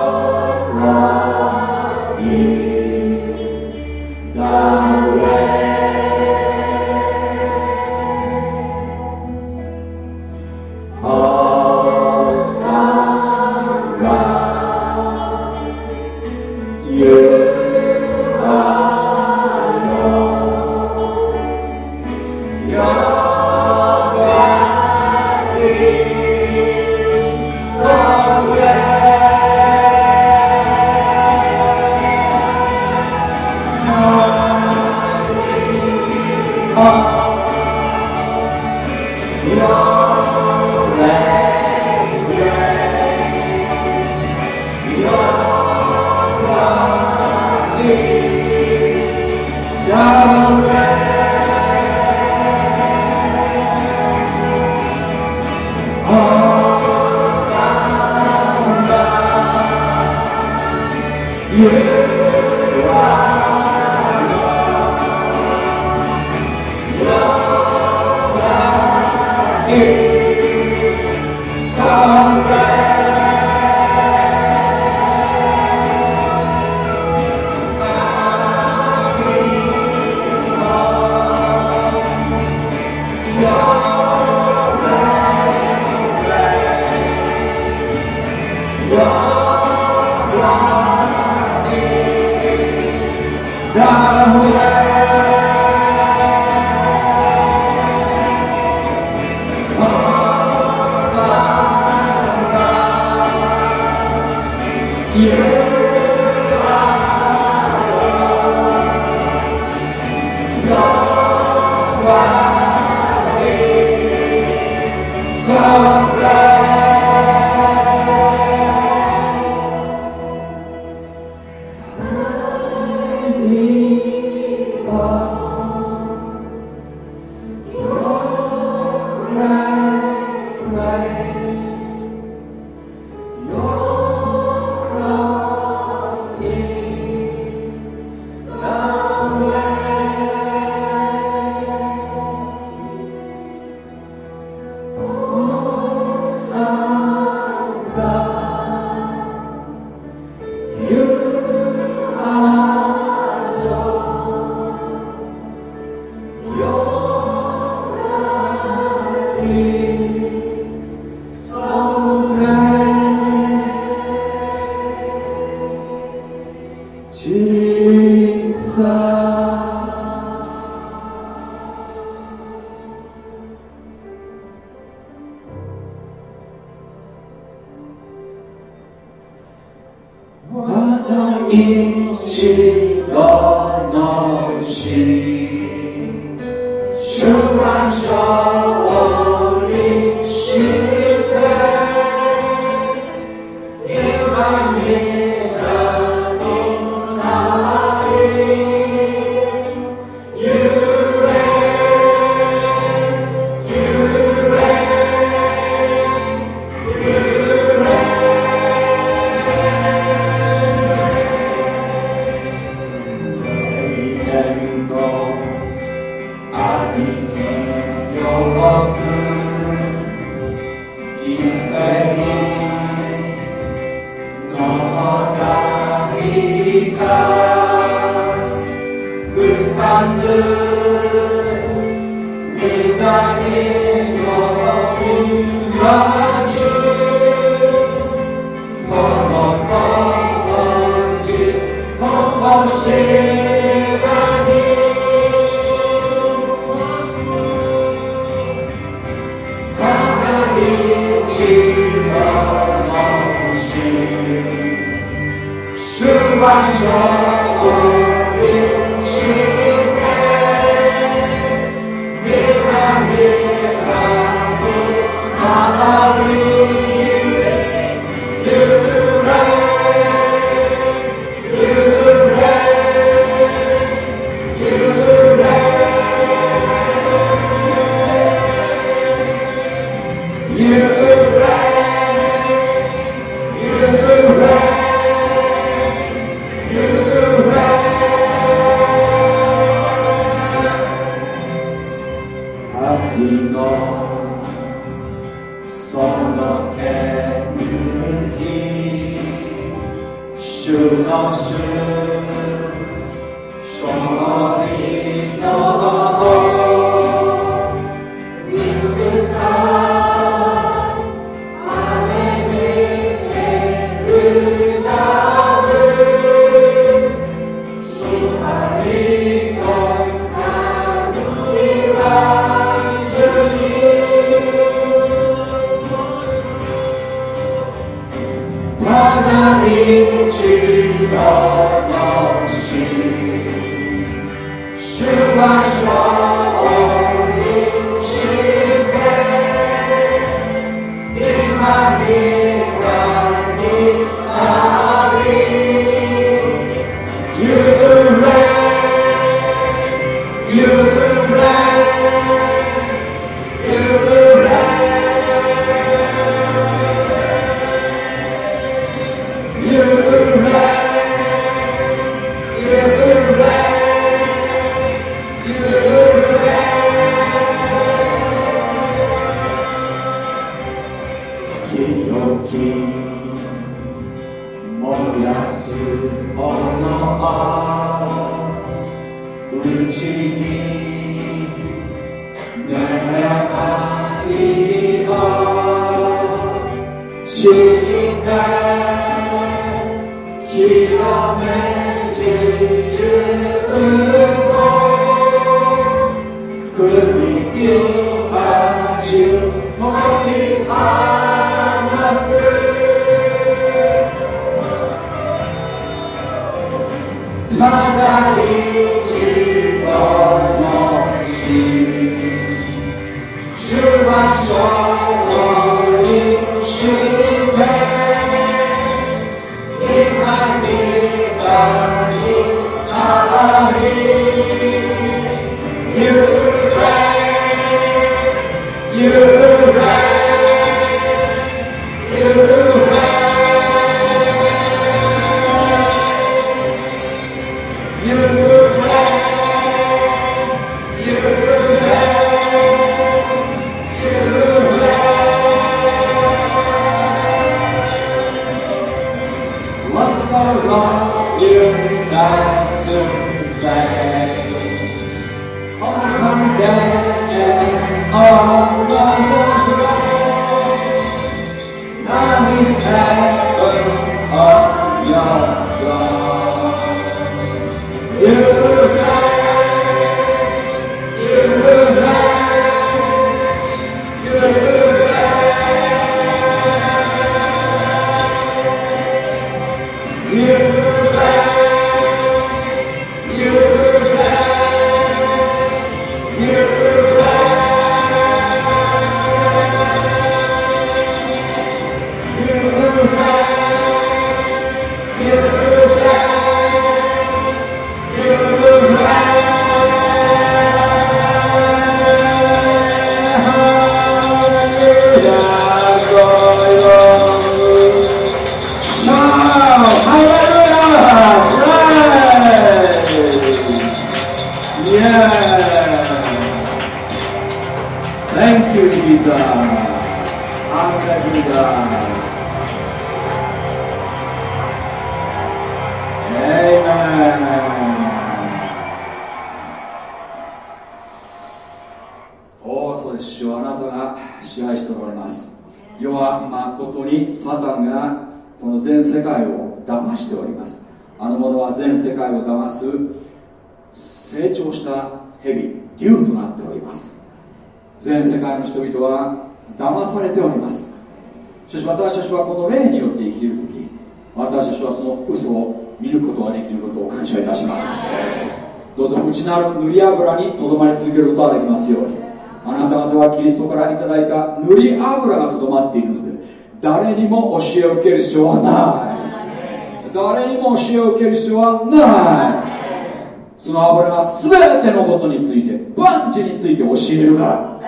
てのことについて万事について教えるから。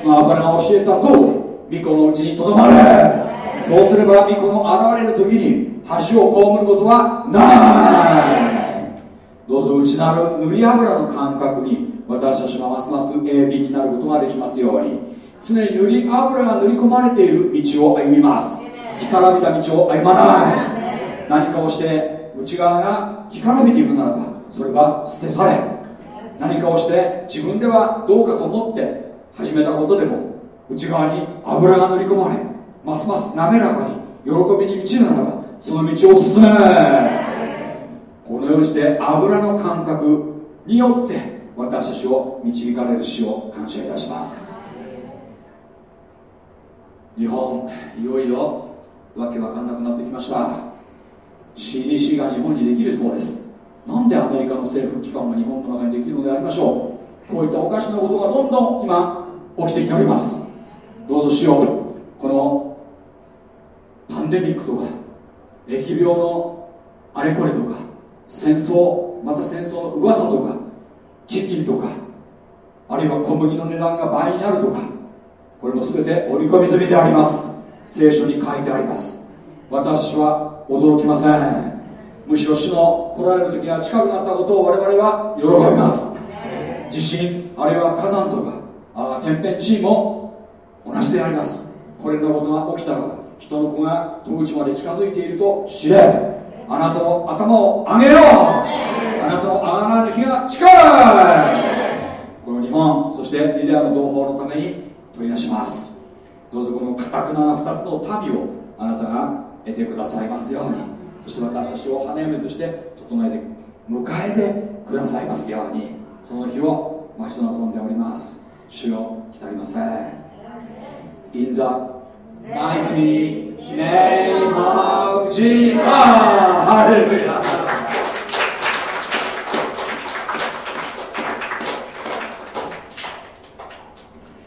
その油が教えた通り巫女のうちにとどまれ。そうすれば巫女の現れる時に恥を被ることはない。どうぞ内なる塗り油の感覚に私たちはますます鋭敏になることができますように。常に塗り油が塗り込まれている道を歩みます。干からびた道を歩まない。何かをして内側が干からびているならばそれは捨て去れ何かをして自分ではどうかと思って始めたことでも内側に油が塗り込まれますます滑らかに喜びに満ちるならばその道を進め。このようにして油の感覚によって私たちを導かれる死を感謝いたします。日本いよいよわけわかんなくなってきました。CDC が日本にできるそうです。なんでアメリカの政府機関が日本の中にできるのでありましょう。こういったおかしなことがどんどん今起きてきております。どうぞしよう。このパンデミックとか疫病のあれこれとか戦争また戦争の噂とか飢饉とかあるいは小麦の値段が倍になるとかこれも全て織り込み済みであります。聖書に書いてあります。私は驚きません。むしろ死の来られる時が近くなったことを我々は喜びます。地震あるいは火山とかあ天変地異も同じであります。これのことが起きたら人の子が戸口まで近づいていると知れ。あなたの頭を上げよう。あなたのあがらぬ日が近い。この日本そしてリデアの同胞のために取り出します。どうぞこのかたくなな2つの民をあなたが得てくださいますようにそして私たちを花嫁として整えて迎えてくださいますように。その日を待ち望んでおります。主よ来たりません。In the mighty name of Jesus